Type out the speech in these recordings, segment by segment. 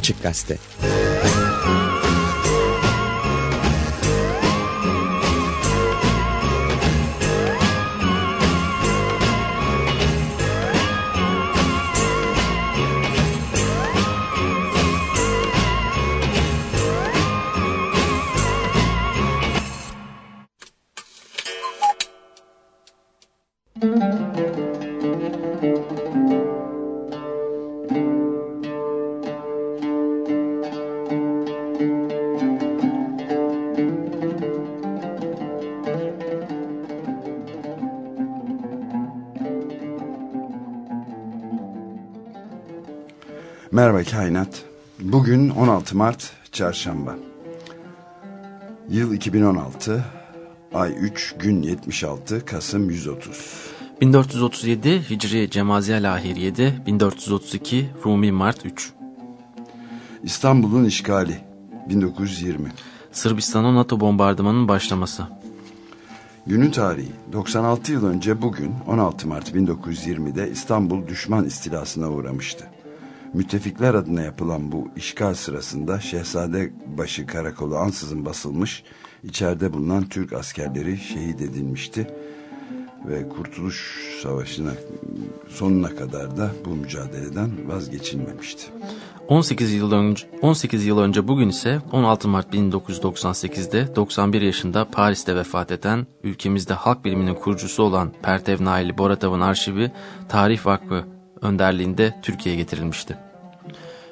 Açık Gazete Merhaba Kainat. Bugün 16 Mart Çarşamba. Yıl 2016, ay 3, gün 76, Kasım 130. 1437 Hicri Cemaziye Lahir 7, 1432 Rumi Mart 3. İstanbul'un işgali 1920. Sırbistan'a NATO bombardımanının başlaması. Günün tarihi 96 yıl önce bugün 16 Mart 1920'de İstanbul düşman istilasına uğramıştı. Müttefikler adına yapılan bu işgal sırasında Şehzadebaşı karakolu ansızın basılmış, içeride bulunan Türk askerleri şehit edilmişti ve Kurtuluş Savaşı'na sonuna kadar da bu mücadeleden vazgeçilmemişti. 18 yıl önce 18 yıl önce bugün ise 16 Mart 1998'de 91 yaşında Paris'te vefat eden ülkemizde halk biliminin kurucusu olan Pertev Naili Boratav'ın arşivi Tarih Vakfı önderliğinde Türkiye'ye getirilmişti.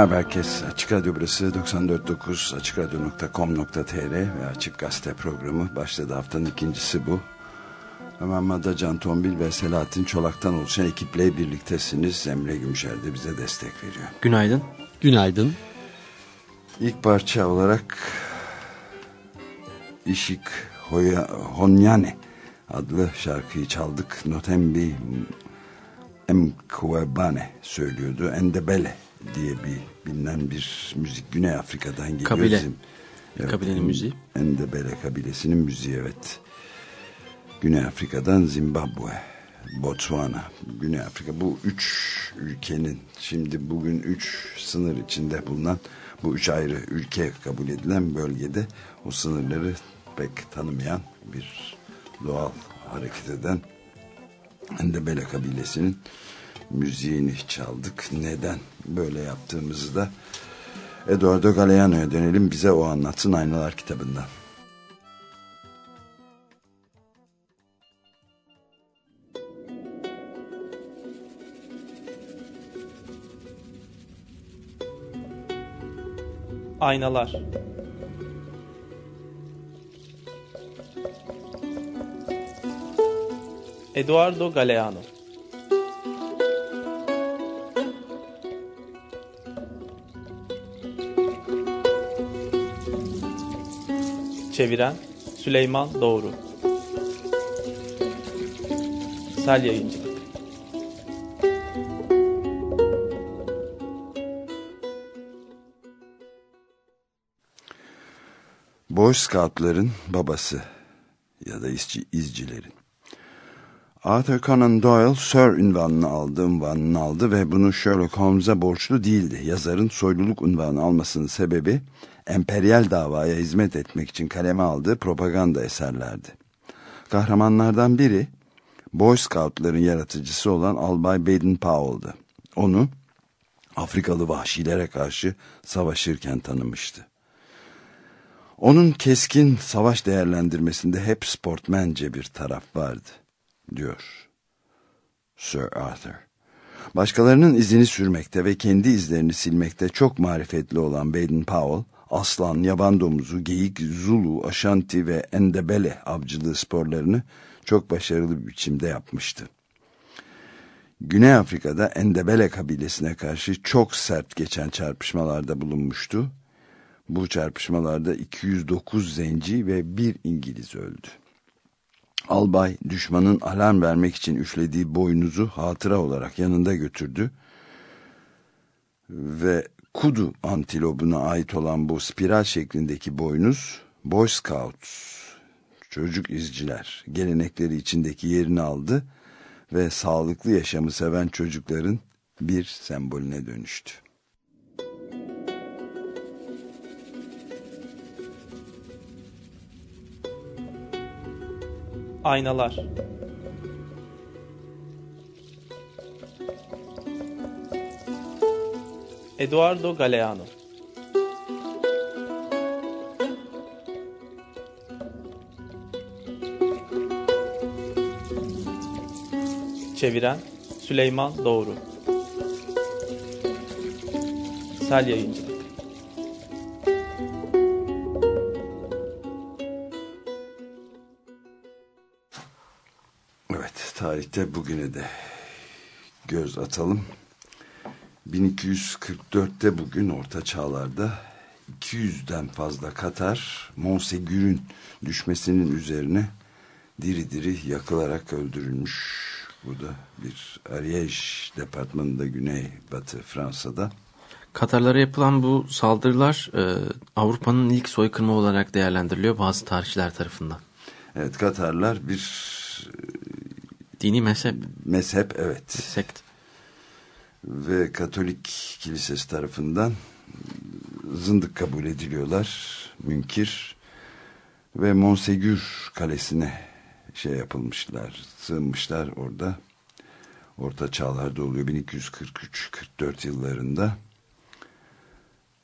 Merhaba herkes. Açık Radyo burası 94.9 AçıkRadyo.com.tr ve Açık Gazete programı başladı. Haftanın ikincisi bu. Ömer Madra, Can Tombil ve Selahattin Çolak'tan oluşan ekiple birliktesiniz. Emre Gümşer de bize destek veriyor. Günaydın. Günaydın. İlk parça olarak İşik Hoya, Honyane adlı şarkıyı çaldık. Notembi Mkwebane söylüyordu. Endebele diye bir bilinen bir müzik Güney Afrika'dan geliyor. Kabile. Bizim, evet, Kabilenin müziği. Endebele kabilesinin müziği evet. Güney Afrika'dan Zimbabwe, Botswana, Güney Afrika. Bu üç ülkenin şimdi bugün üç sınır içinde bulunan bu üç ayrı ülke kabul edilen bölgede o sınırları pek tanımayan bir doğal hareket eden Endebele kabilesinin müziğini çaldık. Neden böyle yaptığımızı da Eduardo Galeano'ya dönelim. Bize o anlatsın Aynalar kitabından. Aynalar Eduardo Galeano Çeviren Süleyman Doğru Sel Yayıncılık Boy Scout'ların babası ya da izci, izcilerin. Arthur Conan Doyle Sir ünvanını aldı, ünvanını aldı ve bunu Sherlock Holmes'a borçlu değildi. Yazarın soyluluk ünvanı almasının sebebi emperyal davaya hizmet etmek için kaleme aldığı propaganda eserlerdi. Kahramanlardan biri Boy Scout'ların yaratıcısı olan Albay Baden Powell'dı. Onu Afrikalı vahşilere karşı savaşırken tanımıştı. Onun keskin savaş değerlendirmesinde hep sportmence bir taraf vardı, diyor Sir Arthur. Başkalarının izini sürmekte ve kendi izlerini silmekte çok marifetli olan Baden Powell, aslan, yaban domuzu, geyik, zulu, aşanti ve endebele avcılığı sporlarını çok başarılı bir biçimde yapmıştı. Güney Afrika'da Endebele kabilesine karşı çok sert geçen çarpışmalarda bulunmuştu bu çarpışmalarda 209 zenci ve bir İngiliz öldü. Albay düşmanın alarm vermek için üflediği boynuzu hatıra olarak yanında götürdü ve kudu antilobuna ait olan bu spiral şeklindeki boynuz Boy Scouts çocuk izciler gelenekleri içindeki yerini aldı ve sağlıklı yaşamı seven çocukların bir sembolüne dönüştü. Aynalar Eduardo Galeano. Çeviren Süleyman Doğru. Sel Yayıncılık. Evet, tarihte bugüne de göz atalım. 1244'te bugün Orta Çağlar'da 200'den fazla Katar Monsegür'ün düşmesinin üzerine diri diri yakılarak öldürülmüş. Bu da bir Ariège departmanında Güney Batı Fransa'da. Katarlara yapılan bu saldırılar e, Avrupa'nın ilk soykırımı olarak değerlendiriliyor bazı tarihçiler tarafından. Evet Katarlar bir Dini mezhep. mezhep evet. Sekt. Ve Katolik Kilisesi tarafından zındık kabul ediliyorlar. Münkir. Ve Monsegür Kalesi'ne şey yapılmışlar, sığınmışlar orada. Orta çağlarda oluyor 1243-44 yıllarında.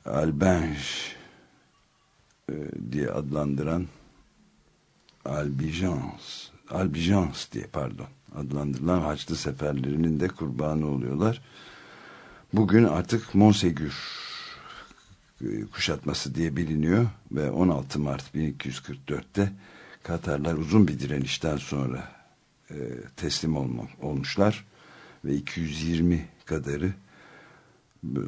Albenj e, diye adlandıran Albijans, Albijans diye pardon adlandırılan Haçlı seferlerinin de kurbanı oluyorlar. Bugün artık Monsegur e, kuşatması diye biliniyor ve 16 Mart 1244'te Katarlar uzun bir direnişten sonra e, teslim olma, olmuşlar ve 220 kadarı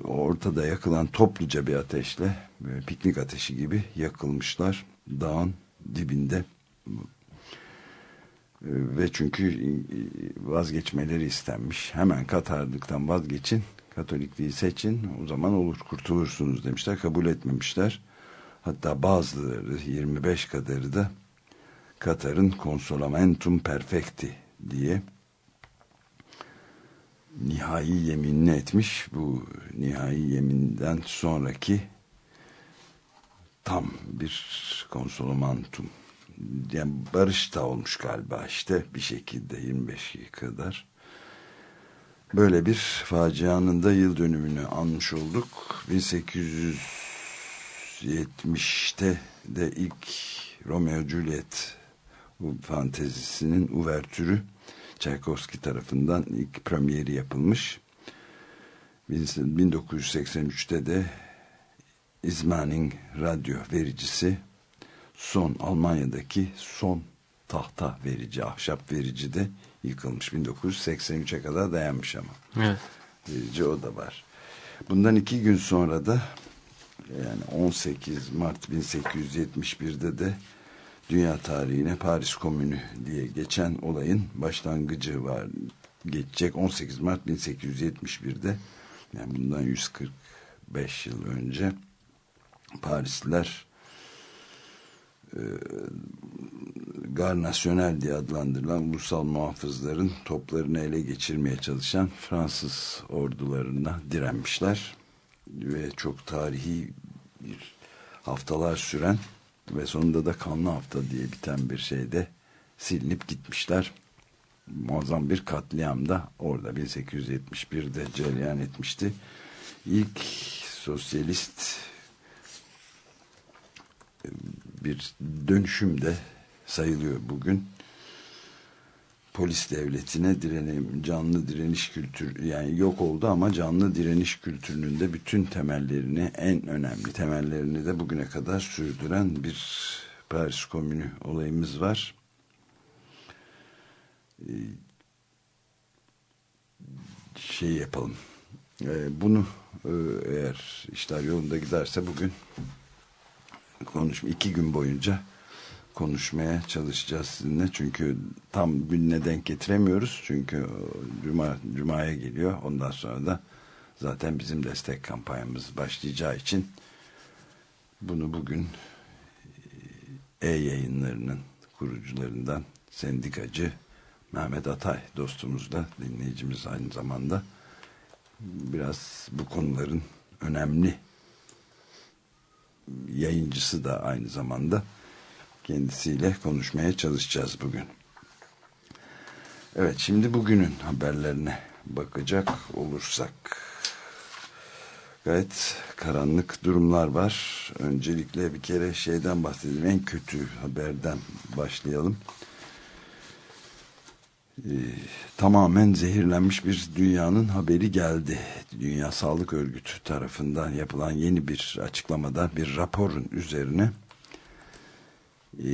ortada yakılan topluca bir ateşle böyle piknik ateşi gibi yakılmışlar dağın dibinde. E, ve çünkü vazgeçmeleri istenmiş. Hemen Katarlıktan vazgeçin Katolikliği seçin o zaman olur kurtulursunuz demişler kabul etmemişler hatta bazıları 25 kadarı da Katar'ın Consolamentum Perfecti diye nihai yeminini etmiş. Bu nihai yeminden sonraki tam bir konsolomantum yani barış da olmuş galiba işte bir şekilde 25 kadar. Böyle bir facianın da yıl dönümünü anmış olduk. 1870'te de ilk Romeo Juliet fantezisinin uvertürü Tchaikovsky tarafından ilk premieri yapılmış. 1983'te de İzmaning radyo vericisi son Almanya'daki son tahta verici, ahşap verici de yıkılmış. 1983'e kadar dayanmış ama. Evet. Verici o da var. Bundan iki gün sonra da yani 18 Mart 1871'de de dünya tarihine Paris Komünü diye geçen olayın başlangıcı var. Geçecek 18 Mart 1871'de yani bundan 145 yıl önce Parisliler e, Gar Nasyonel diye adlandırılan ulusal muhafızların toplarını ele geçirmeye çalışan Fransız ordularına direnmişler ve çok tarihi bir haftalar süren ve sonunda da kanlı hafta diye biten bir şeyde silinip gitmişler. Muazzam bir katliamda orada 1871'de cereyan etmişti. İlk sosyalist bir dönüşüm de sayılıyor bugün. Polis devletine direnim, canlı direniş kültürü yani yok oldu ama canlı direniş kültürünün de bütün temellerini en önemli temellerini de bugüne kadar sürdüren bir Paris Komünü olayımız var. Ee, şey yapalım. Ee, bunu e, eğer işler yolunda giderse bugün konuşma iki gün boyunca konuşmaya çalışacağız sizinle. Çünkü tam gününe denk getiremiyoruz. Çünkü Cuma, Cuma'ya geliyor. Ondan sonra da zaten bizim destek kampanyamız başlayacağı için bunu bugün e-yayınlarının kurucularından sendikacı Mehmet Atay dostumuzla dinleyicimiz aynı zamanda biraz bu konuların önemli yayıncısı da aynı zamanda kendisiyle konuşmaya çalışacağız bugün. Evet şimdi bugünün haberlerine bakacak olursak gayet karanlık durumlar var. Öncelikle bir kere şeyden bahsedelim. En kötü haberden başlayalım. Ee, tamamen zehirlenmiş bir dünyanın haberi geldi. Dünya Sağlık Örgütü tarafından yapılan yeni bir açıklamada bir raporun üzerine e,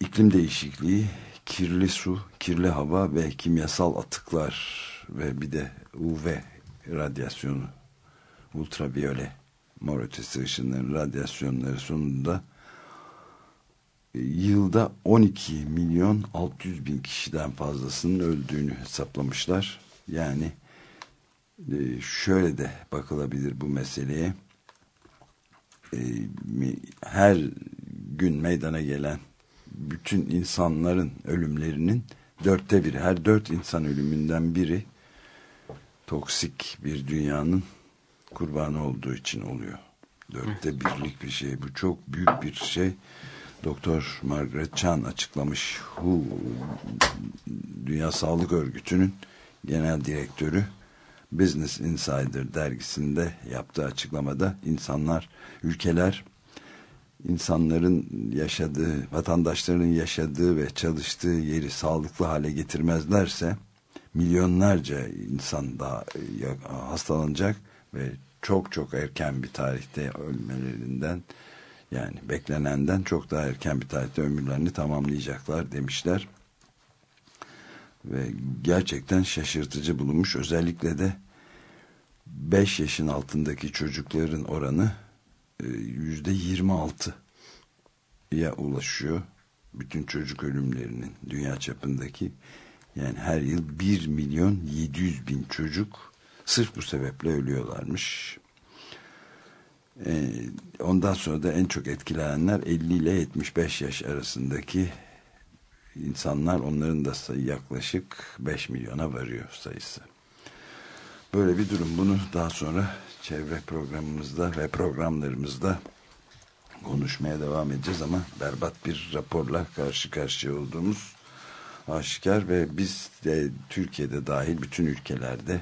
iklim değişikliği, kirli su, kirli hava ve kimyasal atıklar ve bir de UV radyasyonu, ultraviyole mor ötesi ışınların radyasyonları sonunda yılda 12 milyon 600 bin kişiden fazlasının öldüğünü hesaplamışlar. Yani e, şöyle de bakılabilir bu meseleye. E, her gün meydana gelen bütün insanların ölümlerinin dörtte biri, her dört insan ölümünden biri toksik bir dünyanın kurbanı olduğu için oluyor. Dörtte birlik bir şey. Bu çok büyük bir şey. Doktor Margaret Chan açıklamış. WHO Dünya Sağlık Örgütü'nün genel direktörü Business Insider dergisinde yaptığı açıklamada insanlar, ülkeler insanların yaşadığı, vatandaşlarının yaşadığı ve çalıştığı yeri sağlıklı hale getirmezlerse milyonlarca insan daha e, hastalanacak ve çok çok erken bir tarihte ölmelerinden yani beklenenden çok daha erken bir tarihte ömürlerini tamamlayacaklar demişler. Ve gerçekten şaşırtıcı bulunmuş. Özellikle de 5 yaşın altındaki çocukların oranı e, yüzde 26 ya ulaşıyor. Bütün çocuk ölümlerinin dünya çapındaki yani her yıl 1 milyon 700 bin çocuk sırf bu sebeple ölüyorlarmış. Ee, ondan sonra da en çok etkilenenler 50 ile 75 yaş arasındaki insanlar onların da sayı yaklaşık 5 milyona varıyor sayısı. Böyle bir durum. Bunu daha sonra çevre programımızda ve programlarımızda konuşmaya devam edeceğiz ama berbat bir raporla karşı karşıya olduğumuz aşikar ve biz de Türkiye'de dahil bütün ülkelerde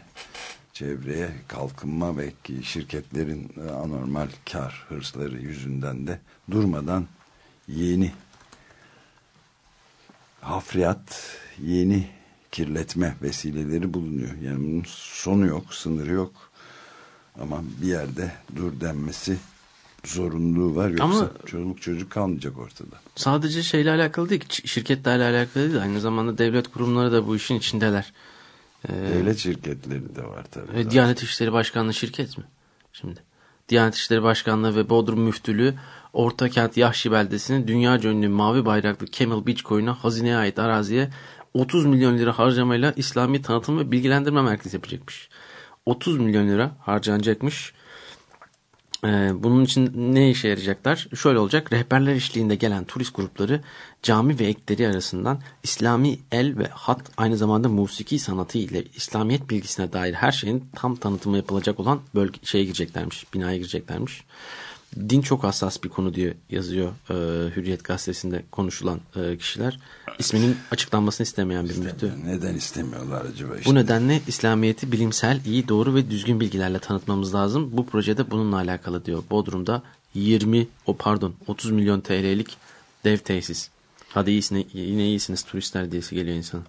çevreye kalkınma ve şirketlerin anormal kar hırsları yüzünden de durmadan yeni hafriyat, yeni kirletme vesileleri bulunuyor. Yani bunun sonu yok, sınırı yok. Ama bir yerde dur denmesi zorunluluğu var. Yoksa Ama çocuk çocuk kalmayacak ortada. Sadece şeyle alakalı değil, şirketlerle alakalı değil. Aynı zamanda devlet kurumları da bu işin içindeler. Ee, devlet şirketleri de var tabii. E, Diyanet İşleri Başkanlığı şirket mi? Şimdi. Diyanet İşleri Başkanlığı ve Bodrum Müftülüğü Orta Kent Yahşi beldesinin dünya ünlü mavi bayraklı Camel Beach koyuna hazineye ait araziye 30 milyon lira harcamayla İslami tanıtım ve bilgilendirme merkezi yapacakmış. 30 milyon lira harcanacakmış. Ee, bunun için ne işe yarayacaklar? Şöyle olacak. Rehberler işliğinde gelen turist grupları cami ve ekleri arasından İslami el ve hat aynı zamanda musiki sanatı ile İslamiyet bilgisine dair her şeyin tam tanıtımı yapılacak olan bölge şeye gireceklermiş. Binaya gireceklermiş din çok hassas bir konu diye yazıyor e, Hürriyet gazetesinde konuşulan e, kişiler. İsminin açıklanmasını istemeyen bir müftü. Neden istemiyorlar acaba? Işte? Bu nedenle İslamiyet'i bilimsel, iyi, doğru ve düzgün bilgilerle tanıtmamız lazım. Bu projede bununla alakalı diyor. Bodrum'da 20, o pardon 30 milyon TL'lik dev tesis. Hadi iyisine, yine iyisiniz turistler diyesi geliyor insanın.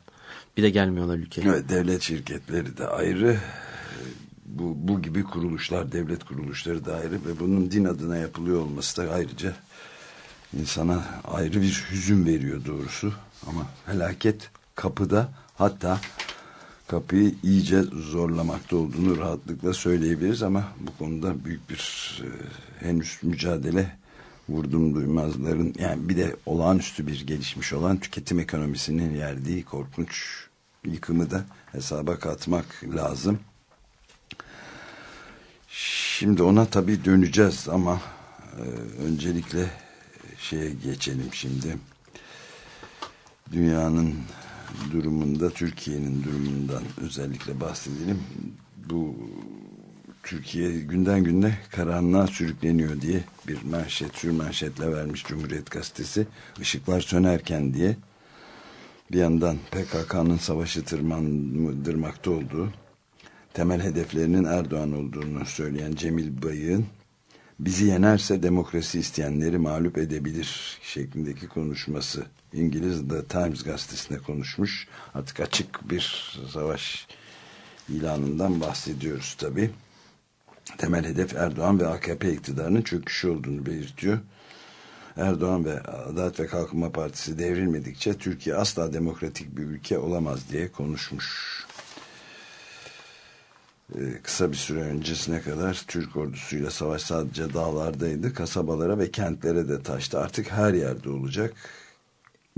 Bir de gelmiyorlar ülkeye. Evet devlet şirketleri de ayrı bu, bu gibi kuruluşlar, devlet kuruluşları da ayrı ve bunun din adına yapılıyor olması da ayrıca insana ayrı bir hüzün veriyor doğrusu. Ama felaket kapıda hatta kapıyı iyice zorlamakta olduğunu rahatlıkla söyleyebiliriz ama bu konuda büyük bir e, henüz mücadele vurdum duymazların yani bir de olağanüstü bir gelişmiş olan tüketim ekonomisinin yerdiği korkunç yıkımı da hesaba katmak lazım. Şimdi ona tabii döneceğiz ama e, öncelikle şeye geçelim şimdi. Dünyanın durumunda, Türkiye'nin durumundan özellikle bahsedelim. Bu Türkiye günden günde karanlığa sürükleniyor diye bir manşet, sür manşetle vermiş Cumhuriyet Gazetesi. Işıklar sönerken diye bir yandan PKK'nın savaşı tırmandırmakta olduğu temel hedeflerinin Erdoğan olduğunu söyleyen Cemil Bayık'ın bizi yenerse demokrasi isteyenleri mağlup edebilir şeklindeki konuşması İngiliz The Times gazetesinde konuşmuş. Artık açık bir savaş ilanından bahsediyoruz tabi. Temel hedef Erdoğan ve AKP iktidarının çöküşü olduğunu belirtiyor. Erdoğan ve Adalet ve Kalkınma Partisi devrilmedikçe Türkiye asla demokratik bir ülke olamaz diye konuşmuş. Ee, kısa bir süre öncesine kadar Türk ordusuyla savaş sadece dağlardaydı. Kasabalara ve kentlere de taştı. Artık her yerde olacak.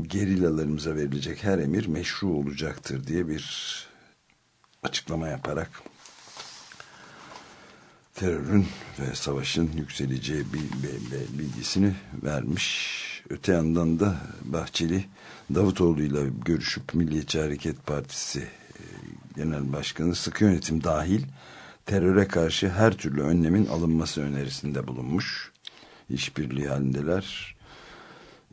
Gerillalarımıza verilecek her emir meşru olacaktır diye bir açıklama yaparak terörün ve savaşın yükseleceği bilgisini vermiş. Öte yandan da Bahçeli Davutoğlu ile görüşüp Milliyetçi Hareket Partisi Genel Başkanı sıkı yönetim dahil teröre karşı her türlü önlemin alınması önerisinde bulunmuş. İşbirliği halindeler.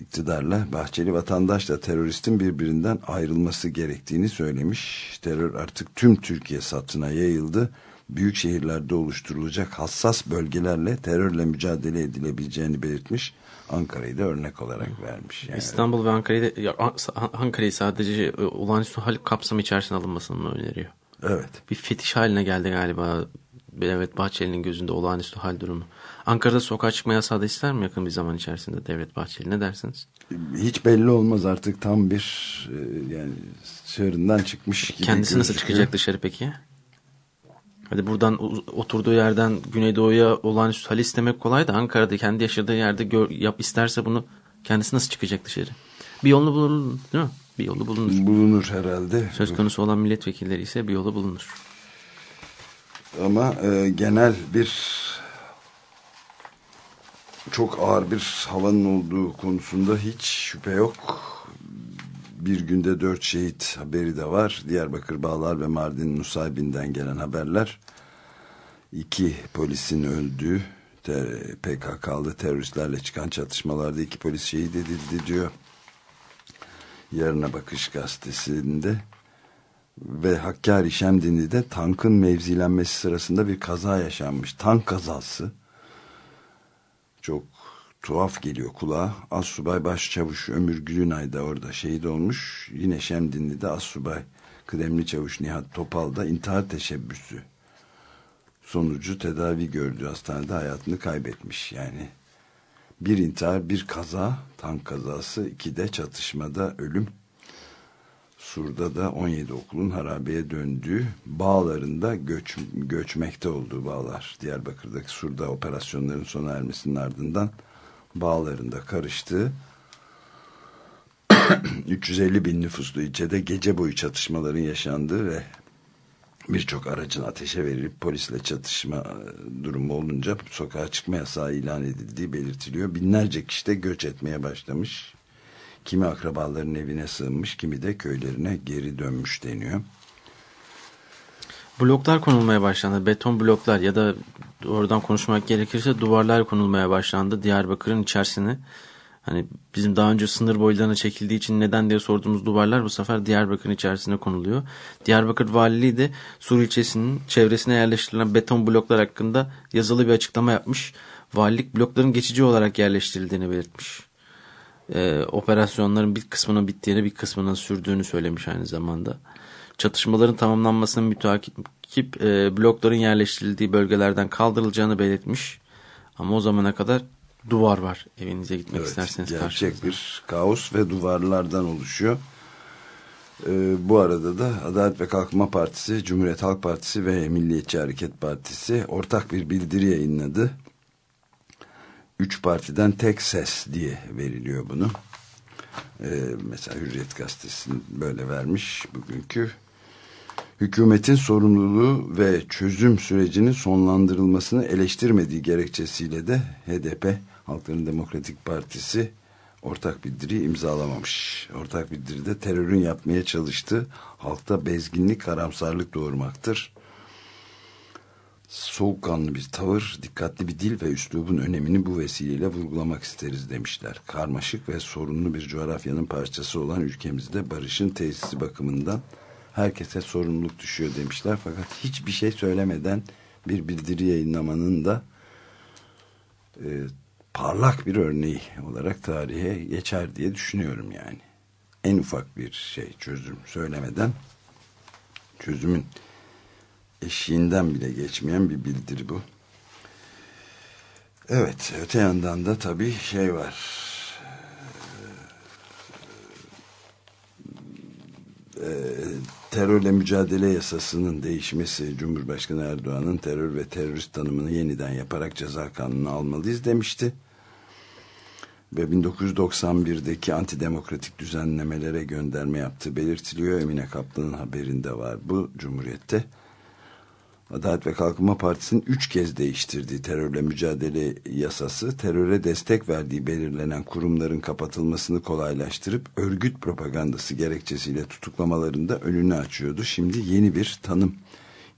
İktidarla Bahçeli vatandaşla teröristin birbirinden ayrılması gerektiğini söylemiş. Terör artık tüm Türkiye satına yayıldı. büyük şehirlerde oluşturulacak hassas bölgelerle terörle mücadele edilebileceğini belirtmiş. Ankara'yı da örnek olarak vermiş. Yani. İstanbul ve Ankara'yı Ankara'yı sadece e, olağanüstü hal kapsamı içerisine alınmasını öneriyor. Evet. Bir fetiş haline geldi galiba. Evet Bahçeli'nin gözünde olağanüstü hal durumu. Ankara'da sokağa çıkma yasağı da ister mi yakın bir zaman içerisinde Devlet Bahçeli? Ne dersiniz? Hiç belli olmaz artık tam bir e, yani çığırından çıkmış gibi Kendisi gözüküyor. nasıl çıkacak dışarı peki? Hadi buradan oturduğu yerden Güneydoğu'ya olağanüstü hal istemek kolay da Ankara'da kendi yaşadığı yerde gör, yap isterse bunu kendisi nasıl çıkacak dışarı? Bir yolunu bulunur değil mi? Bir yolu bulunur. Bulunur herhalde. Söz konusu olan milletvekilleri ise bir yolu bulunur. Ama e, genel bir çok ağır bir havanın olduğu konusunda hiç şüphe yok. Bir günde dört şehit haberi de var. Diyarbakır Bağlar ve Mardin Nusaybin'den gelen haberler. İki polisin öldüğü PKK'lı teröristlerle çıkan çatışmalarda iki polis şehit edildi diyor. Yarına Bakış gazetesinde ve Hakkari Şemdinli'de tankın mevzilenmesi sırasında bir kaza yaşanmış. Tank kazası çok tuhaf geliyor kulağa. Assubay Başçavuş Ömür Gülünay da orada şehit olmuş. Yine Şemdinli'de Assubay Kıdemli Çavuş Nihat Topal da intihar teşebbüsü sonucu tedavi gördüğü hastanede hayatını kaybetmiş. Yani bir intihar, bir kaza, tank kazası, iki de çatışmada ölüm. Sur'da da 17 okulun harabeye döndüğü bağlarında göç, göçmekte olduğu bağlar. Diyarbakır'daki Sur'da operasyonların sona ermesinin ardından bağlarında karıştığı 350 bin nüfuslu ilçede gece boyu çatışmaların yaşandığı ve birçok aracın ateşe verilip polisle çatışma durumu olunca sokağa çıkma yasağı ilan edildiği belirtiliyor. Binlerce kişi de göç etmeye başlamış. Kimi akrabaların evine sığınmış, kimi de köylerine geri dönmüş deniyor. Bloklar konulmaya başlandı. Beton bloklar ya da oradan konuşmak gerekirse duvarlar konulmaya başlandı. Diyarbakır'ın içerisine hani bizim daha önce sınır boylarına çekildiği için neden diye sorduğumuz duvarlar bu sefer Diyarbakır'ın içerisine konuluyor. Diyarbakır Valiliği de Sur ilçesinin çevresine yerleştirilen beton bloklar hakkında yazılı bir açıklama yapmış. Valilik blokların geçici olarak yerleştirildiğini belirtmiş e, operasyonların bir kısmının bittiğini bir kısmının sürdüğünü söylemiş aynı zamanda. Çatışmaların tamamlanmasının müteakip e, blokların yerleştirildiği bölgelerden kaldırılacağını belirtmiş. Ama o zamana kadar duvar var evinize gitmek evet, isterseniz. Gerçek karşınızda. bir kaos ve duvarlardan oluşuyor. Ee, bu arada da Adalet ve Kalkınma Partisi, Cumhuriyet Halk Partisi ve Milliyetçi Hareket Partisi ortak bir bildiri yayınladı üç partiden tek ses diye veriliyor bunu. Ee, mesela Hürriyet Gazetesi böyle vermiş bugünkü. Hükümetin sorumluluğu ve çözüm sürecinin sonlandırılmasını eleştirmediği gerekçesiyle de HDP, Halkların Demokratik Partisi ortak bildiri imzalamamış. Ortak bildiride terörün yapmaya çalıştığı halkta bezginlik, karamsarlık doğurmaktır soğukkanlı bir tavır, dikkatli bir dil ve üslubun önemini bu vesileyle vurgulamak isteriz demişler. Karmaşık ve sorunlu bir coğrafyanın parçası olan ülkemizde barışın tesisi bakımından herkese sorumluluk düşüyor demişler. Fakat hiçbir şey söylemeden bir bildiri yayınlamanın da e, parlak bir örneği olarak tarihe geçer diye düşünüyorum yani. En ufak bir şey çözüm söylemeden çözümün eşiğinden bile geçmeyen bir bildiri bu. Evet, öte yandan da tabii şey var. Ee, terörle mücadele yasasının değişmesi Cumhurbaşkanı Erdoğan'ın terör ve terörist tanımını yeniden yaparak ceza kanunu almalıyız demişti. Ve 1991'deki antidemokratik düzenlemelere gönderme yaptığı belirtiliyor. Emine Kaplan'ın haberinde var bu Cumhuriyet'te. Adalet ve Kalkınma Partisi'nin üç kez değiştirdiği terörle mücadele yasası teröre destek verdiği belirlenen kurumların kapatılmasını kolaylaştırıp örgüt propagandası gerekçesiyle tutuklamalarında önünü açıyordu. Şimdi yeni bir tanım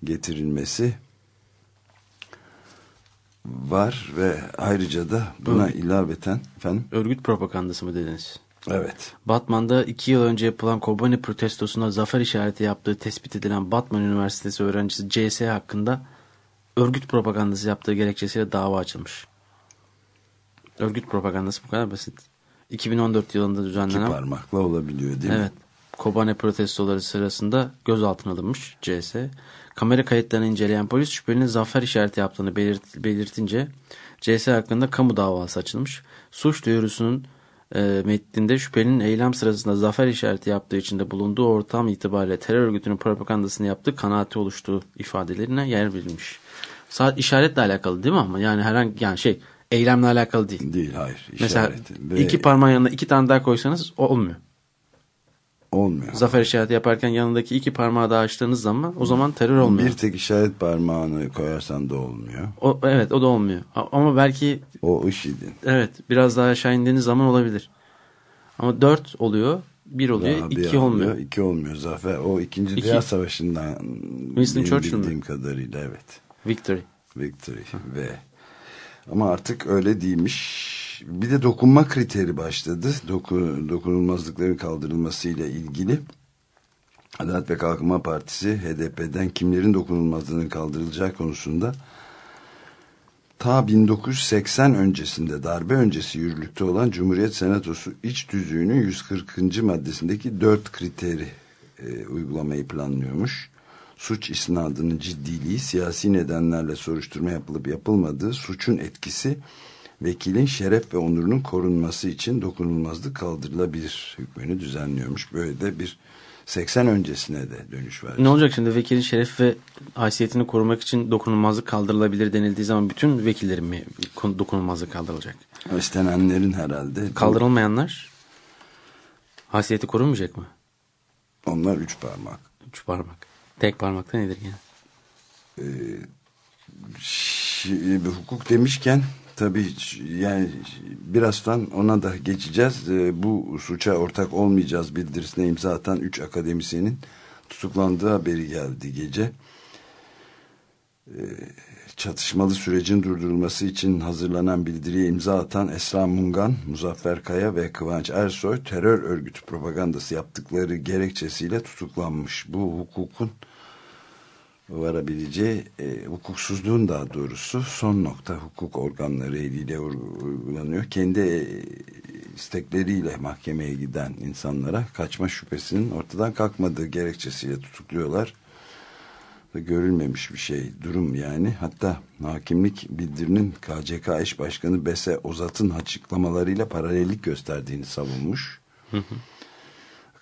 getirilmesi var ve ayrıca da buna örgüt, ilaveten efendim örgüt propagandası mı dediniz? Evet. Batman'da iki yıl önce yapılan Kobani protestosuna zafer işareti yaptığı tespit edilen Batman Üniversitesi öğrencisi CS hakkında örgüt propagandası yaptığı gerekçesiyle dava açılmış. Örgüt propagandası bu kadar basit. 2014 yılında İki düzenlenen parmakla olabiliyor değil Evet. mi? Kobane protestoları sırasında gözaltına alınmış CS. Kamera kayıtlarını inceleyen polis şüphelinin zafer işareti yaptığını belirt- belirtince CS hakkında kamu davası açılmış. Suç duyurusunun e, metninde şüphelinin eylem sırasında zafer işareti yaptığı için de bulunduğu ortam itibariyle terör örgütünün propagandasını yaptığı kanaati oluştuğu ifadelerine yer verilmiş. Saat işaretle alakalı değil mi ama yani herhangi yani şey eylemle alakalı değil. Değil hayır. Mesela. Ve iki parmağın yanına iki tane daha koysanız olmuyor. Olmuyor. Zafer işareti yaparken yanındaki iki parmağı daha açtığınız zaman o zaman terör olmuyor. Bir tek işaret parmağını koyarsan da olmuyor. O, evet o da olmuyor. Ama belki O IŞİD'in. evet biraz daha aşağı indiğiniz zaman olabilir. Ama dört oluyor, bir oluyor, Daha bir iki olmuyor. alıyor, iki olmuyor. Zafer o ikinci İki. Dünya Savaşı'ndan Winston Churchill mi? bildiğim kadarıyla evet. Victory. Victory ve ama artık öyle değilmiş. Bir de dokunma kriteri başladı. Doku, dokunulmazlıkların kaldırılmasıyla ilgili. Adalet ve Kalkınma Partisi HDP'den kimlerin dokunulmazlığının kaldırılacağı konusunda ta 1980 öncesinde darbe öncesi yürürlükte olan Cumhuriyet Senatosu iç tüzüğünün 140. maddesindeki dört kriteri e, uygulamayı planlıyormuş. Suç isnadının ciddiliği, siyasi nedenlerle soruşturma yapılıp yapılmadığı, suçun etkisi, vekilin şeref ve onurunun korunması için dokunulmazlık kaldırılabilir hükmünü düzenliyormuş. Böyle de bir 80 öncesine de dönüş var. Ne olacak şimdi vekilin şeref ve haysiyetini korumak için dokunulmazlık kaldırılabilir denildiği zaman bütün vekillerin mi dokunulmazlık kaldırılacak? İstenenlerin herhalde. Kaldırılmayanlar haysiyeti korunmayacak mı? Onlar üç parmak. Üç parmak. Tek parmakta nedir yani? Şi- bir hukuk demişken tabii yani birazdan ona da geçeceğiz. Ee, Bu suça ortak olmayacağız bildirisine imza atan 3 akademisyenin tutuklandığı haberi geldi gece. Ee, Çatışmalı sürecin durdurulması için hazırlanan bildiriye imza atan Esra Mungan, Muzaffer Kaya ve Kıvanç Ersoy terör örgütü propagandası yaptıkları gerekçesiyle tutuklanmış. Bu hukukun varabileceği e, hukuksuzluğun daha doğrusu son nokta hukuk organları eliyle uy- uygulanıyor. Kendi e, istekleriyle mahkemeye giden insanlara kaçma şüphesinin ortadan kalkmadığı gerekçesiyle tutukluyorlar. Görülmemiş bir şey durum yani. Hatta hakimlik bildirinin KCK eş başkanı Bese Ozat'ın açıklamalarıyla paralellik gösterdiğini savunmuş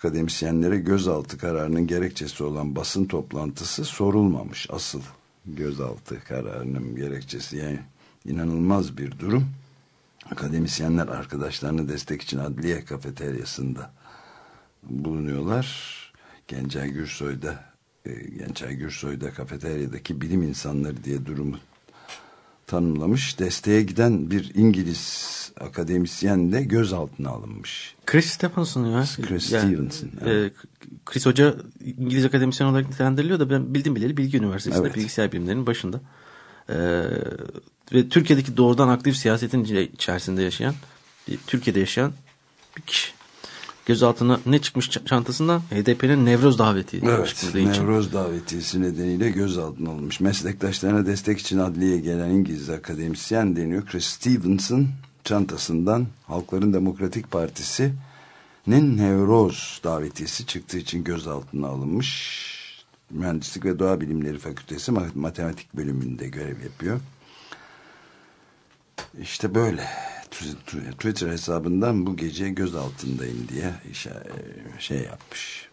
akademisyenlere gözaltı kararının gerekçesi olan basın toplantısı sorulmamış. Asıl gözaltı kararının gerekçesi yani inanılmaz bir durum. Akademisyenler arkadaşlarını destek için adliye kafeteryasında bulunuyorlar. Gencay Gürsoy'da e, Gencay Gürsoy'da kafeteryadaki bilim insanları diye durumu tanımlamış. Desteğe giden bir İngiliz akademisyen de gözaltına alınmış. Chris Stephenson ya. Chris Yani, Stevenson, e, evet. Chris Hoca İngiliz akademisyen olarak nitelendiriliyor da ben bildim bileli Bilgi Üniversitesi'nde Evet. bilgisayar bilimlerinin başında. E, ve Türkiye'deki doğrudan aktif siyasetin içerisinde yaşayan, bir- Türkiye'de yaşayan bir kişi. Gözaltına ne çıkmış çantasından? HDP'nin Nevroz daveti Evet, için. Nevroz davetiyesi nedeniyle gözaltına alınmış. Meslektaşlarına destek için adliyeye gelen İngiliz akademisyen deniyor. Chris Stevenson çantasından Halkların Demokratik Partisi'nin Nevroz davetiyesi çıktığı için gözaltına alınmış. Mühendislik ve Doğa Bilimleri Fakültesi ma- Matematik bölümünde görev yapıyor. İşte böyle. Twitter hesabından bu gece gözaltındayım diye işe- şey yapmış.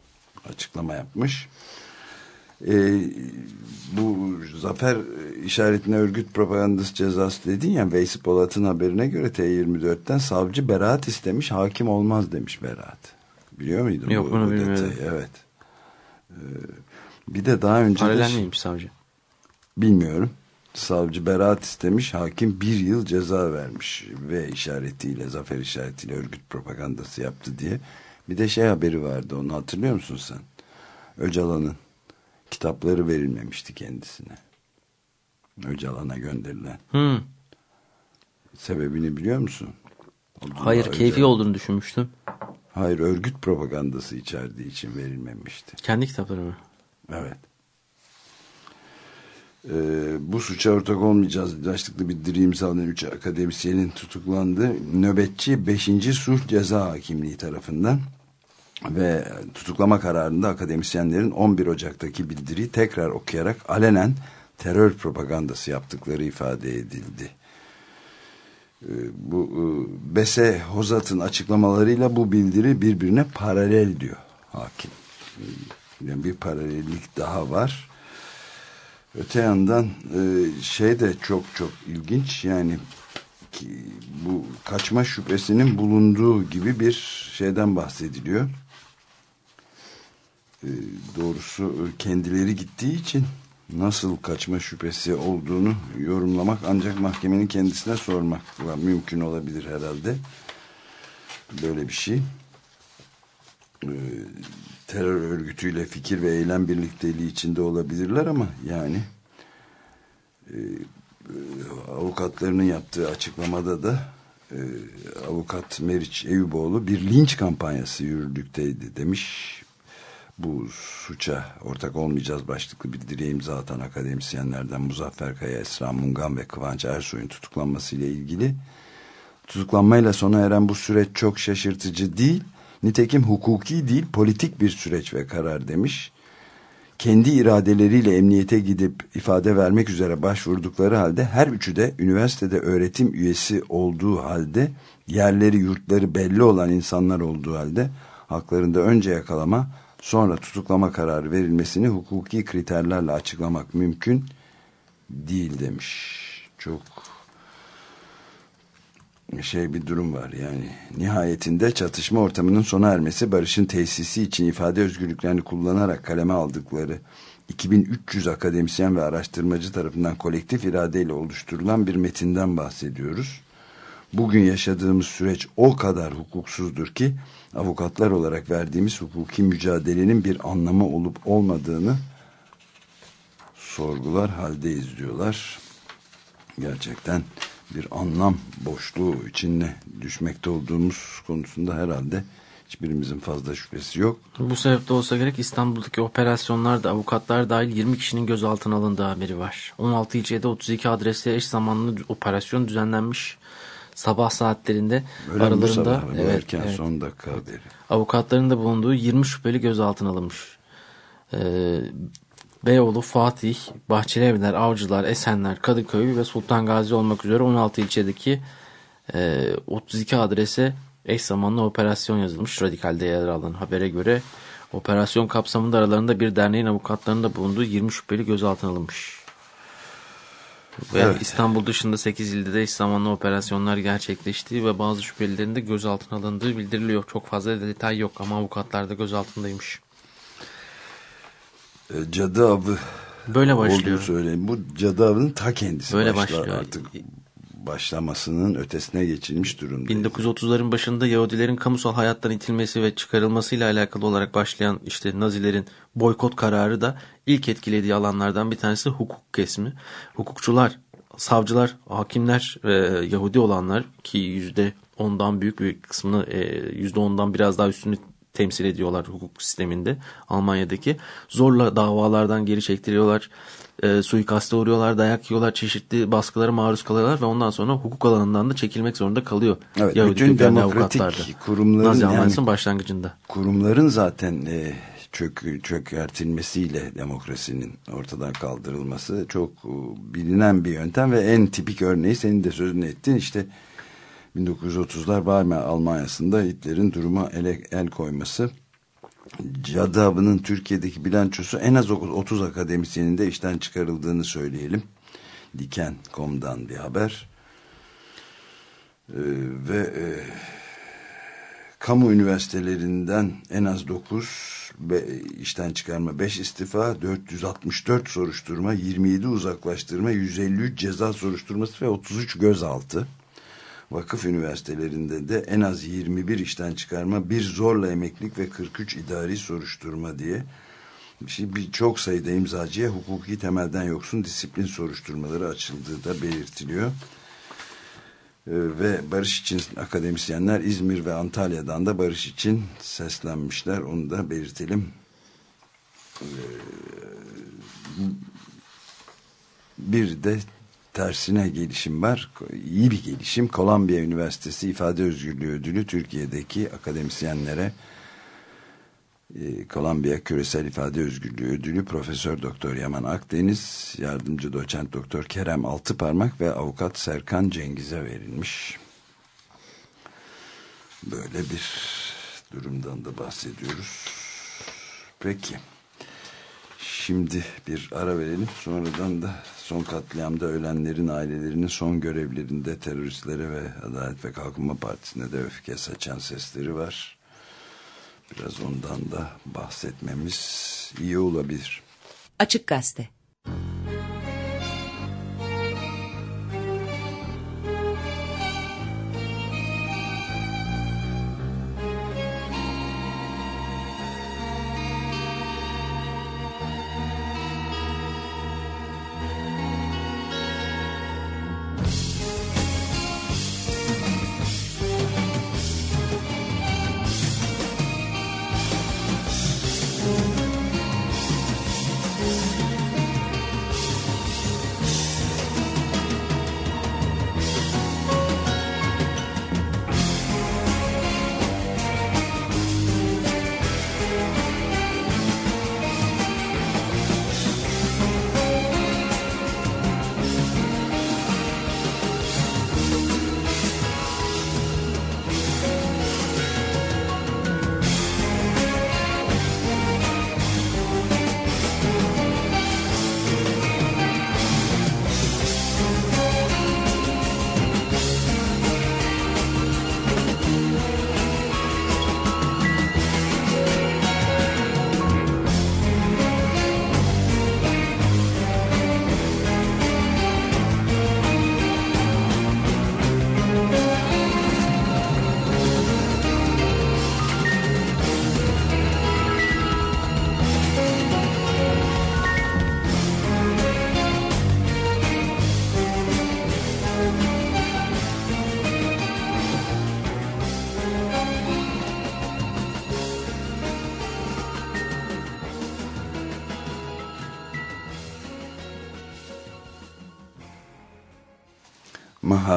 Açıklama yapmış. Ee, bu zafer işaretine örgüt propagandası cezası dedin ya Veysi Polat'ın haberine göre T24'ten savcı beraat istemiş hakim olmaz demiş beraat. Biliyor muydun? Yok, bu, bunu bu bilmiyordum. detayı? Evet. Ee, bir de daha önce de- Paralel miymiş savcı? Bilmiyorum. Savcı beraat istemiş, hakim bir yıl ceza vermiş ve işaretiyle, zafer işaretiyle örgüt propagandası yaptı diye. Bir de şey haberi vardı, onu hatırlıyor musun sen? Öcalan'ın kitapları verilmemişti kendisine. Öcalan'a gönderilen. Hmm. Sebebini biliyor musun? Abdullah Hayır Öcalan- keyfi olduğunu düşünmüştüm. Hayır, örgüt propagandası içerdiği için verilmemişti. Kendi kitapları mı? Evet. E, bu suça ortak olmayacağız başlıklı bildiri imzalayan 3 akademisyenin tutuklandığı nöbetçi 5. Sulh Ceza Hakimliği tarafından ve tutuklama kararında akademisyenlerin 11 Ocak'taki bildiriyi tekrar okuyarak alenen terör propagandası yaptıkları ifade edildi. Ee, bu e, Bese Hozat'ın açıklamalarıyla bu bildiri birbirine paralel diyor hakim. Yani bir paralellik daha var. Öte yandan e, şey de çok çok ilginç yani bu kaçma şüphesinin bulunduğu gibi bir şeyden bahsediliyor. E, doğrusu kendileri gittiği için nasıl kaçma şüphesi olduğunu yorumlamak ancak mahkemenin kendisine sormakla mümkün olabilir herhalde. Böyle bir şey. Terör örgütüyle fikir ve eylem birlikteliği içinde olabilirler ama yani e, avukatlarının yaptığı açıklamada da e, avukat Meriç Eyüboğlu bir linç kampanyası yürürlükteydi demiş bu suça ortak olmayacağız başlıklı bildiriye imza atan akademisyenlerden Muzaffer Kaya, Esra Mungan ve Kıvanç Ersoy'un tutuklanmasıyla ilgili tutuklanmayla sona eren bu süreç çok şaşırtıcı değil. Nitekim hukuki değil politik bir süreç ve karar demiş. Kendi iradeleriyle emniyete gidip ifade vermek üzere başvurdukları halde her üçü de üniversitede öğretim üyesi olduğu halde yerleri yurtları belli olan insanlar olduğu halde haklarında önce yakalama sonra tutuklama kararı verilmesini hukuki kriterlerle açıklamak mümkün değil demiş. Çok şey bir durum var yani nihayetinde çatışma ortamının sona ermesi barışın tesisi için ifade özgürlüklerini kullanarak kaleme aldıkları 2300 akademisyen ve araştırmacı tarafından kolektif iradeyle oluşturulan bir metinden bahsediyoruz. Bugün yaşadığımız süreç o kadar hukuksuzdur ki avukatlar olarak verdiğimiz hukuki mücadelenin bir anlamı olup olmadığını sorgular haldeyiz diyorlar. Gerçekten bir anlam boşluğu içinde düşmekte olduğumuz konusunda herhalde hiçbirimizin fazla şüphesi yok. Bu sebeple olsa gerek İstanbul'daki operasyonlarda avukatlar dahil 20 kişinin gözaltına alındığı haberi var. 16 ilçede 32 adreste eş zamanlı operasyon düzenlenmiş sabah saatlerinde Öyle aralarında sabah, evet, erken evet, son dakika haberi. avukatların da bulunduğu 20 şüpheli gözaltına alınmış. Ee, Beyoğlu, Fatih, Bahçelievler, Avcılar, Esenler, Kadıköy ve Sultan Gazi olmak üzere 16 ilçedeki e, 32 adrese eş zamanlı operasyon yazılmış. Radikal'de yer alan habere göre operasyon kapsamında aralarında bir derneğin avukatlarının da bulunduğu 20 şüpheli gözaltına alınmış. Ve Evet. İstanbul dışında 8 ilde de eş zamanlı operasyonlar gerçekleştiği ve bazı şüphelilerin de gözaltına alındığı bildiriliyor. Çok fazla detay yok ama avukatlar da gözaltındaymış. E, Cadı avı Böyle başlıyor. söyleyeyim. Bu cadı avının ta kendisi Böyle başlar başlıyor. artık başlamasının ötesine geçilmiş durumda. 1930'ların başında Yahudilerin kamusal hayattan itilmesi ve çıkarılmasıyla alakalı olarak başlayan işte Nazilerin boykot kararı da ilk etkilediği alanlardan bir tanesi hukuk kesimi. Hukukçular, savcılar, hakimler ve Yahudi olanlar ki yüzde ondan büyük bir kısmını e, yüzde ondan biraz daha üstünü temsil ediyorlar hukuk sisteminde Almanya'daki. Zorla davalardan geri çektiriyorlar. E, suikaste uğruyorlar, dayak yiyorlar, çeşitli baskılara maruz kalıyorlar ve ondan sonra hukuk alanından da çekilmek zorunda kalıyor. Evet, Yahudi bütün demokratik kurumların Nazi yani- başlangıcında. kurumların zaten e, çök, çökertilmesiyle demokrasinin ortadan kaldırılması çok e, bilinen bir yöntem ve en tipik örneği senin de sözünü ettin işte 1930'lar Weimar Almanya'sında Hitler'in duruma ele, el koyması cadı avının Türkiye'deki bilançosu en az 30 akademisyenin de işten çıkarıldığını söyleyelim. Diken.com'dan bir haber. Ee, ve e, kamu üniversitelerinden en az 9 ve işten çıkarma 5 istifa 464 soruşturma 27 uzaklaştırma 153 ceza soruşturması ve 33 gözaltı vakıf üniversitelerinde de en az 21 işten çıkarma bir zorla emeklilik ve 43 idari soruşturma diye bir çok sayıda imzacıya hukuki temelden yoksun disiplin soruşturmaları açıldığı da belirtiliyor. Ee, ve barış için akademisyenler İzmir ve Antalya'dan da barış için seslenmişler. Onu da belirtelim. Ee, bir de tersine gelişim var. İyi bir gelişim. Kolombiya Üniversitesi İfade Özgürlüğü Ödülü Türkiye'deki akademisyenlere Kolombiya Küresel İfade Özgürlüğü Ödülü Profesör Doktor Yaman Akdeniz, Yardımcı Doçent Doktor Kerem Altıparmak ve Avukat Serkan Cengiz'e verilmiş. Böyle bir durumdan da bahsediyoruz. Peki. Şimdi bir ara verelim. Sonradan da son katliamda ölenlerin ailelerinin son görevlerinde teröristlere ve Adalet ve Kalkınma Partisi'ne de öfke saçan sesleri var. Biraz ondan da bahsetmemiz iyi olabilir. Açık Gazete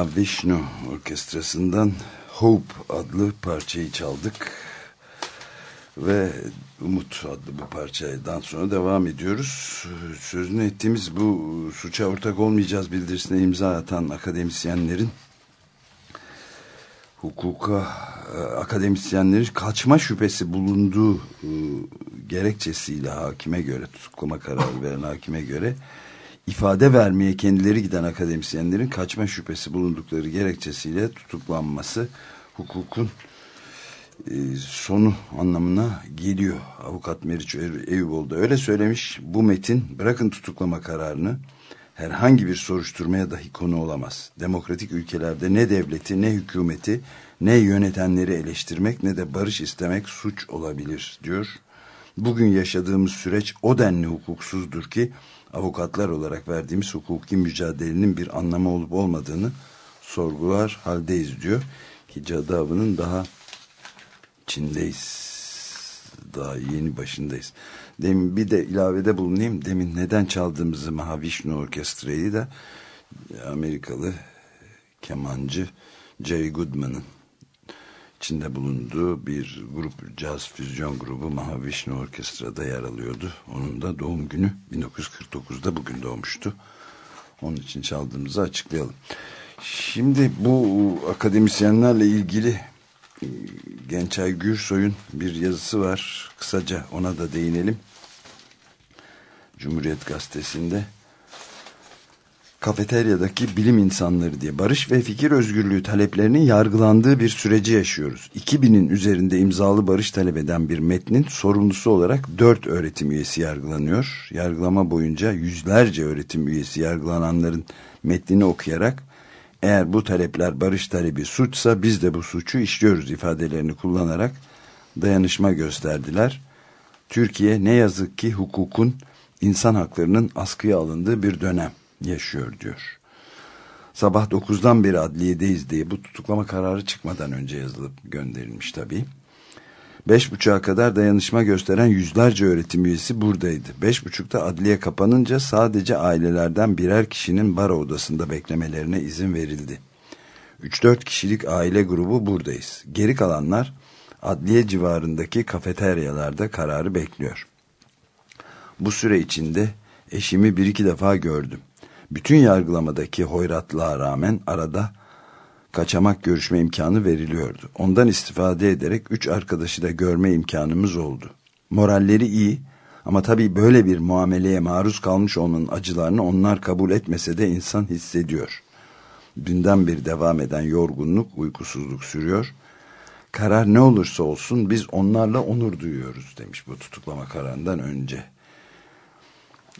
Mahavishnu Orkestrası'ndan Hope adlı parçayı çaldık. Ve Umut adlı bu parçadan sonra devam ediyoruz. Sözünü ettiğimiz bu suça ortak olmayacağız bildirisine imza atan akademisyenlerin hukuka e, akademisyenlerin kaçma şüphesi bulunduğu e, gerekçesiyle hakime göre tutuklama kararı veren hakime göre ifade vermeye kendileri giden akademisyenlerin kaçma şüphesi bulundukları gerekçesiyle tutuklanması hukukun e, sonu anlamına geliyor. Avukat Meriç Eyüboğlu da öyle söylemiş. Bu metin bırakın tutuklama kararını herhangi bir soruşturmaya dahi konu olamaz. Demokratik ülkelerde ne devleti ne hükümeti ne yönetenleri eleştirmek ne de barış istemek suç olabilir diyor. Bugün yaşadığımız süreç o denli hukuksuzdur ki avukatlar olarak verdiğimiz hukuki mücadelenin bir anlamı olup olmadığını sorgular haldeyiz diyor. Ki cadı daha içindeyiz. Daha yeni başındayız. Demin bir de ilavede bulunayım. Demin neden çaldığımızı Mahavishnu Orkestra'yı da Amerikalı kemancı Jerry Goodman'ın içinde bulunduğu bir grup caz füzyon grubu Mahavishnu Orkestra'da yer alıyordu. Onun da doğum günü 1949'da bugün doğmuştu. Onun için çaldığımızı açıklayalım. Şimdi bu akademisyenlerle ilgili e, Gençay Gürsoy'un bir yazısı var. Kısaca ona da değinelim. Cumhuriyet Gazetesi'nde kafeteryadaki bilim insanları diye barış ve fikir özgürlüğü taleplerinin yargılandığı bir süreci yaşıyoruz. 2000'in üzerinde imzalı barış talep eden bir metnin sorumlusu olarak 4 öğretim üyesi yargılanıyor. Yargılama boyunca yüzlerce öğretim üyesi yargılananların metnini okuyarak eğer bu talepler barış talebi suçsa biz de bu suçu işliyoruz ifadelerini kullanarak dayanışma gösterdiler. Türkiye ne yazık ki hukukun insan haklarının askıya alındığı bir dönem yaşıyor diyor. Sabah 9'dan beri adliyedeyiz diye bu tutuklama kararı çıkmadan önce yazılıp gönderilmiş tabii. Beş buçuğa kadar dayanışma gösteren yüzlerce öğretim üyesi buradaydı. Beş buçukta adliye kapanınca sadece ailelerden birer kişinin bar odasında beklemelerine izin verildi. 3-4 kişilik aile grubu buradayız. Geri kalanlar adliye civarındaki kafeteryalarda kararı bekliyor. Bu süre içinde eşimi bir iki defa gördüm. Bütün yargılamadaki hoyratlığa rağmen arada kaçamak görüşme imkanı veriliyordu. Ondan istifade ederek üç arkadaşı da görme imkanımız oldu. Moralleri iyi ama tabii böyle bir muameleye maruz kalmış olmanın acılarını onlar kabul etmese de insan hissediyor. Dünden bir devam eden yorgunluk, uykusuzluk sürüyor. Karar ne olursa olsun biz onlarla onur duyuyoruz demiş bu tutuklama kararından önce.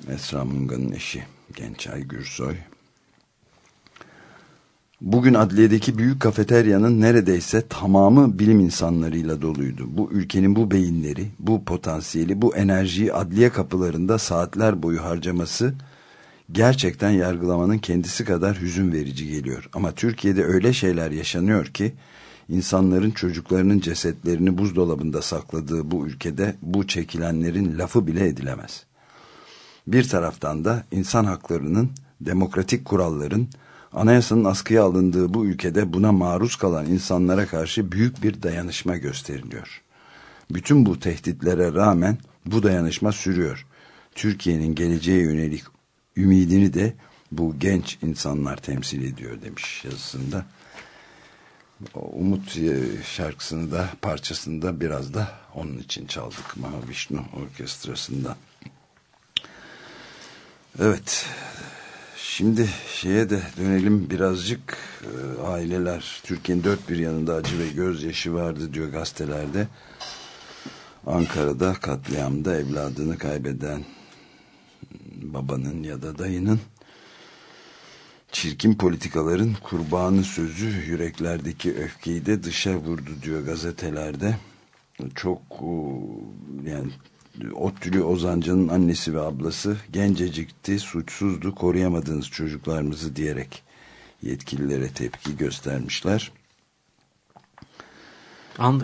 Esra Munga'nın eşi Gençay Gürsoy. Bugün adliyedeki büyük kafeteryanın neredeyse tamamı bilim insanlarıyla doluydu. Bu ülkenin bu beyinleri, bu potansiyeli, bu enerjiyi adliye kapılarında saatler boyu harcaması gerçekten yargılamanın kendisi kadar hüzün verici geliyor. Ama Türkiye'de öyle şeyler yaşanıyor ki insanların çocuklarının cesetlerini buzdolabında sakladığı bu ülkede bu çekilenlerin lafı bile edilemez. Bir taraftan da insan haklarının, demokratik kuralların, anayasanın askıya alındığı bu ülkede buna maruz kalan insanlara karşı büyük bir dayanışma gösteriliyor. Bütün bu tehditlere rağmen bu dayanışma sürüyor. Türkiye'nin geleceğe yönelik ümidini de bu genç insanlar temsil ediyor demiş yazısında. Umut şarkısını da parçasını da biraz da onun için çaldık Mahavişnu Orkestrası'ndan. Evet. Şimdi şeye de dönelim birazcık e, aileler Türkiye'nin dört bir yanında acı ve gözyaşı vardı diyor gazetelerde. Ankara'da katliamda evladını kaybeden babanın ya da dayının çirkin politikaların kurbanı sözü yüreklerdeki öfkeyi de dışa vurdu diyor gazetelerde. Çok yani Ottülü Ozancı'nın annesi ve ablası gencecikti, suçsuzdu, koruyamadığınız çocuklarımızı diyerek yetkililere tepki göstermişler.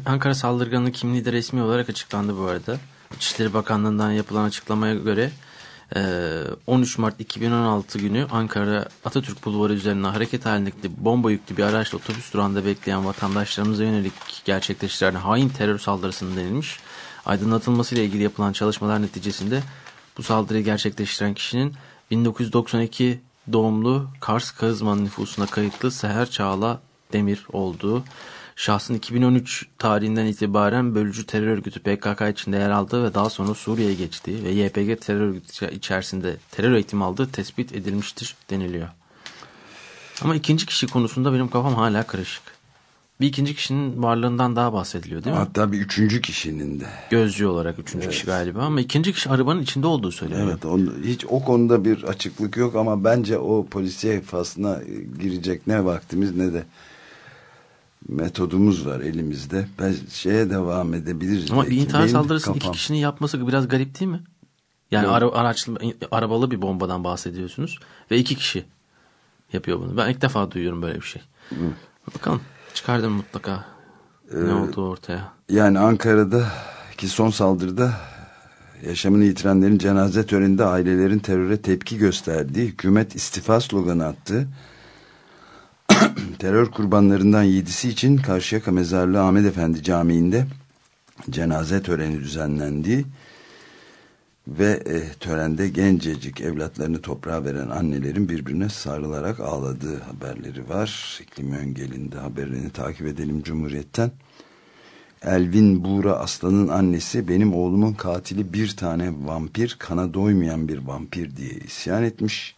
Ankara saldırganının kimliği de resmi olarak açıklandı bu arada. İçişleri Bakanlığı'ndan yapılan açıklamaya göre 13 Mart 2016 günü Ankara Atatürk Bulvarı üzerine hareket halindeki bomba yüklü bir araçla otobüs durağında bekleyen vatandaşlarımıza yönelik gerçekleştirilen hain terör saldırısının denilmiş aydınlatılmasıyla ilgili yapılan çalışmalar neticesinde bu saldırıyı gerçekleştiren kişinin 1992 doğumlu Kars Kağızman nüfusuna kayıtlı Seher Çağla Demir olduğu, şahsın 2013 tarihinden itibaren bölücü terör örgütü PKK içinde yer aldığı ve daha sonra Suriye'ye geçtiği ve YPG terör örgütü içerisinde terör eğitimi aldığı tespit edilmiştir deniliyor. Ama ikinci kişi konusunda benim kafam hala karışık bir ikinci kişinin varlığından daha bahsediliyor değil mi? Hatta bir üçüncü kişinin de. Gözcü olarak üçüncü evet. kişi galiba ama ikinci kişi arabanın içinde olduğu söyleniyor. Evet on, hiç o konuda bir açıklık yok ama bence o polisiye faslına girecek ne vaktimiz ne de metodumuz var elimizde. Ben şeye devam edebiliriz. Ama belki. bir intihar saldırısını iki kişinin yapması biraz garip değil mi? Yani ara, araçlı, arabalı bir bombadan bahsediyorsunuz ve iki kişi yapıyor bunu. Ben ilk defa duyuyorum böyle bir şey. Hı. Bakalım. Çıkardım mutlaka. Ee, ne oldu ortaya? Yani Ankara'da ki son saldırıda yaşamını yitirenlerin cenaze töreninde ailelerin teröre tepki gösterdiği, hükümet istifa sloganı attı. Terör kurbanlarından yedisi için Karşıyaka Mezarlığı Ahmet Efendi Camii'nde cenaze töreni düzenlendi ve e, törende gencecik evlatlarını toprağa veren annelerin birbirine sarılarak ağladığı haberleri var. İklim Öngel'in de haberini takip edelim Cumhuriyet'ten. Elvin Buğra Aslan'ın annesi benim oğlumun katili bir tane vampir, kana doymayan bir vampir diye isyan etmiş.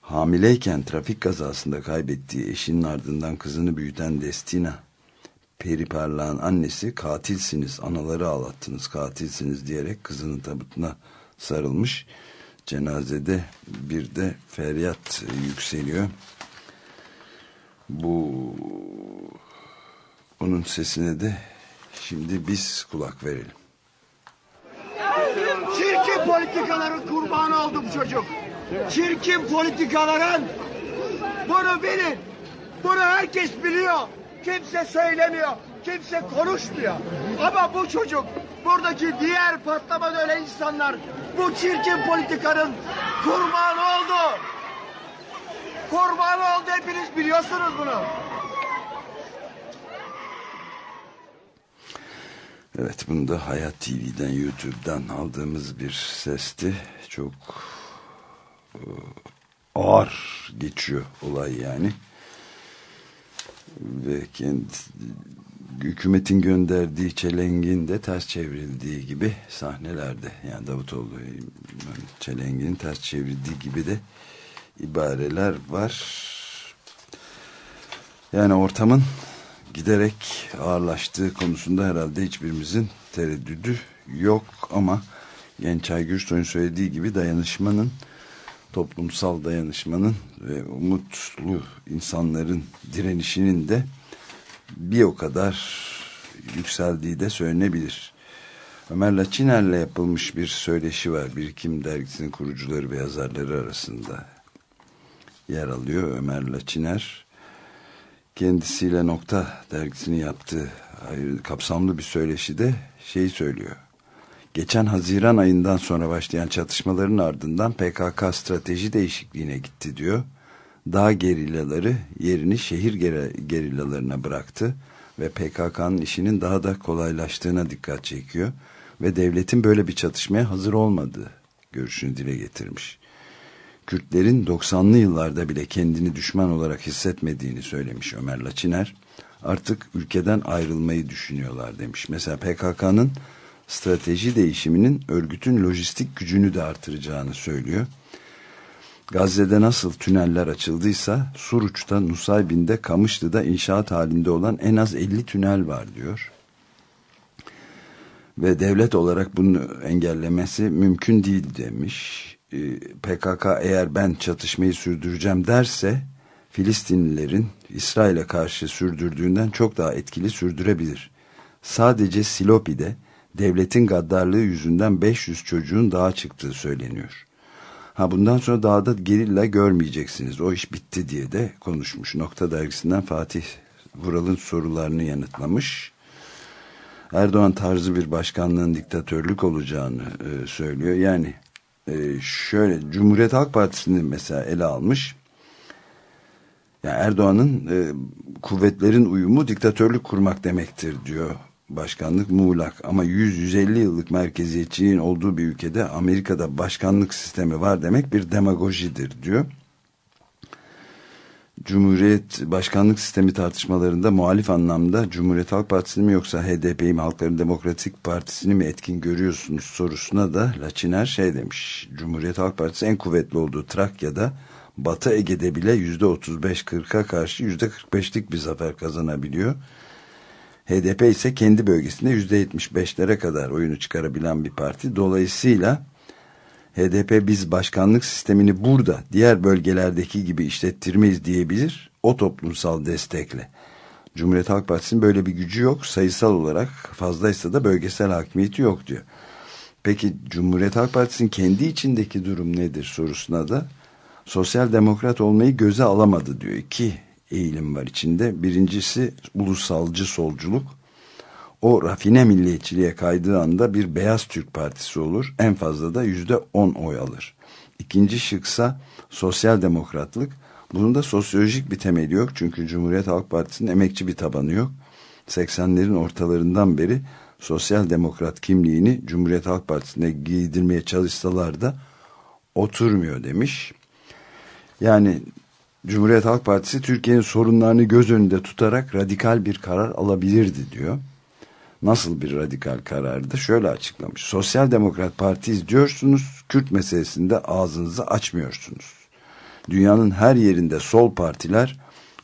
Hamileyken trafik kazasında kaybettiği eşinin ardından kızını büyüten Destina Peri Parlağın annesi katilsiniz, anaları ağlattınız, katilsiniz diyerek kızının tabutuna sarılmış. Cenazede bir de feryat yükseliyor. Bu onun sesine de şimdi biz kulak verelim. Çirkin politikaların kurbanı oldu bu çocuk. Çirkin politikaların bunu bilin. Bunu herkes biliyor. Kimse söylemiyor. Kimse konuşmuyor. Ama bu çocuk, buradaki diğer patlamadı ölen insanlar bu çirkin politikanın kurbanı oldu. Kurbanı oldu hepiniz biliyorsunuz bunu. Evet bunu da Hayat TV'den YouTube'dan aldığımız bir sesti. Çok e, ağır geçiyor olay yani. Ve kendi hükümetin gönderdiği çelengin de ters çevrildiği gibi sahnelerde yani Davutoğlu çelengin ters çevrildiği gibi de ibareler var. Yani ortamın giderek ağırlaştığı konusunda herhalde hiçbirimizin tereddüdü yok ama Gençay Gürsoy'un söylediği gibi dayanışmanın toplumsal dayanışmanın ve umutlu insanların direnişinin de bir o kadar yükseldiği de söylenebilir. Ömer Laçiner'le yapılmış bir söyleşi var. Birikim dergisinin kurucuları ve yazarları arasında yer alıyor Ömer Laçiner. Kendisiyle Nokta dergisinin yaptığı kapsamlı bir söyleşide şeyi söylüyor. Geçen Haziran ayından sonra başlayan çatışmaların ardından PKK strateji değişikliğine gitti diyor. Dağ gerillaları yerini şehir gerillalarına bıraktı ve PKK'nın işinin daha da kolaylaştığına dikkat çekiyor ve devletin böyle bir çatışmaya hazır olmadığı görüşünü dile getirmiş. Kürtlerin 90'lı yıllarda bile kendini düşman olarak hissetmediğini söylemiş Ömer Laçiner. Artık ülkeden ayrılmayı düşünüyorlar demiş. Mesela PKK'nın strateji değişiminin örgütün lojistik gücünü de artıracağını söylüyor. Gazze'de nasıl tüneller açıldıysa Suruç'ta, Nusaybin'de, Kamışlı'da inşaat halinde olan en az 50 tünel var diyor. Ve devlet olarak bunu engellemesi mümkün değil demiş. Ee, PKK eğer ben çatışmayı sürdüreceğim derse Filistinlilerin İsrail'e karşı sürdürdüğünden çok daha etkili sürdürebilir. Sadece Silopi'de devletin gaddarlığı yüzünden 500 çocuğun dağa çıktığı söyleniyor. Ha bundan sonra dağda gerilla görmeyeceksiniz. O iş bitti diye de konuşmuş. Nokta dergisinden Fatih Vural'ın sorularını yanıtlamış. Erdoğan tarzı bir başkanlığın diktatörlük olacağını e, söylüyor. Yani e, şöyle Cumhuriyet Halk Partisi'ni mesela ele almış. Yani Erdoğan'ın e, kuvvetlerin uyumu diktatörlük kurmak demektir diyor başkanlık muğlak ama 100-150 yıllık merkeziyetçiliğin olduğu bir ülkede Amerika'da başkanlık sistemi var demek bir demagojidir diyor. Cumhuriyet başkanlık sistemi tartışmalarında muhalif anlamda Cumhuriyet Halk Partisi'ni mi yoksa HDP'yi mi Halkların Demokratik Partisi'ni mi etkin görüyorsunuz sorusuna da Laçiner şey demiş. Cumhuriyet Halk Partisi en kuvvetli olduğu Trakya'da Batı Ege'de bile %35-40'a karşı %45'lik bir zafer kazanabiliyor. HDP ise kendi bölgesinde %75'lere kadar oyunu çıkarabilen bir parti. Dolayısıyla HDP biz başkanlık sistemini burada diğer bölgelerdeki gibi işlettirmeyiz diyebilir o toplumsal destekle. Cumhuriyet Halk Partisi'nin böyle bir gücü yok. Sayısal olarak fazlaysa da bölgesel hakimiyeti yok diyor. Peki Cumhuriyet Halk Partisi'nin kendi içindeki durum nedir sorusuna da sosyal demokrat olmayı göze alamadı diyor. İki eğilim var içinde. Birincisi ulusalcı solculuk. O rafine milliyetçiliğe kaydığı anda bir beyaz Türk partisi olur. En fazla da yüzde on oy alır. İkinci şıksa sosyal demokratlık. Bunun da sosyolojik bir temeli yok. Çünkü Cumhuriyet Halk Partisi'nin emekçi bir tabanı yok. 80'lerin ortalarından beri sosyal demokrat kimliğini Cumhuriyet Halk Partisi'ne giydirmeye çalışsalar da oturmuyor demiş. Yani Cumhuriyet Halk Partisi Türkiye'nin sorunlarını göz önünde tutarak radikal bir karar alabilirdi diyor. Nasıl bir radikal karardı? Şöyle açıklamış. Sosyal Demokrat Parti izliyorsunuz, Kürt meselesinde ağzınızı açmıyorsunuz. Dünyanın her yerinde sol partiler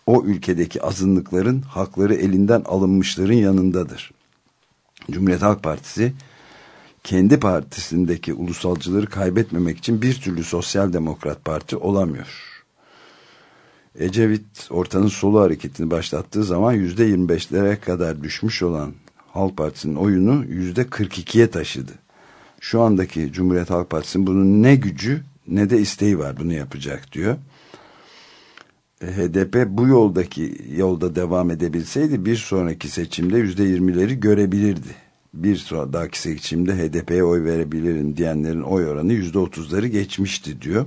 o ülkedeki azınlıkların hakları elinden alınmışların yanındadır. Cumhuriyet Halk Partisi kendi partisindeki ulusalcıları kaybetmemek için bir türlü sosyal demokrat parti olamıyor. Ecevit ortanın solu hareketini başlattığı zaman yüzde 25'lere kadar düşmüş olan Halk Partisi'nin oyunu yüzde 42'ye taşıdı. Şu andaki Cumhuriyet Halk Partisi'nin bunun ne gücü ne de isteği var bunu yapacak diyor. HDP bu yoldaki yolda devam edebilseydi bir sonraki seçimde yüzde yirmileri görebilirdi. Bir sonraki seçimde HDP'ye oy verebilirim diyenlerin oy oranı yüzde otuzları geçmişti diyor.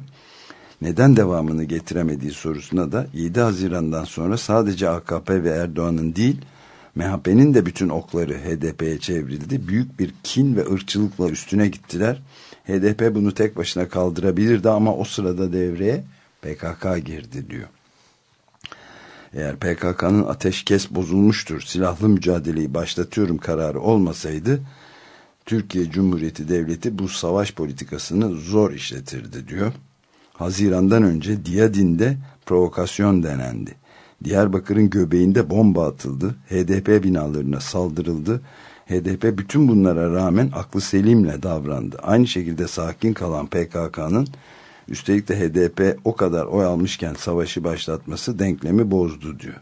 Neden devamını getiremediği sorusuna da 7 Haziran'dan sonra sadece AKP ve Erdoğan'ın değil MHP'nin de bütün okları HDP'ye çevrildi. Büyük bir kin ve ırkçılıkla üstüne gittiler. HDP bunu tek başına kaldırabilirdi ama o sırada devreye PKK girdi diyor. Eğer PKK'nın ateşkes bozulmuştur, silahlı mücadeleyi başlatıyorum kararı olmasaydı Türkiye Cumhuriyeti Devleti bu savaş politikasını zor işletirdi diyor. Haziran'dan önce Diyadin'de provokasyon denendi. Diyarbakır'ın göbeğinde bomba atıldı. HDP binalarına saldırıldı. HDP bütün bunlara rağmen aklı selimle davrandı. Aynı şekilde sakin kalan PKK'nın üstelik de HDP o kadar oy almışken savaşı başlatması denklemi bozdu diyor.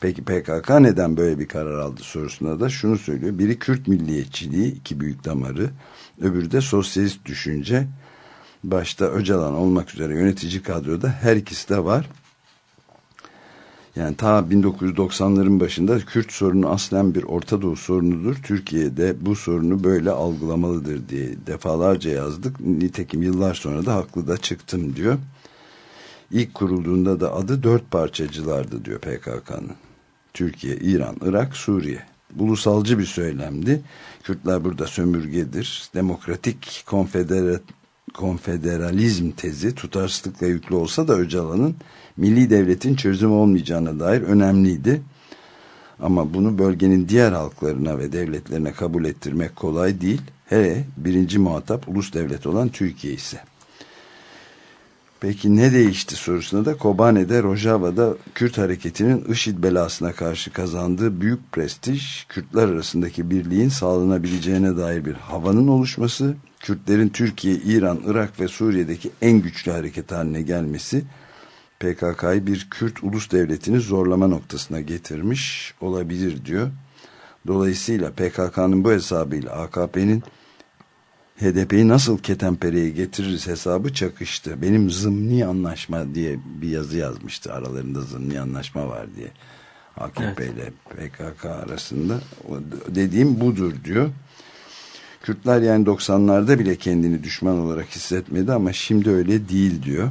Peki PKK neden böyle bir karar aldı sorusuna da şunu söylüyor. Biri Kürt milliyetçiliği, iki büyük damarı, öbürü de sosyalist düşünce. Başta Öcalan olmak üzere yönetici kadroda her ikisi de var. Yani ta 1990'ların başında Kürt sorunu aslen bir Orta Doğu sorunudur. Türkiye'de bu sorunu böyle algılamalıdır diye defalarca yazdık. Nitekim yıllar sonra da haklı da çıktım diyor. İlk kurulduğunda da adı dört parçacılardı diyor PKK'nın. Türkiye, İran, Irak, Suriye. Ulusalcı bir söylemdi. Kürtler burada sömürgedir. Demokratik konfederat konfederalizm tezi tutarsızlıkla yüklü olsa da Öcalan'ın milli devletin çözüm olmayacağına dair önemliydi. Ama bunu bölgenin diğer halklarına ve devletlerine kabul ettirmek kolay değil. Hele birinci muhatap ulus devlet olan Türkiye ise. Peki ne değişti sorusuna da Kobane'de Rojava'da Kürt hareketinin IŞİD belasına karşı kazandığı büyük prestij, Kürtler arasındaki birliğin sağlanabileceğine dair bir havanın oluşması, Kürtlerin Türkiye, İran, Irak ve Suriye'deki en güçlü hareket haline gelmesi, PKK'yı bir Kürt ulus devletini zorlama noktasına getirmiş olabilir diyor. Dolayısıyla PKK'nın bu hesabıyla AKP'nin HDP'yi nasıl ketenpereye getiririz hesabı çakıştı. Benim zımni anlaşma diye bir yazı yazmıştı. Aralarında zımni anlaşma var diye. AKP ile PKK arasında. Dediğim budur diyor. Kürtler yani 90'larda bile kendini düşman olarak hissetmedi ama şimdi öyle değil diyor.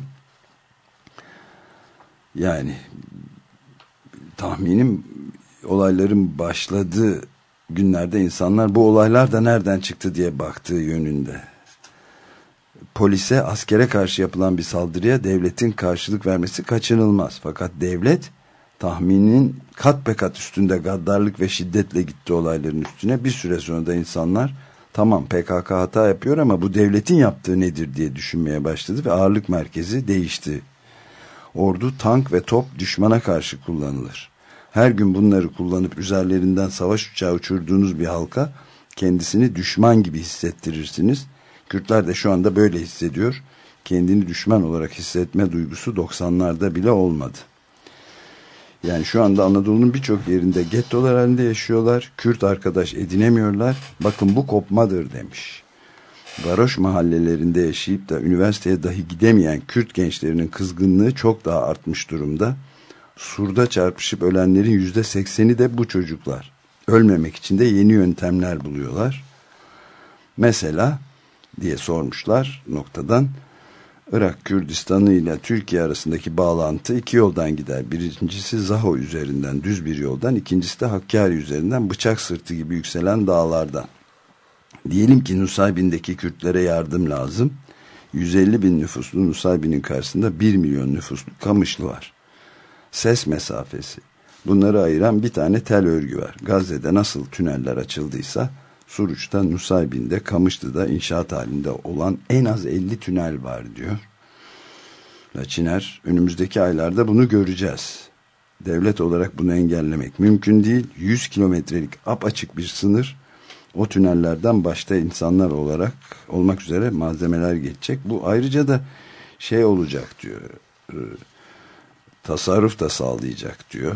Yani tahminim olayların başladığı günlerde insanlar bu olaylar da nereden çıktı diye baktığı yönünde. Polise, askere karşı yapılan bir saldırıya devletin karşılık vermesi kaçınılmaz. Fakat devlet tahminin kat be kat üstünde gaddarlık ve şiddetle gitti olayların üstüne. Bir süre sonra da insanlar tamam PKK hata yapıyor ama bu devletin yaptığı nedir diye düşünmeye başladı ve ağırlık merkezi değişti. Ordu, tank ve top düşmana karşı kullanılır her gün bunları kullanıp üzerlerinden savaş uçağı uçurduğunuz bir halka kendisini düşman gibi hissettirirsiniz. Kürtler de şu anda böyle hissediyor. Kendini düşman olarak hissetme duygusu 90'larda bile olmadı. Yani şu anda Anadolu'nun birçok yerinde gettolar halinde yaşıyorlar. Kürt arkadaş edinemiyorlar. Bakın bu kopmadır demiş. Varoş mahallelerinde yaşayıp da üniversiteye dahi gidemeyen Kürt gençlerinin kızgınlığı çok daha artmış durumda surda çarpışıp ölenlerin yüzde sekseni de bu çocuklar. Ölmemek için de yeni yöntemler buluyorlar. Mesela diye sormuşlar noktadan Irak Kürdistanı ile Türkiye arasındaki bağlantı iki yoldan gider. Birincisi Zaho üzerinden düz bir yoldan, ikincisi de Hakkari üzerinden bıçak sırtı gibi yükselen dağlardan. Diyelim ki Nusaybin'deki Kürtlere yardım lazım. 150 bin nüfuslu Nusaybin'in karşısında 1 milyon nüfuslu Kamışlı var ses mesafesi. Bunları ayıran bir tane tel örgü var. Gazze'de nasıl tüneller açıldıysa Suruç'ta, Nusaybin'de, Kamışlı'da inşaat halinde olan en az 50 tünel var diyor. Laçiner önümüzdeki aylarda bunu göreceğiz. Devlet olarak bunu engellemek mümkün değil. 100 kilometrelik apaçık bir sınır o tünellerden başta insanlar olarak olmak üzere malzemeler geçecek. Bu ayrıca da şey olacak diyor tasarruf da sağlayacak diyor.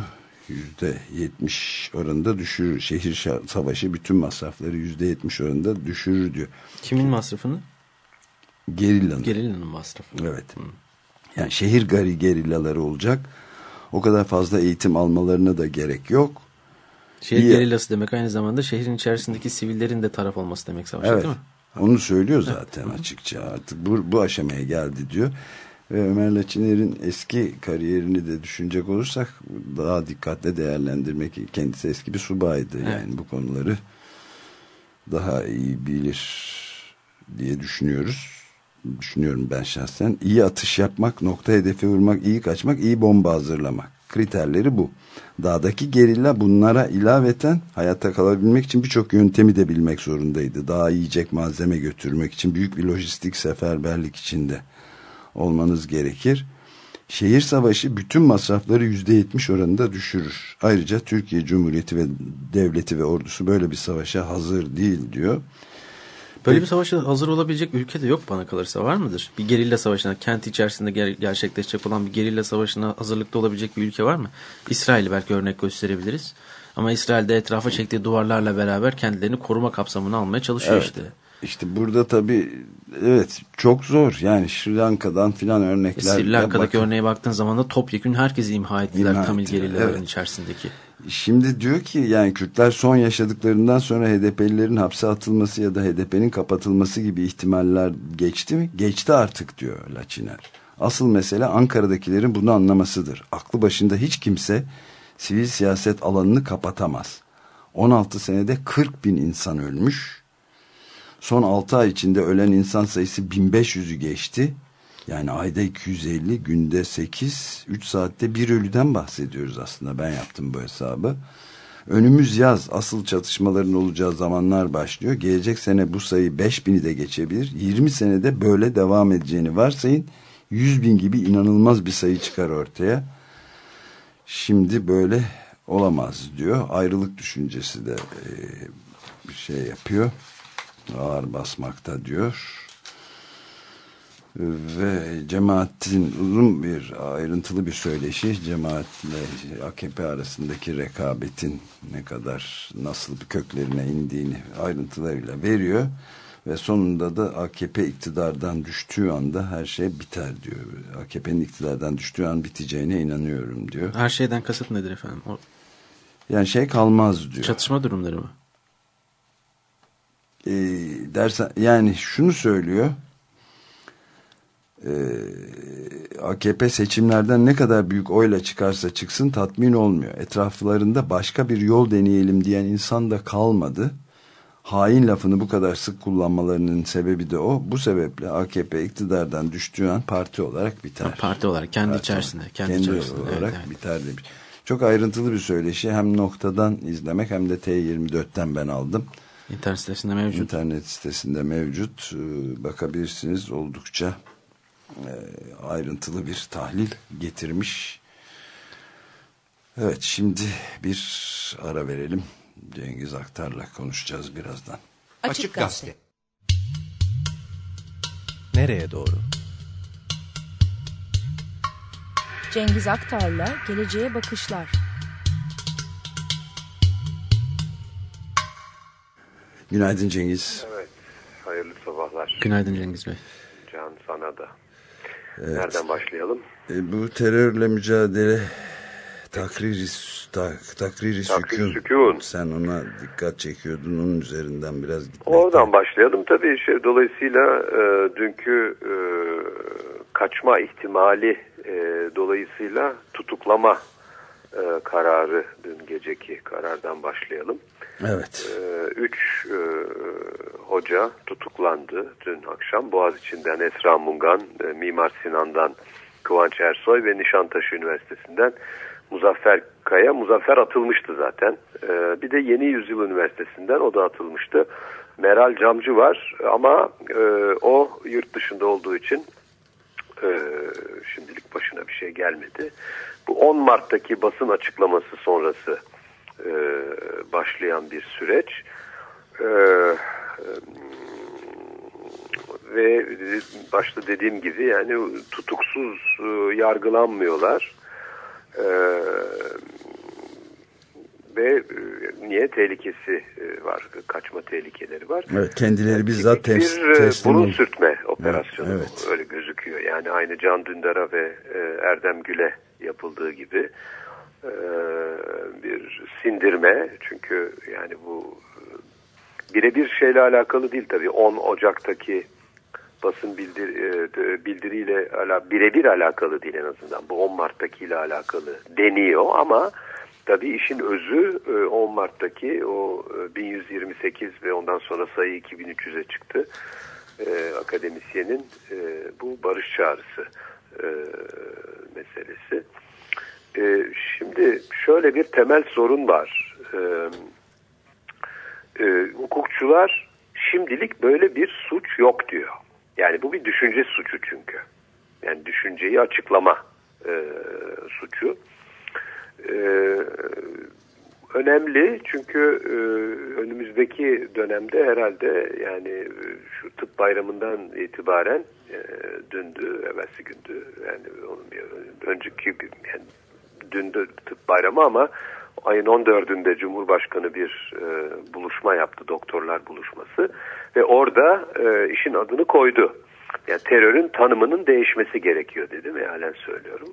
Yüzde yetmiş oranında düşürür. Şehir savaşı bütün masrafları yüzde yetmiş oranında düşürür diyor. Kimin masrafını? Gerillanın. Gerillanın masrafı. Evet. Hmm. Yani şehir gari gerillaları olacak. O kadar fazla eğitim almalarına da gerek yok. Şehir İyi. gerillası demek aynı zamanda şehrin içerisindeki sivillerin de taraf olması demek savaşta Evet. değil mi? Onu söylüyor zaten açıkça artık bu, bu aşamaya geldi diyor. Ve Ömer Laçiner'in eski kariyerini de düşünecek olursak daha dikkatle değerlendirmek kendisi eski bir subaydı. Evet. Yani bu konuları daha iyi bilir diye düşünüyoruz. Düşünüyorum ben şahsen. İyi atış yapmak, nokta hedefe vurmak, iyi kaçmak, iyi bomba hazırlamak. Kriterleri bu. Dağdaki gerilla bunlara ilaveten hayatta kalabilmek için birçok yöntemi de bilmek zorundaydı. Daha yiyecek malzeme götürmek için büyük bir lojistik seferberlik içinde olmanız gerekir. Şehir savaşı bütün masrafları %70 oranında düşürür. Ayrıca Türkiye Cumhuriyeti ve devleti ve ordusu böyle bir savaşa hazır değil diyor. Böyle bir savaşa hazır olabilecek ülke de yok bana kalırsa var mıdır? Bir gerilla savaşına, kent içerisinde ger- gerçekleşecek olan bir gerilla savaşına hazırlıklı olabilecek bir ülke var mı? İsrail'i belki örnek gösterebiliriz. Ama İsrail'de etrafa çektiği duvarlarla beraber kendilerini koruma kapsamına almaya çalışıyor Evet. işte. İşte burada tabii evet çok zor. Yani Sri Lanka'dan filan örnekler. Sri Lanka'daki bakın. örneğe baktığın zaman da topyekun herkesi imha ettiler İmha Tamil gerillaların evet. içerisindeki. Şimdi diyor ki yani Kürtler son yaşadıklarından sonra HDP'lilerin hapse atılması ya da HDP'nin kapatılması gibi ihtimaller geçti mi? Geçti artık diyor Laçiner. Asıl mesele Ankara'dakilerin bunu anlamasıdır. Aklı başında hiç kimse sivil siyaset alanını kapatamaz. 16 senede 40 bin insan ölmüş. Son 6 ay içinde ölen insan sayısı 1500'ü geçti. Yani ayda 250, günde 8, 3 saatte bir ölüden bahsediyoruz aslında. Ben yaptım bu hesabı. Önümüz yaz, asıl çatışmaların olacağı zamanlar başlıyor. Gelecek sene bu sayı 5000'i de geçebilir. 20 senede böyle devam edeceğini varsayın. 100 bin gibi inanılmaz bir sayı çıkar ortaya. Şimdi böyle olamaz diyor. Ayrılık düşüncesi de e, bir şey yapıyor. Ağır basmakta diyor ve cemaatin uzun bir ayrıntılı bir söyleşi cemaatle AKP arasındaki rekabetin ne kadar nasıl bir köklerine indiğini ayrıntılarıyla veriyor ve sonunda da AKP iktidardan düştüğü anda her şey biter diyor. AKP'nin iktidardan düştüğü an biteceğine inanıyorum diyor. Her şeyden kasıt nedir efendim? O Yani şey kalmaz diyor. çatışma durumları mı? E, dersen yani şunu söylüyor e, AKP seçimlerden ne kadar büyük oyla çıkarsa çıksın tatmin olmuyor. Etraflarında başka bir yol deneyelim diyen insan da kalmadı. Hain lafını bu kadar sık kullanmalarının sebebi de o. Bu sebeple AKP iktidardan düştüğü an parti olarak biter. Parti olarak kendi Parti içerisinde. Kendi, kendi içerisinde. olarak evet, evet. biter demiş. Çok ayrıntılı bir söyleşi. Hem noktadan izlemek hem de T24'ten ben aldım. İnternet sitesinde mevcut. İnternet sitesinde mevcut. Ee, Bakabilirsiniz. Oldukça e, ayrıntılı bir tahlil getirmiş. Evet şimdi bir ara verelim. Cengiz Aktar'la konuşacağız birazdan. Açık Gazete. Nereye doğru? Cengiz Aktar'la Geleceğe Bakışlar. Günaydın Cengiz. Evet, hayırlı sabahlar Günaydın Cengiz Bey. Can sana da. Nereden başlayalım? E, bu terörle mücadele takriri, tak, takriri Takriri sükun. sükun. Sen ona dikkat çekiyordun. Onun üzerinden biraz gitmek. Oradan başlayalım. Tabii şey, dolayısıyla e, dünkü e, kaçma ihtimali e, dolayısıyla tutuklama e, kararı, dün geceki karardan başlayalım. Evet. E, üç e, hoca tutuklandı dün akşam. Boğaziçi'nden Esra Mungan, e, Mimar Sinan'dan Kıvanç Ersoy ve Nişantaşı Üniversitesi'nden Muzaffer Kaya. Muzaffer atılmıştı zaten. E, bir de Yeni Yüzyıl Üniversitesi'nden o da atılmıştı. Meral Camcı var ama e, o yurt dışında olduğu için e, şimdilik başına bir şey gelmedi. Bu 10 Mart'taki basın açıklaması sonrası e, başlayan bir süreç. E, e, ve başta dediğim gibi yani tutuksuz e, yargılanmıyorlar. E, ve e, niye tehlikesi e, var, kaçma tehlikeleri var. Evet kendileri bizzat Tipik tes, bir teslim burun sürtme operasyonu Evet, evet. öyle gözüküyor. Yani aynı Can Dündar'a ve Erdem Gül'e yap, yapıldığı gibi e, bir sindirme. Çünkü yani bu e, birebir şeyle alakalı değil tabii. 10 Ocak'taki basın bildir, e, bildiriyle birebir alakalı değil en azından. Bu 10 Mart'takiyle alakalı deniyor ama tabii işin özü e, 10 Mart'taki o e, 1128 ve ondan sonra sayı 2300'e çıktı. Akademisyenin bu barış çağrısı meselesi. E, şimdi şöyle bir temel sorun var. E, e, hukukçular şimdilik böyle bir suç yok diyor. Yani bu bir düşünce suçu çünkü. Yani düşünceyi açıklama e, suçu. E, önemli çünkü e, önümüzdeki dönemde herhalde yani e, şu tıp bayramından itibaren e, dündü, evvelsi gündü yani onun bir önceki yani dündü tıp bayramı ama ayın 14'ünde Cumhurbaşkanı bir e, buluşma yaptı, doktorlar buluşması ve orada e, işin adını koydu. Yani terörün tanımının değişmesi gerekiyor dedi mealen söylüyorum.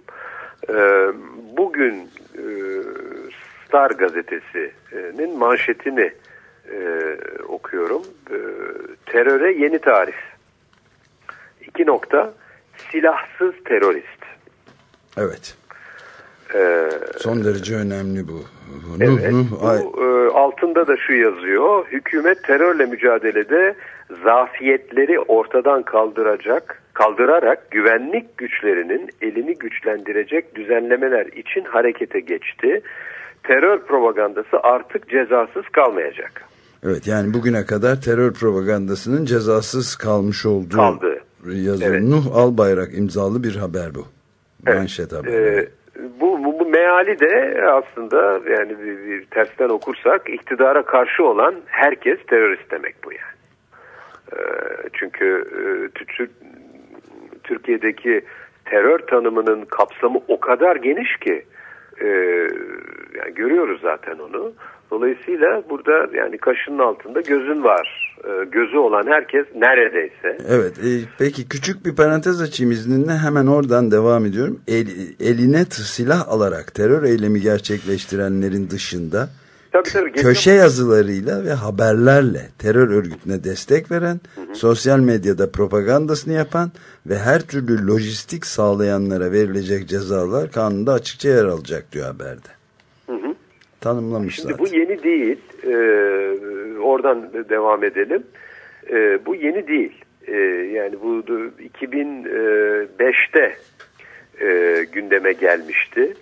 E, bugün e, Star gazetesinin manşetini e, okuyorum. E, teröre yeni tarif. İki nokta silahsız terörist. Evet. Ee, Son derece önemli bu. Evet, Nuh, Nuh, ay- bu e, altında da şu yazıyor. Hükümet terörle mücadelede zafiyetleri ortadan kaldıracak, kaldırarak güvenlik güçlerinin elini güçlendirecek düzenlemeler için harekete geçti. Terör propagandası artık cezasız kalmayacak. Evet yani bugüne kadar terör propagandasının cezasız kalmış olduğu Kaldı. yazıyor. Evet. Nuh Albayrak imzalı bir haber bu. Evet. Manşet haber. Ee, bu, bu, bu meali de aslında yani bir, bir tersten okursak iktidara karşı olan herkes terörist demek bu yani. Ee, çünkü e, Tü- Tü- Türkiye'deki terör tanımının kapsamı o kadar geniş ki e, yani görüyoruz zaten onu. Dolayısıyla burada yani kaşının altında gözün var. E, gözü olan herkes neredeyse Evet, e, peki küçük bir parantez açayım izninle hemen oradan devam ediyorum. El, eline silah alarak terör eylemi gerçekleştirenlerin dışında Tabii, tabii, geçen- köşe yazılarıyla ve haberlerle terör örgütüne destek veren, sosyal medyada propagandasını yapan ve her türlü lojistik sağlayanlara verilecek cezalar kanunda açıkça yer alacak diyor haberde. Tanımlamış Şimdi bu yeni değil. Ee, oradan devam edelim. Ee, bu yeni değil. Ee, yani bu da 2005'te e, gündeme gelmişti.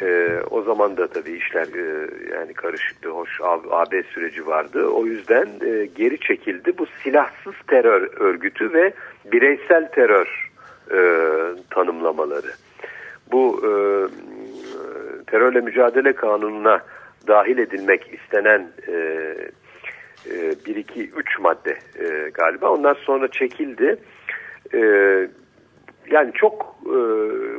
Ee, o zaman da tabii işler e, yani karışıktı. Hoş AB süreci vardı. O yüzden e, geri çekildi. Bu silahsız terör örgütü ve bireysel terör e, tanımlamaları. Bu e, terörle mücadele kanununa dahil edilmek istenen e, e, 1, 2, 3 madde e, galiba. Onlar sonra çekildi. E, yani çok e,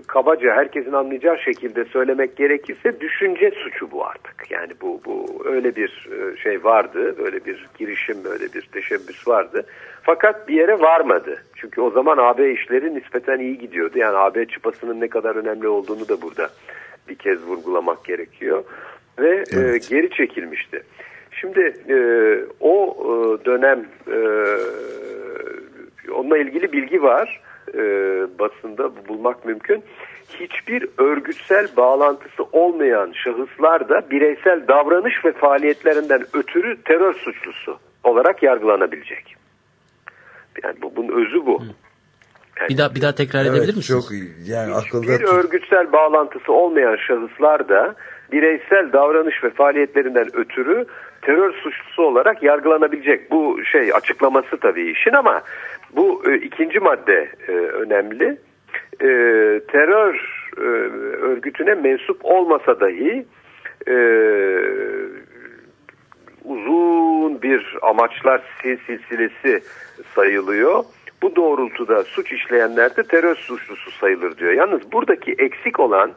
kabaca herkesin anlayacağı şekilde söylemek gerekirse düşünce suçu bu artık. Yani bu bu öyle bir e, şey vardı, böyle bir girişim, böyle bir teşebbüs vardı. Fakat bir yere varmadı. Çünkü o zaman AB işleri nispeten iyi gidiyordu. Yani AB çıpasının ne kadar önemli olduğunu da burada bir kez vurgulamak gerekiyor. Ve e, geri çekilmişti. Şimdi e, o e, dönem e, onunla ilgili bilgi var. E, basında bulmak mümkün. Hiçbir örgütsel bağlantısı olmayan şahıslar da bireysel davranış ve faaliyetlerinden ötürü terör suçlusu olarak yargılanabilecek. Yani bu, bunun özü bu. Yani Bir daha bir daha tekrar edebilir Evet, misiniz? çok iyi. Yani akılda bir örgütsel bağlantısı olmayan şahıslar da bireysel davranış ve faaliyetlerinden ötürü terör suçlusu olarak yargılanabilecek. Bu şey açıklaması tabii işin ama bu e, ikinci madde e, önemli. E, terör e, örgütüne mensup olmasa dahi e, uzun bir amaçlar sil- silsilesi sayılıyor. Bu doğrultuda suç işleyenler de terör suçlusu sayılır diyor. Yalnız buradaki eksik olan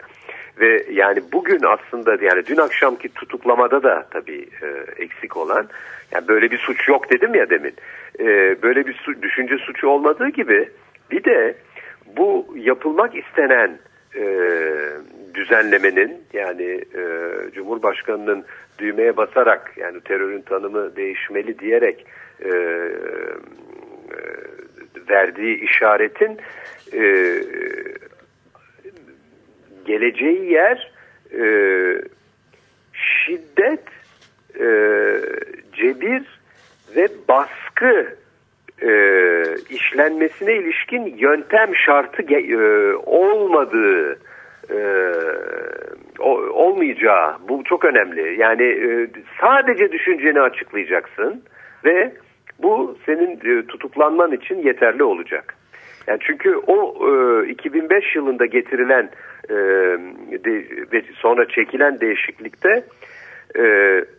ve yani bugün aslında yani dün akşamki tutuklamada da tabii e, eksik olan yani böyle bir suç yok dedim ya demin. E, böyle bir su, düşünce suçu olmadığı gibi bir de bu yapılmak istenen e, düzenlemenin yani e, Cumhurbaşkanı'nın düğmeye basarak yani terörün tanımı değişmeli diyerek e, e, verdiği işaretin e, geleceği yer e, şiddet, e, cebir ve baskı e, işlenmesine ilişkin yöntem şartı e, olmadığı e, olmayacağı bu çok önemli. Yani e, sadece düşünceni açıklayacaksın ve bu senin e, tutuklanman için yeterli olacak. Yani çünkü o e, 2005 yılında getirilen e, de, ve sonra çekilen değişiklikte e,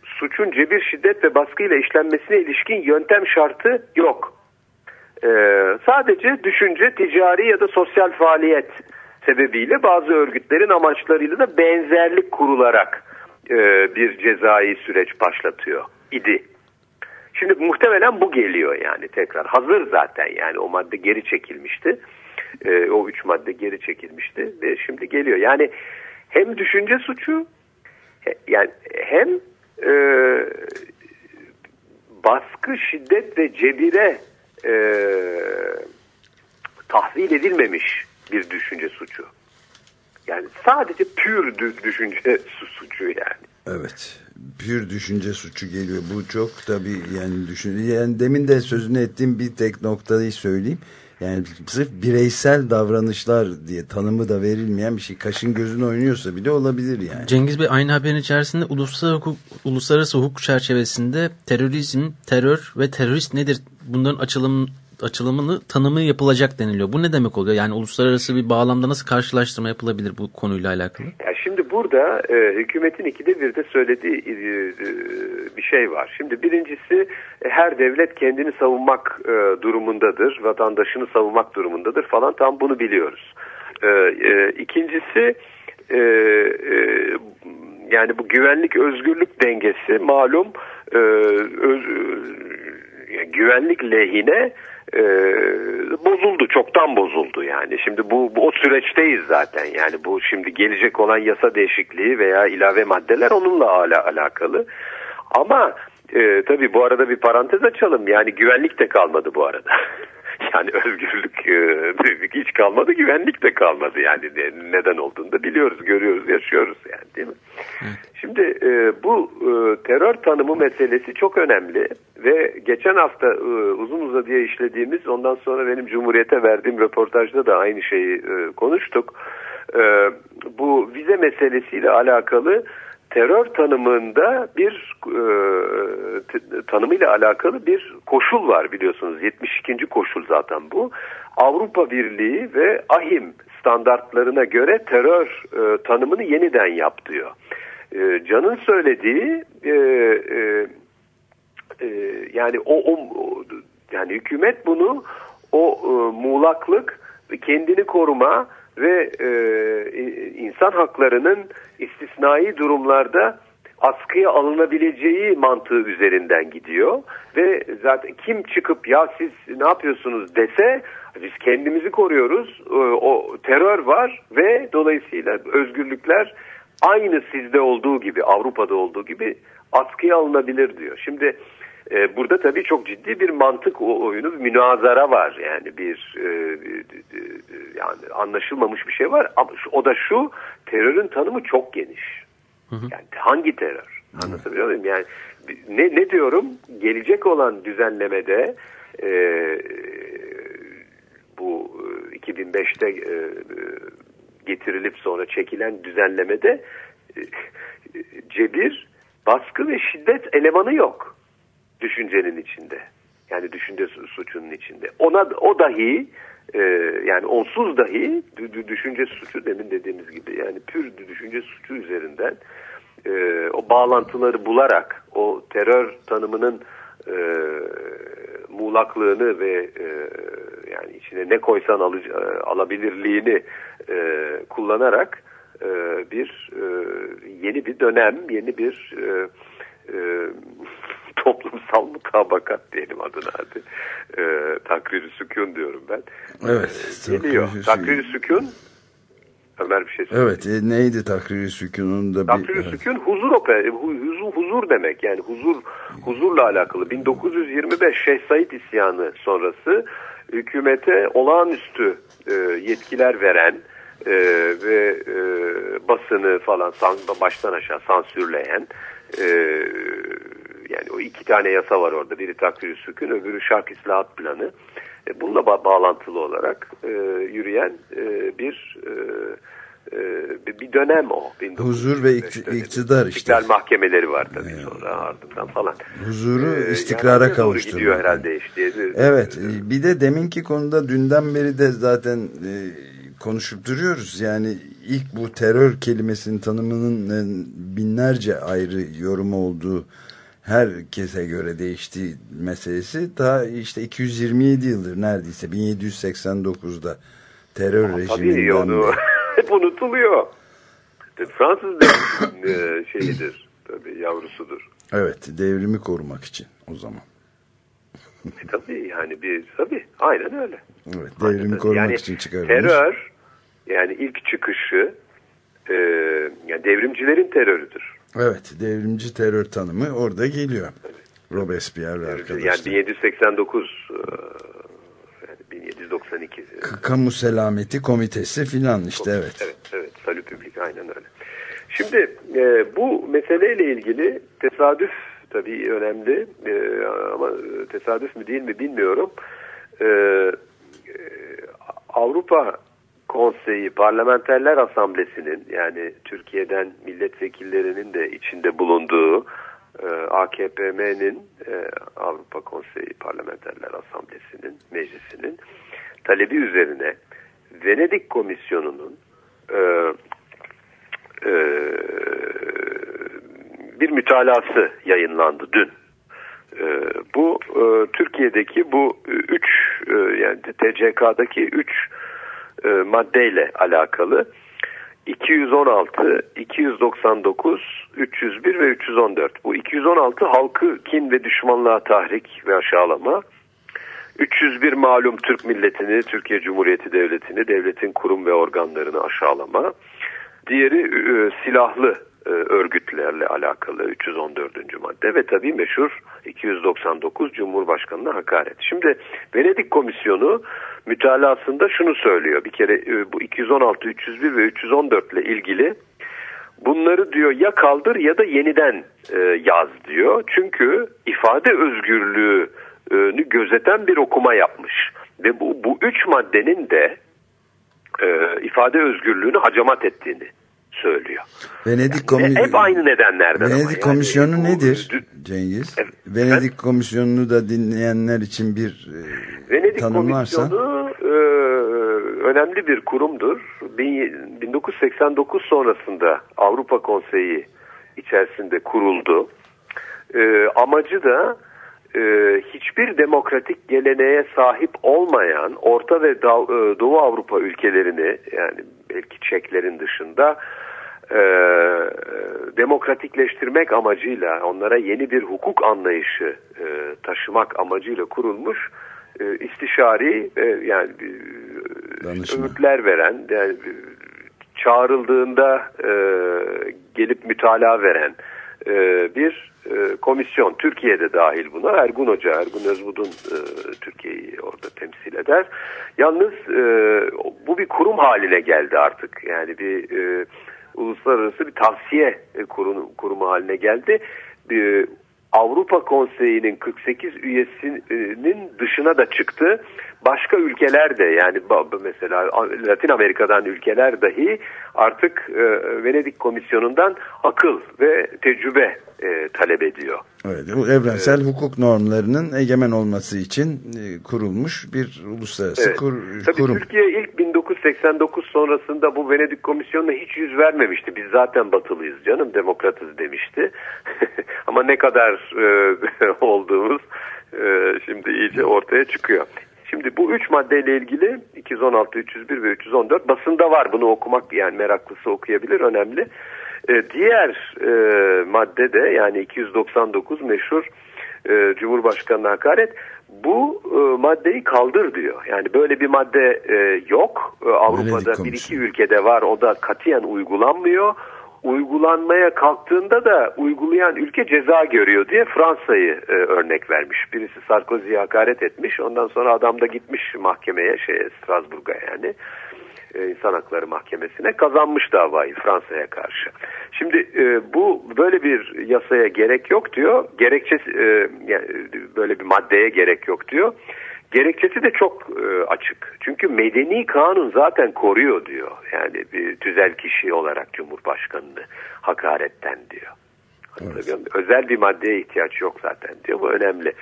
suçun cebir şiddet ve baskıyla işlenmesine ilişkin yöntem şartı yok. E, sadece düşünce, ticari ya da sosyal faaliyet sebebiyle bazı örgütlerin amaçlarıyla da benzerlik kurularak e, bir cezai süreç başlatıyor idi. Şimdi muhtemelen bu geliyor yani tekrar. Hazır zaten yani o madde geri çekilmişti. E, o üç madde geri çekilmişti ve şimdi geliyor. Yani hem düşünce suçu yani hem e, baskı, şiddet ve cebire e, tahvil edilmemiş bir düşünce suçu. Yani sadece pür düşünce suçu yani. Evet. Pür düşünce suçu geliyor. Bu çok tabii yani düşün. Yani demin de sözünü ettiğim bir tek noktayı söyleyeyim. Yani sırf bireysel davranışlar diye tanımı da verilmeyen bir şey. Kaşın gözün oynuyorsa bile olabilir yani. Cengiz Bey aynı haberin içerisinde uluslararası hukuk, uluslararası hukuk çerçevesinde terörizm, terör ve terörist nedir? Bunların açılım, açılımını tanımı yapılacak deniliyor. Bu ne demek oluyor? Yani uluslararası bir bağlamda nasıl karşılaştırma yapılabilir bu konuyla alakalı? Ya şimdi burada e, hükümetin ikide bir de söylediği e, bir şey var. Şimdi birincisi e, her devlet kendini savunmak e, durumundadır, vatandaşını savunmak durumundadır falan tam bunu biliyoruz. E, e, ikincisi e, e, yani bu güvenlik özgürlük dengesi malum e, öz, e, güvenlik lehine e, bozuldu çoktan bozuldu yani. Şimdi bu, bu o süreçteyiz zaten. Yani bu şimdi gelecek olan yasa değişikliği veya ilave maddeler onunla ala, alakalı. Ama e, tabii bu arada bir parantez açalım. Yani güvenlik de kalmadı bu arada yani özgürlük e, hiç kalmadı güvenlik de kalmadı yani neden olduğunu da biliyoruz görüyoruz yaşıyoruz yani değil mi? Evet. Şimdi e, bu e, terör tanımı meselesi çok önemli ve geçen hafta e, uzun uzadıya işlediğimiz ondan sonra benim Cumhuriyet'e verdiğim röportajda da aynı şeyi e, konuştuk. E, bu vize meselesiyle alakalı terör tanımında bir e, tanımıyla alakalı bir koşul var biliyorsunuz 72. koşul zaten bu Avrupa Birliği ve AHİM standartlarına göre terör e, tanımını yeniden yap diyor. E, Can'ın söylediği e, e, e, yani o, o yani hükümet bunu o e, muğlaklık kendini koruma ve e, insan haklarının istisnai durumlarda askıya alınabileceği mantığı üzerinden gidiyor. Ve zaten kim çıkıp ya siz ne yapıyorsunuz? dese biz kendimizi koruyoruz. O, o terör var ve dolayısıyla özgürlükler aynı sizde olduğu gibi Avrupa'da olduğu gibi askıya alınabilir diyor. Şimdi e, burada tabii çok ciddi bir mantık oyunu, münazara var. Yani bir e, yani anlaşılmamış bir şey var. Ama o da şu, terörün tanımı çok geniş. Yani hangi terör? Anlatabiliyor muyum? Yani ne, ne diyorum? Gelecek olan düzenlemede e, bu 2005'te e, getirilip sonra çekilen düzenlemede e, cebir, baskı ve şiddet elemanı yok düşüncenin içinde. Yani düşünce suçunun içinde. Ona o dahi e, yani onsuz dahi düşünce suçu demin dediğimiz gibi yani pür düşünce suçu üzerinden e, o bağlantıları bularak o terör tanımının e, muğlaklığını ve e, yani içine ne koysan al, e, alabilirliğini e, kullanarak e, bir e, yeni bir dönem, yeni bir e, e, toplumsal mutabakat diyelim adına hadi. E, takrir sükun diyorum ben. Evet. E, geliyor. Takrir sükun Ömer bir şey söyledi. Evet e, neydi takrir sükunun da bir... Takrir evet. sükun huzur opera, huzur, huzur demek yani huzur huzurla alakalı. 1925 Şeyh Said isyanı sonrası hükümete olağanüstü e, yetkiler veren e, ve e, basını falan san, baştan aşağı sansürleyen e, yani o iki tane yasa var orada. Biri takdir sükun öbürü şark islahat planı. E, bununla ba- bağlantılı olarak e, yürüyen e, bir e, e, bir dönem o. Huzur ve 1925 ikti- dönemi. iktidar işte. İstiklal mahkemeleri var tabii sonra ardından falan. Huzuru Ee, istikrara yani kavuşturmak. gidiyor herhalde işte. Evet bir de deminki konuda dünden beri de zaten e, konuşup duruyoruz. Yani ilk bu terör kelimesinin tanımının e, binlerce ayrı yorumu olduğu herkese göre değiştiği meselesi daha işte 227 yıldır neredeyse 1789'da terör Tabii rejiminden onu beri. hep unutuluyor. Fransız devletinin e, şeyidir. Tabii yavrusudur. Evet devrimi korumak için o zaman. E, tabii yani bir tabii aynen öyle. Evet Aynen devrimi öyle. korumak yani, için çıkarılmış. Terör yani ilk çıkışı e, yani devrimcilerin terörüdür. Evet devrimci terör tanımı orada geliyor. Robespierre ve Yani arkadaşlar. 1789 e, yani 1792 K- Kamu Selameti Komitesi filan işte evet. Evet, evet. Salü Publik aynen öyle. Şimdi e, bu meseleyle ilgili tesadüf tabii önemli e, ama tesadüf mü değil mi bilmiyorum. E, Avrupa Konseyi Parlamenterler Asamblesi'nin yani Türkiye'den milletvekillerinin de içinde bulunduğu e, AKPM'nin e, Avrupa Konseyi Parlamenterler Asamblesi'nin meclisinin talebi üzerine Venedik Komisyonu'nun e, e, bir mütalası yayınlandı dün. E, bu e, Türkiye'deki bu üç e, yani TCK'daki üç maddeyle alakalı 216, 299, 301 ve 314. Bu 216 halkı kin ve düşmanlığa tahrik ve aşağılama. 301 malum Türk milletini, Türkiye Cumhuriyeti Devleti'ni, devletin kurum ve organlarını aşağılama. Diğeri e, silahlı e, örgütlerle alakalı 314. madde ve tabii meşhur 299 Cumhurbaşkanı'na hakaret. Şimdi Venedik Komisyonu mütalasında şunu söylüyor. Bir kere e, bu 216, 301 ve 314 ile ilgili bunları diyor ya kaldır ya da yeniden e, yaz diyor. Çünkü ifade özgürlüğünü gözeten bir okuma yapmış. Ve bu, bu üç maddenin de ifade özgürlüğünü hacamat ettiğini söylüyor. Venedik Ve Komi hep aynı nedenlerden. Venedik yani Komisyonu bu- nedir Cengiz? Evet. Venedik Komisyonu'nu da dinleyenler için bir e, Venedik tanımlarsan. Komisyonu e, önemli bir kurumdur. Bin- 1989 sonrasında Avrupa Konseyi içerisinde kuruldu. E, amacı da e, hiçbir demokratik geleneğe sahip olmayan Orta ve e, Doğu Avrupa ülkelerini yani belki Çeklerin dışında e, demokratikleştirmek amacıyla onlara yeni bir hukuk anlayışı e, taşımak amacıyla kurulmuş e, istişari e, yani Danışma. öğütler veren yani çağrıldığında e, gelip mütalaa veren e, bir e, komisyon Türkiye'de dahil buna Ergun Hoca Ergun Özbudun e, Türkiye'yi orada temsil eder. Yalnız e, bu bir kurum haline geldi artık yani bir e, uluslararası bir tavsiye e, kurum, kurumu haline geldi. Bir, Avrupa Konseyi'nin 48 üyesinin dışına da çıktı. Başka ülkeler de yani mesela Latin Amerika'dan ülkeler dahi artık e, Venedik Komisyonu'ndan akıl ve tecrübe e, talep ediyor. Evet, bu evrensel hukuk normlarının egemen olması için e, kurulmuş bir uluslararası Evet. kur- Tabii kurum. Türkiye ilk 1989 sonrasında bu Venedik Komisyonu'na hiç yüz vermemişti. Biz zaten batılıyız canım demokratız demişti. Ama ne kadar e, olduğumuz e, şimdi iyice ortaya çıkıyor. Şimdi bu üç maddeyle ilgili 216, 301 ve 314 basında var. Bunu okumak yani meraklısı okuyabilir önemli. E, diğer e, madde de yani 299 meşhur e, Cumhurbaşkanı'na hakaret bu e, maddeyi kaldır diyor. Yani böyle bir madde e, yok. E, Avrupa'da bir iki ülkede var o da katiyen uygulanmıyor. Uygulanmaya kalktığında da uygulayan ülke ceza görüyor diye Fransa'yı e, örnek vermiş. Birisi Sarkozy'ye hakaret etmiş. Ondan sonra adam da gitmiş mahkemeye şeye Strasbourg'a yani e, İnsan Hakları Mahkemesi'ne kazanmış davayı Fransa'ya karşı. Şimdi e, bu böyle bir yasaya gerek yok diyor. Gerekçesi e, böyle bir maddeye gerek yok diyor. Gerekçesi de çok e, açık. Çünkü medeni kanun zaten koruyor diyor. Yani bir tüzel kişi olarak Cumhurbaşkanı'nı hakaretten diyor. Muyum? Özel bir maddeye ihtiyaç yok zaten diyor. Bu önemli.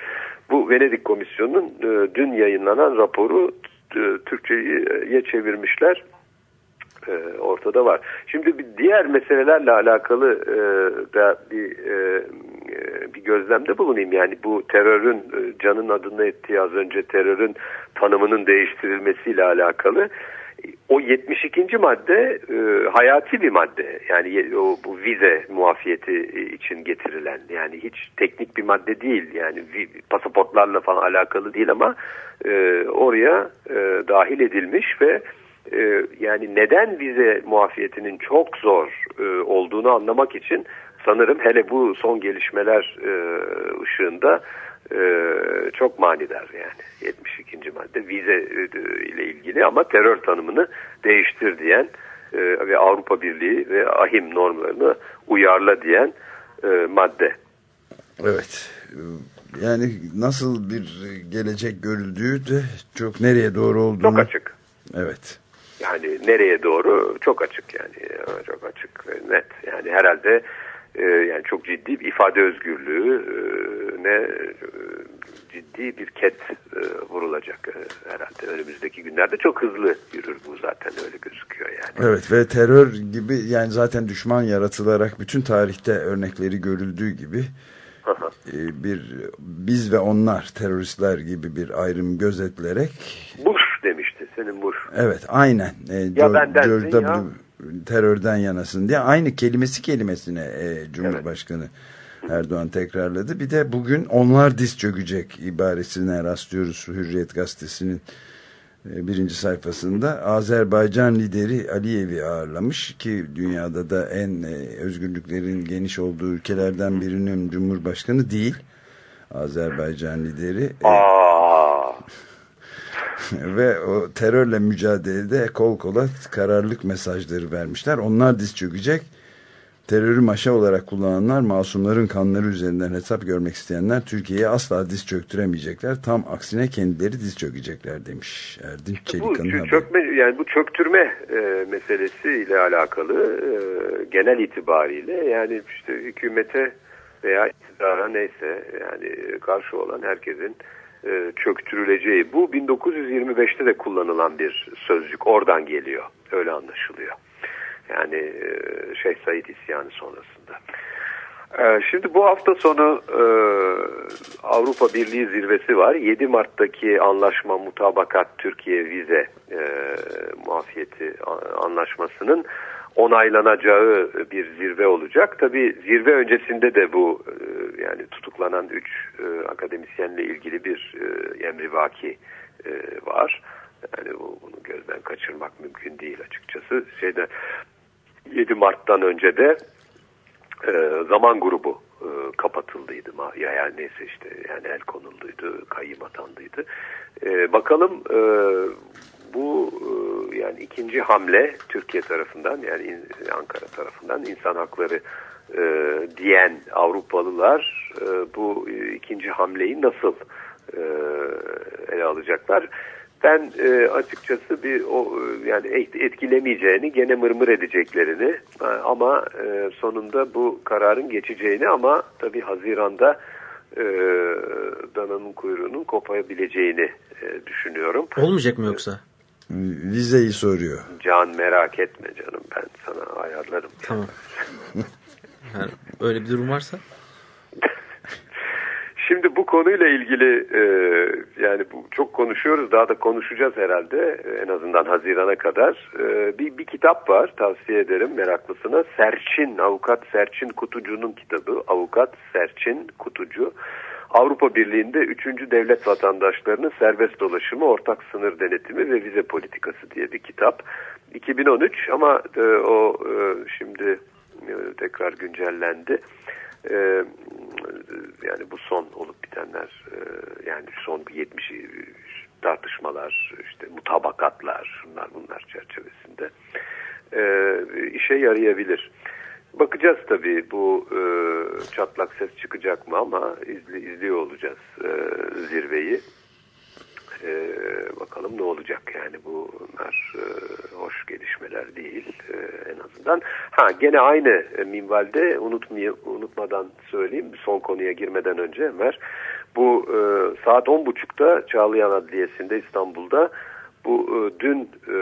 Bu Venedik Komisyonu'nun e, dün yayınlanan raporu Türkçe'ye çevirmişler. E, ortada var. Şimdi bir diğer meselelerle alakalı e, da bir e, e, bir gözlemde bulunayım. Yani bu terörün e, canın adını ettiği az önce terörün tanımının değiştirilmesiyle alakalı o 72. madde e, hayati bir madde. Yani o bu vize muafiyeti için getirilen yani hiç teknik bir madde değil. Yani pasaportlarla falan alakalı değil ama e, oraya e, dahil edilmiş ve e, yani neden vize muafiyetinin çok zor e, olduğunu anlamak için sanırım hele bu son gelişmeler e, ışığında e, çok manidar yani 72. madde vize ile ilgili ama terör tanımını değiştir diyen e, ve Avrupa Birliği ve ahim normlarını uyarla diyen e, madde. Evet. Yani nasıl bir gelecek görüldüğü de çok nereye doğru olduğunu. Çok açık. Evet. Yani nereye doğru çok açık yani çok açık ve net. Yani herhalde e, yani çok ciddi bir ifade özgürlüğü e, ciddi bir ket e, vurulacak e, herhalde önümüzdeki günlerde çok hızlı yürür bu zaten öyle gözüküyor yani. Evet ve terör gibi yani zaten düşman yaratılarak bütün tarihte örnekleri görüldüğü gibi e, bir biz ve onlar teröristler gibi bir ayrım gözetilerek Bush demişti senin Bush. evet aynen e, Ya George- bendensin George W. ya. Terörden yanasın diye aynı kelimesi kelimesine e, Cumhurbaşkanı Erdoğan tekrarladı. Bir de bugün onlar diz çökecek ibaresine rastlıyoruz Hürriyet Gazetesi'nin e, birinci sayfasında. Azerbaycan lideri Aliyev'i ağırlamış ki dünyada da en e, özgürlüklerin geniş olduğu ülkelerden birinin Cumhurbaşkanı değil. Azerbaycan lideri. E, Aa, ve o terörle mücadelede kol kola kararlılık mesajları vermişler. Onlar diz çökecek. Terörü maşa olarak kullananlar, masumların kanları üzerinden hesap görmek isteyenler Türkiye'ye asla diz çöktüremeyecekler. Tam aksine kendileri diz çökecekler demiş Erdinç bu Çelikan'ın haberi. çökme yani bu çöktürme e, meselesiyle alakalı e, genel itibariyle yani işte hükümete veya iktidara neyse yani karşı olan herkesin e, çöktürüleceği bu 1925'te de kullanılan bir sözcük oradan geliyor öyle anlaşılıyor. Yani e, Şeyh Said isyanı sonrasında. Ee, Şimdi bu hafta sonu e, Avrupa Birliği zirvesi var. 7 Mart'taki anlaşma mutabakat Türkiye vize e, muafiyeti anlaşmasının onaylanacağı bir zirve olacak. Tabi zirve öncesinde de bu e, yani tutuklanan 3 akademisyenle ilgili bir e, emrivaki e, var. Yani bu, bunu gözden kaçırmak mümkün değil açıkçası. Şeyde 7 Mart'tan önce de e, zaman grubu e, kapatıldıydı. Yani neyse işte yani el konulduydu, kayyım atandıydı. E, bakalım e, bu e, yani ikinci hamle Türkiye tarafından yani Ankara tarafından insan hakları e, diyen Avrupalılar e, bu ikinci hamleyi nasıl e, ele alacaklar? Ben e, açıkçası bir o yani et- etkilemeyeceğini, gene mırmır edeceklerini e, ama e, sonunda bu kararın geçeceğini ama tabii Haziran'da e, dananın kuyruğunun kopabileceğini e, düşünüyorum. Olmayacak mı yoksa? Vizeyi soruyor. Can merak etme canım ben sana ayarlarım. Tamam. Yani öyle bir durum varsa Şimdi bu konuyla ilgili e, yani bu, çok konuşuyoruz daha da konuşacağız herhalde en azından Haziran'a kadar. E, bir, bir kitap var tavsiye ederim meraklısına. Serçin, Avukat Serçin Kutucu'nun kitabı. Avukat Serçin Kutucu. Avrupa Birliği'nde 3. devlet vatandaşlarının serbest dolaşımı, ortak sınır denetimi ve vize politikası diye bir kitap. 2013 ama e, o e, şimdi e, tekrar güncellendi. E, yani bu son olup bitenler e, yani son 70 tartışmalar, işte mutabakatlar, şunlar bunlar çerçevesinde e, işe yarayabilir. Bakacağız tabii bu e, çatlak ses çıkacak mı ama izli, izliyor olacağız e, zirveyi. E, bakalım ne olacak yani bunlar e, hoş gelişmeler değil e, en azından. Ha gene aynı e, minvalde unutmadan söyleyeyim son konuya girmeden önce Ömer. Bu e, saat 10.30'da Çağlayan Adliyesi'nde İstanbul'da bu e, dün e,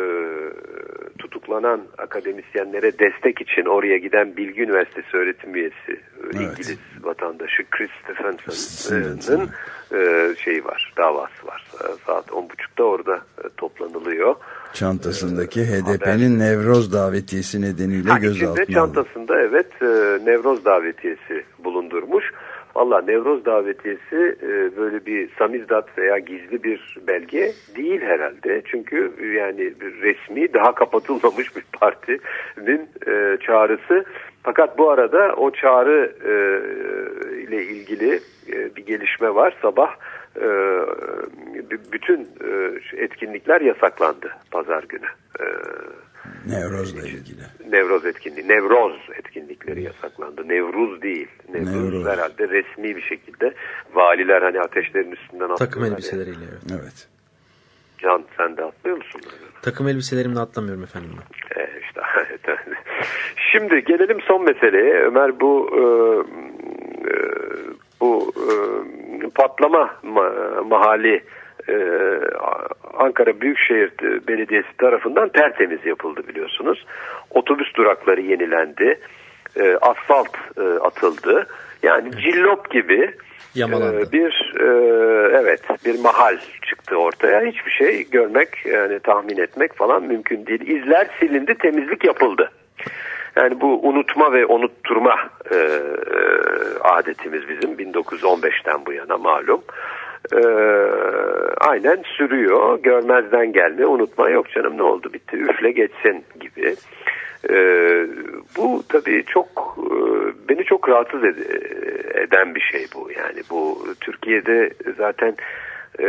tutuklanan akademisyenlere destek için oraya giden Bilgi Üniversitesi öğretim üyesi e, Evet. İngiliz vatandaşı Chris Stephenson'ın e, şeyi var, davası var. E, Saat 10.30'da orada e, toplanılıyor. Çantasındaki Ee, HDP'nin Nevroz davetiyesi nedeniyle gözaltına alındı. çantasında evet e, Nevroz davetiyesi bulundurmuş. Valla Nevroz davetiyesi e, böyle bir samizdat veya gizli bir belge değil herhalde. Çünkü e, yani resmi daha kapatılmamış bir partinin e, çağrısı. Fakat bu arada o çağrı e, ile ilgili e, bir gelişme var. Sabah e, bütün e, etkinlikler yasaklandı pazar günü. E, Nevroz'la ilgili. Nevroz etkinliği, Nevroz etkinlikleri yasaklandı. Nevruz değil. Nevruz, Nevruz. herhalde resmi bir şekilde valiler hani ateşlerin üstünden Takım elbiseleriyle evet. Evet. Can sen de atlıyor musun? Takım elbiselerimle atlamıyorum efendim ben. Ee, işte, Şimdi gelelim son meseleye. Ömer bu e, e, bu e, patlama ma- mahalli e, Ankara Büyükşehir Belediyesi tarafından tertemiz yapıldı biliyorsunuz. Otobüs durakları yenilendi. E, asfalt e, atıldı. Yani cillop gibi Yamalandı. bir e, evet bir mahal çıktı ortaya. Hiçbir şey görmek yani tahmin etmek falan mümkün değil. İzler silindi, temizlik yapıldı. Yani bu unutma ve unutturma e, e, adetimiz bizim 1915'ten bu yana malum. E, aynen sürüyor. Görmezden gelme, unutma yok canım ne oldu bitti üfle geçsin gibi. E, bu tabii çok e, beni çok rahatsız ed- eden bir şey bu. Yani bu Türkiye'de zaten e,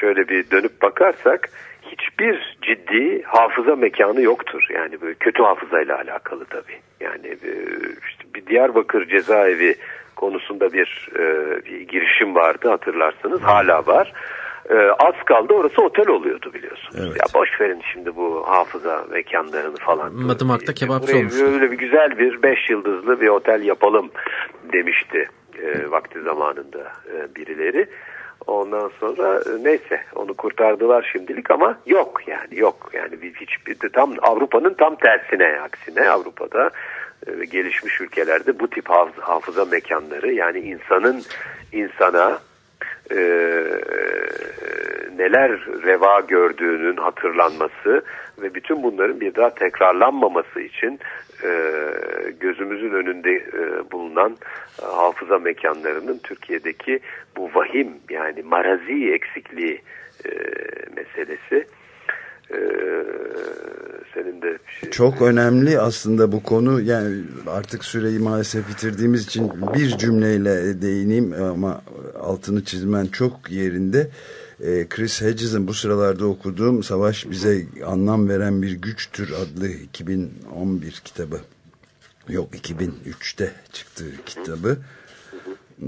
şöyle bir dönüp bakarsak hiçbir ciddi hafıza mekanı yoktur. Yani böyle kötü hafızayla alakalı tabii. Yani e, işte bir Diyarbakır cezaevi konusunda bir, e, bir girişim vardı hatırlarsınız. Hala var. E, az kaldı orası otel oluyordu biliyorsunuz. Evet. Ya boş verin şimdi bu hafıza mekanlarını falan. Madımak'ta kebapçı olmuştu. Böyle bir güzel bir beş yıldızlı bir otel yapalım demişti e, vakti zamanında e, birileri. Ondan sonra e, neyse onu kurtardılar şimdilik ama yok yani yok yani bir hiçbir tam Avrupa'nın tam tersine aksine Avrupa'da e, gelişmiş ülkelerde bu tip hafız- hafıza mekanları yani insanın insana e, neler reva gördüğünün hatırlanması ve bütün bunların bir daha tekrarlanmaması için e, gözümüzün önünde e, bulunan e, hafıza mekanlarının Türkiye'deki bu vahim yani marazi eksikliği e, meselesi e, senin de şey Çok önemli aslında bu konu yani artık süreyi maalesef bitirdiğimiz için bir cümleyle değineyim ama altını çizmen çok yerinde. Ee, Chris Hedges'in bu sıralarda okuduğum Savaş Bize Anlam Veren Bir Güçtür adlı 2011 kitabı. Yok 2003'te çıktığı kitabı. Ee,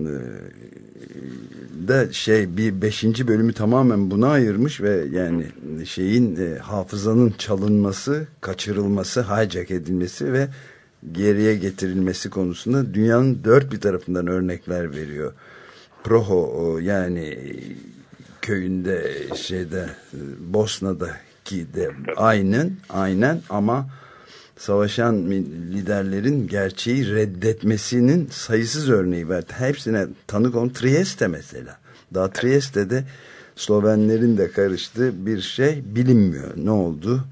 da şey bir beşinci bölümü tamamen buna ayırmış ve yani şeyin e, hafızanın çalınması, kaçırılması, hijack edilmesi ve geriye getirilmesi konusunda dünyanın dört bir tarafından örnekler veriyor. Proho yani köyünde şeyde e, Bosna'daki de aynen aynen ama savaşan liderlerin gerçeği reddetmesinin sayısız örneği var. Hepsine tanık olun. Trieste mesela. Daha Trieste'de Slovenlerin de karıştığı bir şey bilinmiyor. Ne oldu?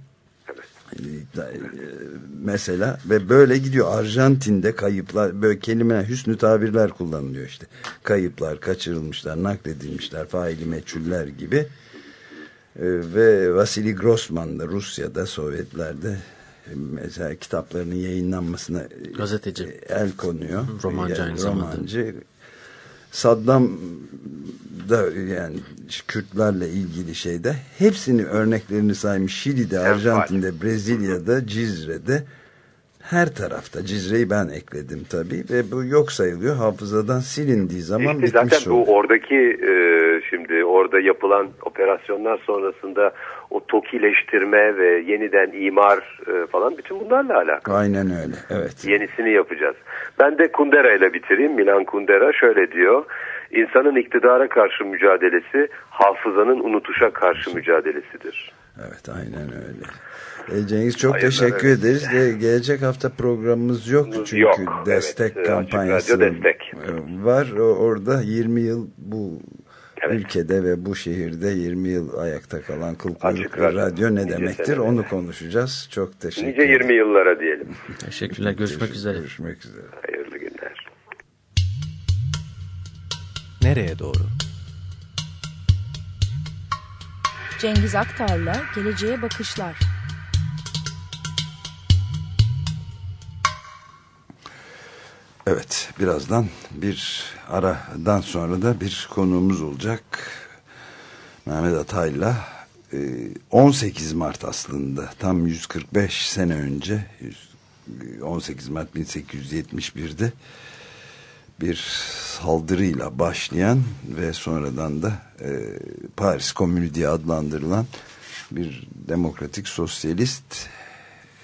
Mesela ve böyle gidiyor. Arjantin'de kayıplar, böyle kelime hüsnü tabirler kullanılıyor işte. Kayıplar, kaçırılmışlar, nakledilmişler, faili meçhuller gibi. Ee, ve Vasily Grossman da Rusya'da, Sovyetlerde mesela kitaplarının yayınlanmasına gazeteci el konuyor. Romancı aynı zamanda. Romancı. Saddam da yani Kürtlerle ilgili şeyde hepsini örneklerini saymış Şili'de, Arjantin'de, Brezilya'da, Cizre'de her tarafta. Cizre'yi ben ekledim tabii ve bu yok sayılıyor. Hafızadan silindiği zaman işte bitmiş zaten bu oradaki e, şimdi orada yapılan operasyonlar sonrasında o tokileştirme ve yeniden imar e, falan bütün bunlarla alakalı. Aynen öyle. Evet. Yenisini yapacağız. Ben de Kundera ile bitireyim. Milan Kundera şöyle diyor. İnsanın iktidara karşı mücadelesi hafızanın unutuşa karşı mücadelesidir. Evet aynen öyle. E, Cengiz çok Hayırlar, teşekkür evet. ederiz. De, gelecek hafta programımız yok çünkü yok, destek evet, kampanyası destek. var. Orada 20 yıl bu evet. ülkede ve bu şehirde 20 yıl ayakta kalan kıl radyo, radyo ne demektir senede. onu konuşacağız. Çok teşekkür Nice 20 yıllara diyelim. Teşekkürler. Görüşmek Teşekkür, üzere. Görüşmek üzere. Hayırlı günler. Nereye doğru? Cengiz Aktar'la Geleceğe Bakışlar. Evet, birazdan bir aradan sonra da bir konuğumuz olacak. Mehmet Atay'la 18 Mart aslında tam 145 sene önce 18 Mart 1871'de bir saldırıyla başlayan ve sonradan da e, Paris Komünü diye adlandırılan bir demokratik sosyalist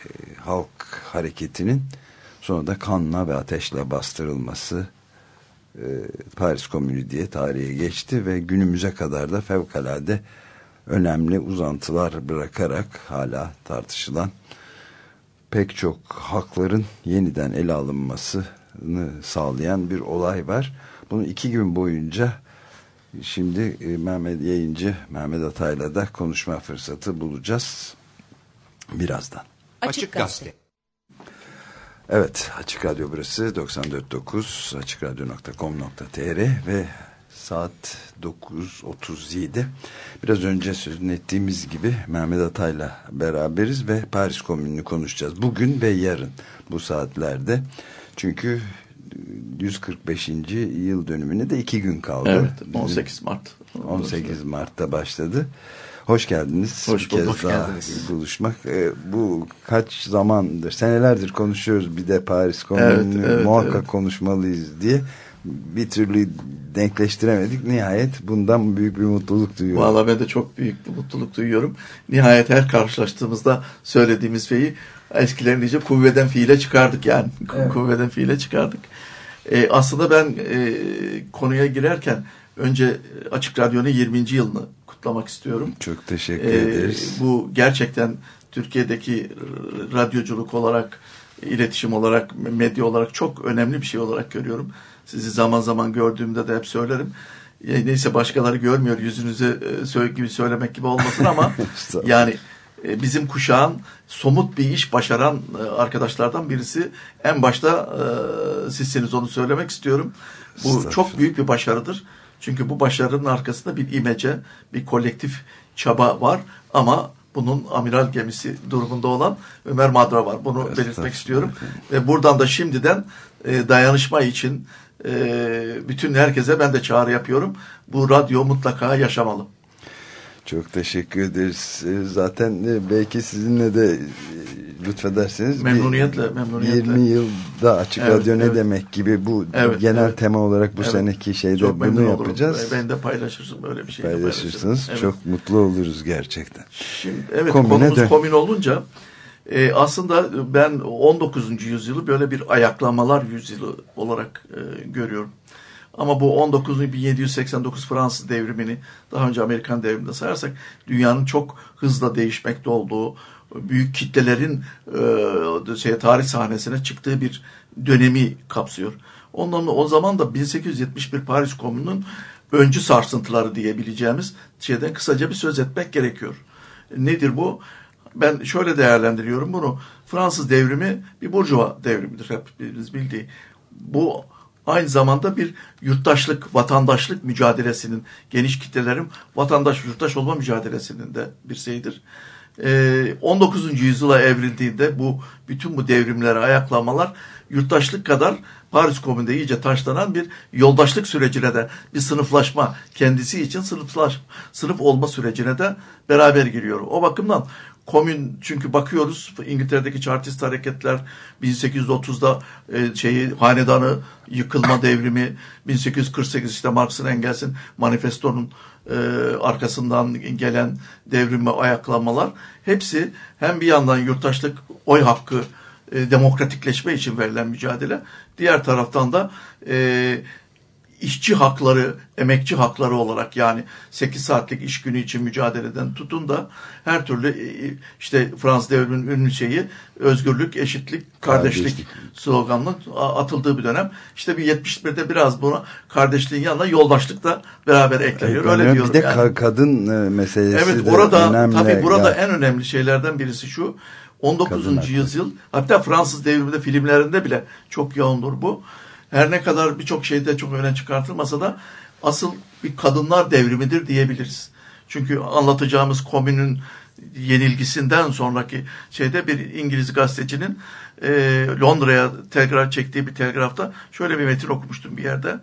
e, halk hareketinin sonra da kanla ve ateşle bastırılması e, Paris Komünü diye tarihe geçti ve günümüze kadar da fevkalade önemli uzantılar bırakarak hala tartışılan pek çok hakların yeniden ele alınması sağlayan bir olay var. Bunu iki gün boyunca şimdi e, Mehmet Yayıncı, Mehmet Atay'la da konuşma fırsatı bulacağız birazdan. Açık Gazete. Evet, Açık Radyo burası 94.9 açıkradyo.com.tr ve saat 9.37. Biraz önce sözünü ettiğimiz gibi Mehmet Atay'la beraberiz ve Paris Komünü'nü konuşacağız. Bugün ve yarın bu saatlerde. Çünkü 145. yıl dönümüne de iki gün kaldı. Evet 18 Mart. 18 Mart'ta başladı. Hoş geldiniz. Hoş bulduk. Daha geldiniz. buluşmak. E, bu kaç zamandır, senelerdir konuşuyoruz. Bir de Paris Komünü'nü evet, evet, muhakkak evet. konuşmalıyız diye. Bir türlü denkleştiremedik. Nihayet bundan büyük bir mutluluk duyuyorum. Valla ben de çok büyük bir mutluluk duyuyorum. Nihayet her karşılaştığımızda söylediğimiz şeyi eskilerin iyice kuvveden fiile çıkardık yani. Evet. Kuvveden fiile çıkardık. E, aslında ben e, konuya girerken önce Açık Radyo'nun 20. yılını kutlamak istiyorum. Çok teşekkür e, ederiz. Bu gerçekten Türkiye'deki radyoculuk olarak, iletişim olarak, medya olarak çok önemli bir şey olarak görüyorum. Sizi zaman zaman gördüğümde de hep söylerim. E, neyse başkaları görmüyor yüzünüzü e, gibi söylemek gibi olmasın ama yani e, bizim kuşağın somut bir iş başaran e, arkadaşlardan birisi. En başta sizsiniz onu söylemek istiyorum. Bu çok büyük bir başarıdır. Çünkü bu başarının arkasında bir imece, bir kolektif çaba var ama bunun amiral gemisi durumunda olan Ömer Madra var. Bunu belirtmek istiyorum. Ve buradan da şimdiden dayanışma için bütün herkese ben de çağrı yapıyorum. Bu radyo mutlaka yaşamalı. Çok teşekkür ederiz. Ee, zaten e, belki sizinle de e, lütfederseniz memnuniyetle, memnuniyetle. 20 yılda Açık evet, Radyo evet. ne demek gibi bu evet, genel evet. tema olarak bu evet. seneki şeyde Çok bunu yapacağız. Olurum. Ben de paylaşırsın böyle bir şey. Paylaşırsınız. Evet. Çok mutlu oluruz gerçekten. Şimdi evet Komine konumuz dön. komün olunca e, aslında ben 19. yüzyılı böyle bir ayaklamalar yüzyılı olarak e, görüyorum. Ama bu 19.1789 Fransız devrimini daha önce Amerikan devriminde sayarsak dünyanın çok hızla değişmekte olduğu, büyük kitlelerin e, şey, tarih sahnesine çıktığı bir dönemi kapsıyor. Ondan o zaman da 1871 Paris Komünü'nün öncü sarsıntıları diyebileceğimiz şeyden kısaca bir söz etmek gerekiyor. Nedir bu? Ben şöyle değerlendiriyorum bunu. Fransız devrimi bir burjuva devrimidir hepimiz bildiği. Bu aynı zamanda bir yurttaşlık, vatandaşlık mücadelesinin, geniş kitlelerin vatandaş, yurttaş olma mücadelesinin de bir şeyidir. 19. Ee, yüzyıla evrildiğinde bu bütün bu devrimlere ayaklamalar yurttaşlık kadar Paris Komünde iyice taşlanan bir yoldaşlık sürecine de bir sınıflaşma kendisi için sınıflaş, sınıf olma sürecine de beraber giriyor. O bakımdan komün çünkü bakıyoruz İngiltere'deki Chartist hareketler 1830'da e, şeyi hanedanı yıkılma devrimi 1848 işte Marx'ın Engels'in manifestonun e, arkasından gelen devrime ayaklamalar hepsi hem bir yandan yurttaşlık oy hakkı e, demokratikleşme için verilen mücadele diğer taraftan da e, işçi hakları, emekçi hakları olarak yani 8 saatlik iş günü için mücadeleden tutun da her türlü e, işte Fransız devriminin ünlü şeyi özgürlük, eşitlik, kardeşlik, kardeşlik. sloganla atıldığı bir dönem. İşte bir 71'de biraz buna kardeşliğin yanına yoldaşlık da beraber ekleniyor. Evet, Öyle diyorum bir de yani. kadın e, meselesi evet, orada, önemli. Tabii burada en önemli şeylerden birisi şu. 19. Kadın yüzyıl hatta Fransız devriminde filmlerinde bile çok yoğundur bu her ne kadar birçok şeyde çok öne çıkartılmasa da asıl bir kadınlar devrimidir diyebiliriz. Çünkü anlatacağımız komünün yenilgisinden sonraki şeyde bir İngiliz gazetecinin e, Londra'ya telgraf çektiği bir telgrafta şöyle bir metin okumuştum bir yerde.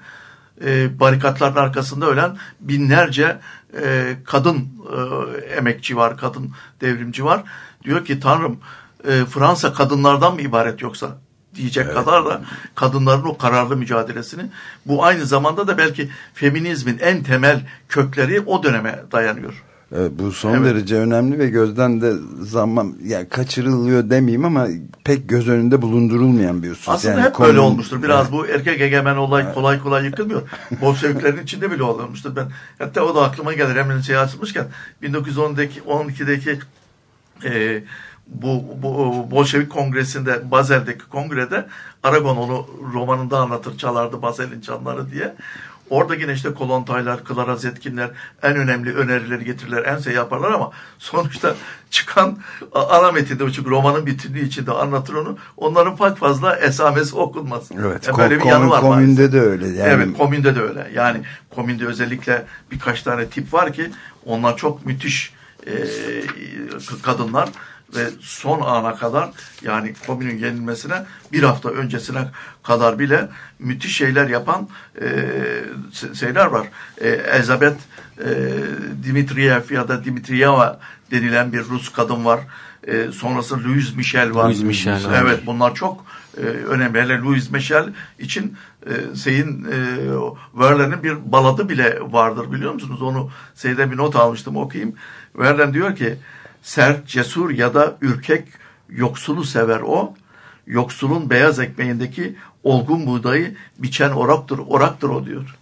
E, barikatların arkasında ölen binlerce e, kadın e, emekçi var, kadın devrimci var. Diyor ki Tanrım e, Fransa kadınlardan mı ibaret yoksa? Diyecek evet. kadar da kadınların o kararlı mücadelesini bu aynı zamanda da belki feminizmin en temel kökleri o döneme dayanıyor. Evet, bu son evet. derece önemli ve gözden de zaman yani kaçırılıyor demeyeyim ama pek göz önünde bulundurulmayan bir husus. Aslında yani hep komün... böyle olmuştur. Biraz evet. bu erkek egemen olay evet. kolay kolay yıkılmıyor. Bolşeviklerin içinde bile olmuştur. Ben hatta o da aklıma gelir hemen şey açılmışken 1912'deki 12'deki e, bu, bu Bolşevik Kongresi'nde Bazel'deki kongrede Aragon onu romanında anlatır çalardı Bazel'in çanları diye. Orada yine işte Kolontaylar, Clara Zetkinler en önemli önerileri getirirler, en şey yaparlar ama sonuçta çıkan ana metinde çünkü romanın bütünlüğü içinde anlatır onu. Onların pek fazla esamesi okunmaz. Evet. Yani böyle bir yanı var. Komünde de öyle. Yani. Evet, komünde de öyle. Yani komünde özellikle birkaç tane tip var ki onlar çok müthiş e, kadınlar ve son ana kadar yani komünün yenilmesine bir hafta öncesine kadar bile müthiş şeyler yapan e, şeyler var. E, Elizabeth e, Dimitriyev ya da Dimitriyeva denilen bir Rus kadın var. E, sonrası Louis Michel var. Louis Michel. Evet bunlar çok e, önemli. Hele Louis Michel için e, şeyin e, Verlaine'in bir baladı bile vardır biliyor musunuz? Onu şeyde bir not almıştım okuyayım. Verlaine diyor ki Sert, cesur ya da ürkek yoksulu sever o. Yoksulun beyaz ekmeğindeki olgun buğdayı biçen oraktır, oraktır o diyor.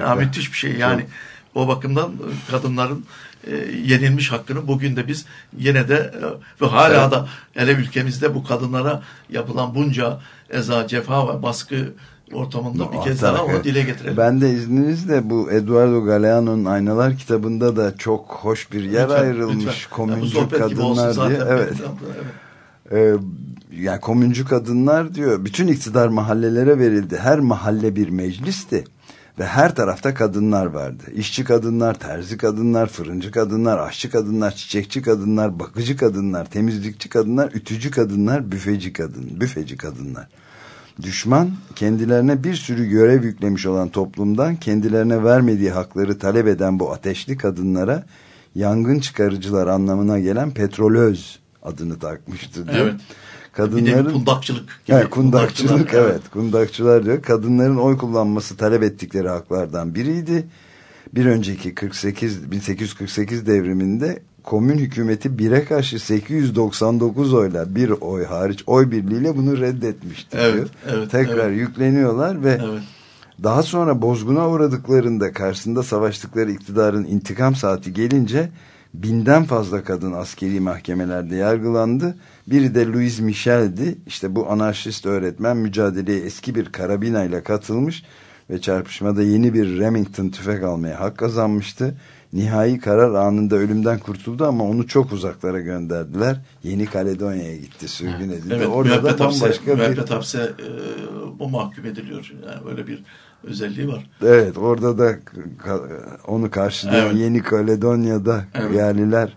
Ya, müthiş bir şey yani. Çok. O bakımdan kadınların e, yenilmiş hakkını bugün de biz yine de e, ve hala evet. da hele ülkemizde bu kadınlara yapılan bunca eza, cefa ve baskı ortamında bir kez daha onu dile getirelim. Ben de izninizle bu Eduardo Galeano'nun Aynalar kitabında da çok hoş bir yer lütfen, ayrılmış lütfen. komüncü yani kadınlar diye. Evet. evet. Ee, yani komüncü kadınlar diyor bütün iktidar mahallelere verildi. Her mahalle bir meclisti ve her tarafta kadınlar vardı. İşçi kadınlar, terzi kadınlar, fırıncı kadınlar, aşçı kadınlar, çiçekçi kadınlar, bakıcı kadınlar, temizlikçi kadınlar, ütücü kadınlar, büfeci kadın, büfeci kadınlar. Düşman kendilerine bir sürü görev yüklemiş olan toplumdan kendilerine vermediği hakları talep eden bu ateşli kadınlara yangın çıkarıcılar anlamına gelen petrolöz adını takmıştı diyor. Evet. Kadınların, bir kundakçılık gibi. Evet, kundakçılık evet. evet. Kundakçılar diyor. Kadınların oy kullanması talep ettikleri haklardan biriydi. Bir önceki 48 1848 devriminde komün hükümeti bire karşı 899 oyla bir oy hariç oy birliğiyle bunu reddetmişti evet, diyor. Evet, Tekrar evet. yükleniyorlar ve evet. daha sonra bozguna uğradıklarında karşısında savaştıkları iktidarın intikam saati gelince binden fazla kadın askeri mahkemelerde yargılandı. Biri de Louis Michel'di. İşte bu anarşist öğretmen mücadeleye eski bir karabinayla katılmış ve çarpışmada yeni bir Remington tüfek almaya hak kazanmıştı. Nihai karar anında ölümden kurtuldu ama onu çok uzaklara gönderdiler. Yeni Kaledonya'ya gitti, sürgün edildi. Evet, Orada da bambaşka hapse, bir... hapse e, bu mahkum ediliyor. Yani böyle bir özelliği var. Evet, orada da onu karşılayan evet. Yeni Kaledonya'da evet. yerliler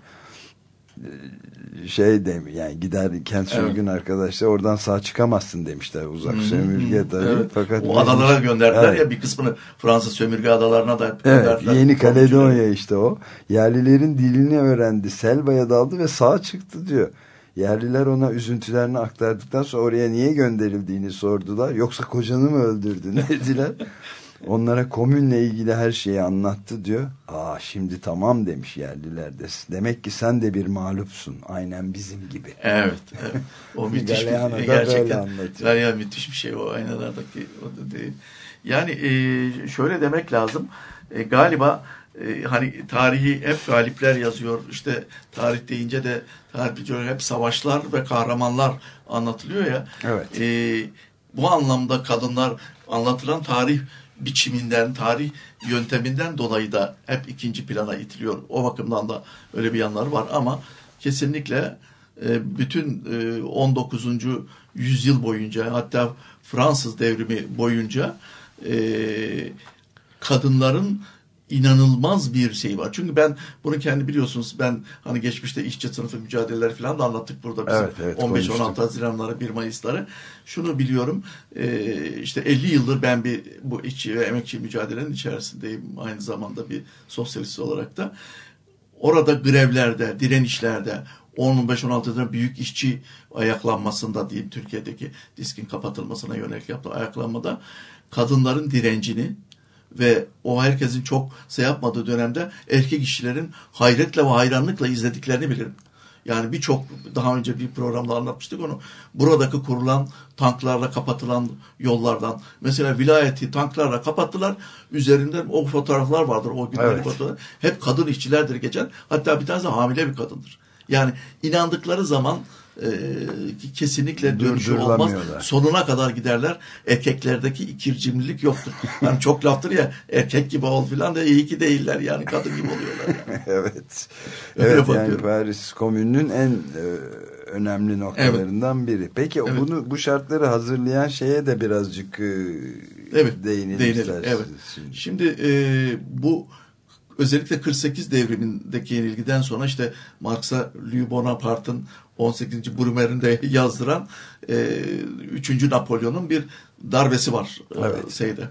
şey demiş yani giderken sürgün evet. arkadaşlar oradan sağ çıkamazsın demişler uzak hmm, sömürge tabii. Evet. Fakat o adalara gönderdiler evet. ya bir kısmını Fransız sömürge adalarına da evet, Yeni Kaledonya işte o. Yerlilerin dilini öğrendi. Selva'ya daldı ve sağ çıktı diyor. Yerliler ona üzüntülerini aktardıktan sonra oraya niye gönderildiğini sordular. Yoksa kocanı mı öldürdü ne dediler. Onlara komünle ilgili her şeyi anlattı diyor. Aa şimdi tamam demiş yerliler de. Demek ki sen de bir mağlupsun. Aynen bizim gibi. Evet. evet. O müthiş bir gerçekten. Galiba müthiş bir şey o aynalardaki. O da değil. Yani e, şöyle demek lazım. E, galiba e, hani tarihi hep galipler yazıyor. İşte tarih deyince de tarih hep savaşlar ve kahramanlar anlatılıyor ya. Evet. E, bu anlamda kadınlar anlatılan tarih biçiminden, tarih yönteminden dolayı da hep ikinci plana itiliyor. O bakımdan da öyle bir yanları var ama kesinlikle e, bütün 19. yüzyıl boyunca hatta Fransız devrimi boyunca e, kadınların inanılmaz bir şey var. Çünkü ben bunu kendi biliyorsunuz ben hani geçmişte işçi sınıfı mücadeleleri falan da anlattık burada bizim evet, evet, 15-16 Haziranları 1 Mayıs'ları. Şunu biliyorum e, işte 50 yıldır ben bir bu işçi ve emekçi mücadelenin içerisindeyim aynı zamanda bir sosyalist olarak da. Orada grevlerde, direnişlerde 15-16'da büyük işçi ayaklanmasında diyeyim Türkiye'deki diskin kapatılmasına yönelik yaptığı ayaklanmada kadınların direncini ve o herkesin çok şey yapmadığı dönemde erkek işçilerin hayretle ve hayranlıkla izlediklerini bilirim. Yani birçok daha önce bir programda anlatmıştık onu. Buradaki kurulan tanklarla kapatılan yollardan. Mesela vilayeti tanklarla kapattılar. Üzerinde o fotoğraflar vardır. O günlerin evet. fotoğraflar. Hep kadın işçilerdir geçen. Hatta bir tanesi hamile bir kadındır. Yani inandıkları zaman e, kesinlikle dönüşü olmaz. Sonuna kadar giderler. Erkeklerdeki ikircimlilik yoktur. Yani çok laftır ya erkek gibi ol filan da iyi ki değiller yani kadın gibi oluyorlar. Yani. evet. Öyle evet yani Paris Komünü'nün en e, önemli noktalarından evet. biri. Peki evet. bunu bu şartları hazırlayan şeye de birazcık e, evet. değinelim, değinelim. Evet. Şimdi, Şimdi e, bu özellikle 48 devrimindeki yenilgiden sonra işte Marx'a Louis Bonaparte'ın 18. Brumair'in de yazdıran e, 3. Napolyon'un bir darbesi var e, evet. şeyde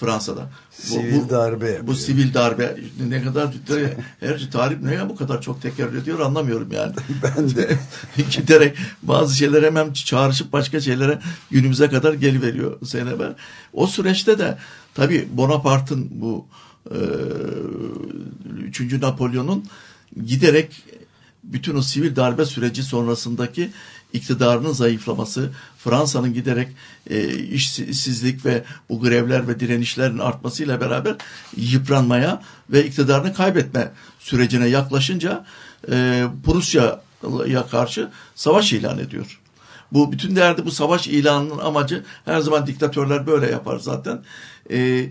Fransa'da. Sivil bu, darbe. Yapıyor. Bu sivil darbe ne kadar her tarih ne ya bu kadar çok tekerrür ediyor anlamıyorum yani. ben de. Giderek bazı şeyler hemen çağrışıp başka şeylere günümüze kadar geliveriyor seneber. O süreçte de tabii Bonaparte'ın bu 3. Napolyon'un giderek bütün o sivil darbe süreci sonrasındaki iktidarının zayıflaması, Fransa'nın giderek e, işsizlik ve bu grevler ve direnişlerin artmasıyla beraber yıpranmaya ve iktidarını kaybetme sürecine yaklaşınca e, Prusya'ya karşı savaş ilan ediyor. Bu bütün derdi bu savaş ilanının amacı her zaman diktatörler böyle yapar zaten. E,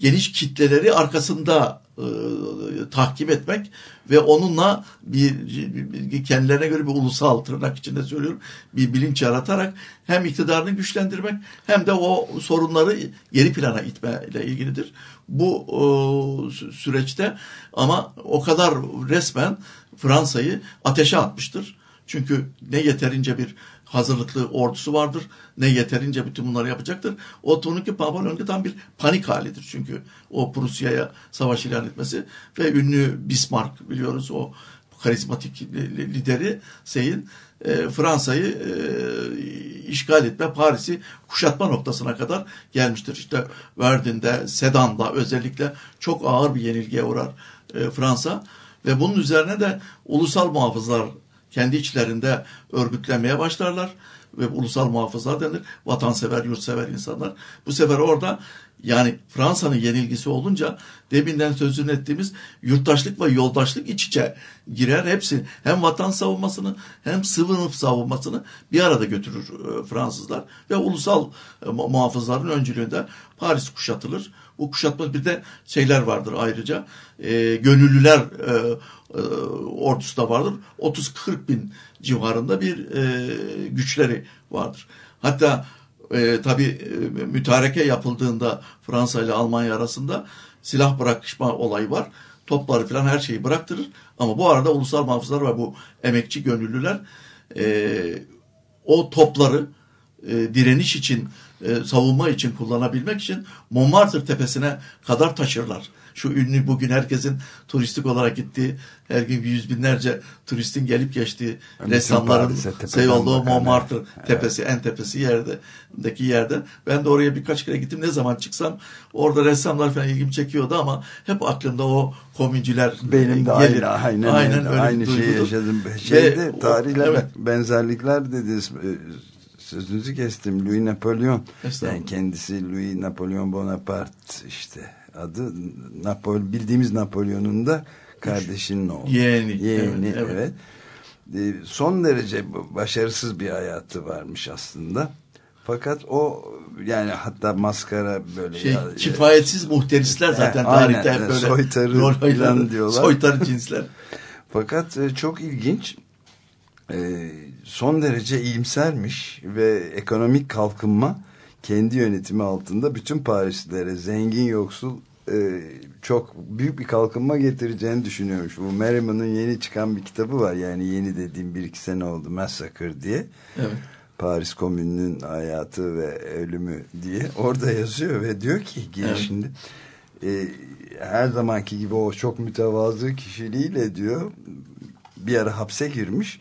geniş kitleleri arkasında e, tahkim etmek ve onunla bir, bir kendilerine göre bir ulusal tırnak içinde söylüyorum bir bilinç yaratarak hem iktidarını güçlendirmek hem de o sorunları geri plana itme ile ilgilidir. Bu o, süreçte ama o kadar resmen Fransa'yı ateşe atmıştır. Çünkü ne yeterince bir hazırlıklı ordusu vardır. Ne yeterince bütün bunları yapacaktır. O Toniki Papalyon'da tam bir panik halidir. Çünkü o Prusya'ya savaş ilan etmesi ve ünlü Bismarck biliyoruz o karizmatik lideri Sey'in e, Fransa'yı e, işgal etme, Paris'i kuşatma noktasına kadar gelmiştir. İşte Verdun'de, Sedan'da özellikle çok ağır bir yenilgiye uğrar e, Fransa ve bunun üzerine de ulusal muhafızlar kendi içlerinde örgütlemeye başlarlar ve ulusal muhafızlar denir. Vatansever, yurtsever insanlar. Bu sefer orada yani Fransa'nın yenilgisi olunca deminden sözünü ettiğimiz yurttaşlık ve yoldaşlık iç içe girer. Hepsi hem vatan savunmasını hem sınıf savunmasını bir arada götürür e, Fransızlar ve ulusal e, muhafızların öncülüğünde Paris kuşatılır. Bu kuşatma bir de şeyler vardır ayrıca. E, gönüllüler e, e, ordusu vardır. 30-40 bin civarında bir e, güçleri vardır. Hatta e, tabii e, mütareke yapıldığında Fransa ile Almanya arasında silah bırakışma olayı var. Topları falan her şeyi bıraktırır. Ama bu arada ulusal muhafızlar ve bu emekçi gönüllüler e, o topları e, direniş için, e, savunma için kullanabilmek için Montmartre tepesine kadar taşırlar şu ünlü bugün herkesin turistik olarak gittiği, her gün yüz binlerce turistin gelip geçtiği yani ressamların şey olduğu Montmartre evet. tepesi, en tepesi yerdeki yerde. Ben de oraya birkaç kere gittim. Ne zaman çıksam orada ressamlar falan ilgimi çekiyordu ama hep aklımda o komüncüler Benim de gelir. aynı, aynen, aynen öyle aynı şeyi yaşadım. Şeyde Ve, tarihle evet. benzerlikler dediniz e, sözünüzü kestim. Louis Napolyon. Yani kendisi Louis Napolyon Bonaparte işte adı Napol bildiğimiz Napolyon'un da kardeşinin oğlu. Yeğeni. Yeğeni evet. evet. evet. Son derece başarısız bir hayatı varmış aslında. Fakat o yani hatta maskara böyle şey, ya, kifayetsiz muhterisler zaten he, tarihte hep böyle soytarı rol diyorlar. Soytarı cinsler. Fakat e, çok ilginç e, son derece iyimsermiş ve ekonomik kalkınma kendi yönetimi altında bütün Parislilere zengin yoksul e, çok büyük bir kalkınma getireceğini düşünüyormuş. Bu Merriman'ın yeni çıkan bir kitabı var. Yani yeni dediğim bir iki sene oldu Massacre diye. Evet. Paris Komünü'nün hayatı ve ölümü diye. Orada yazıyor ve diyor ki girişinde evet. e, her zamanki gibi o çok mütevazı kişiliğiyle diyor bir ara hapse girmiş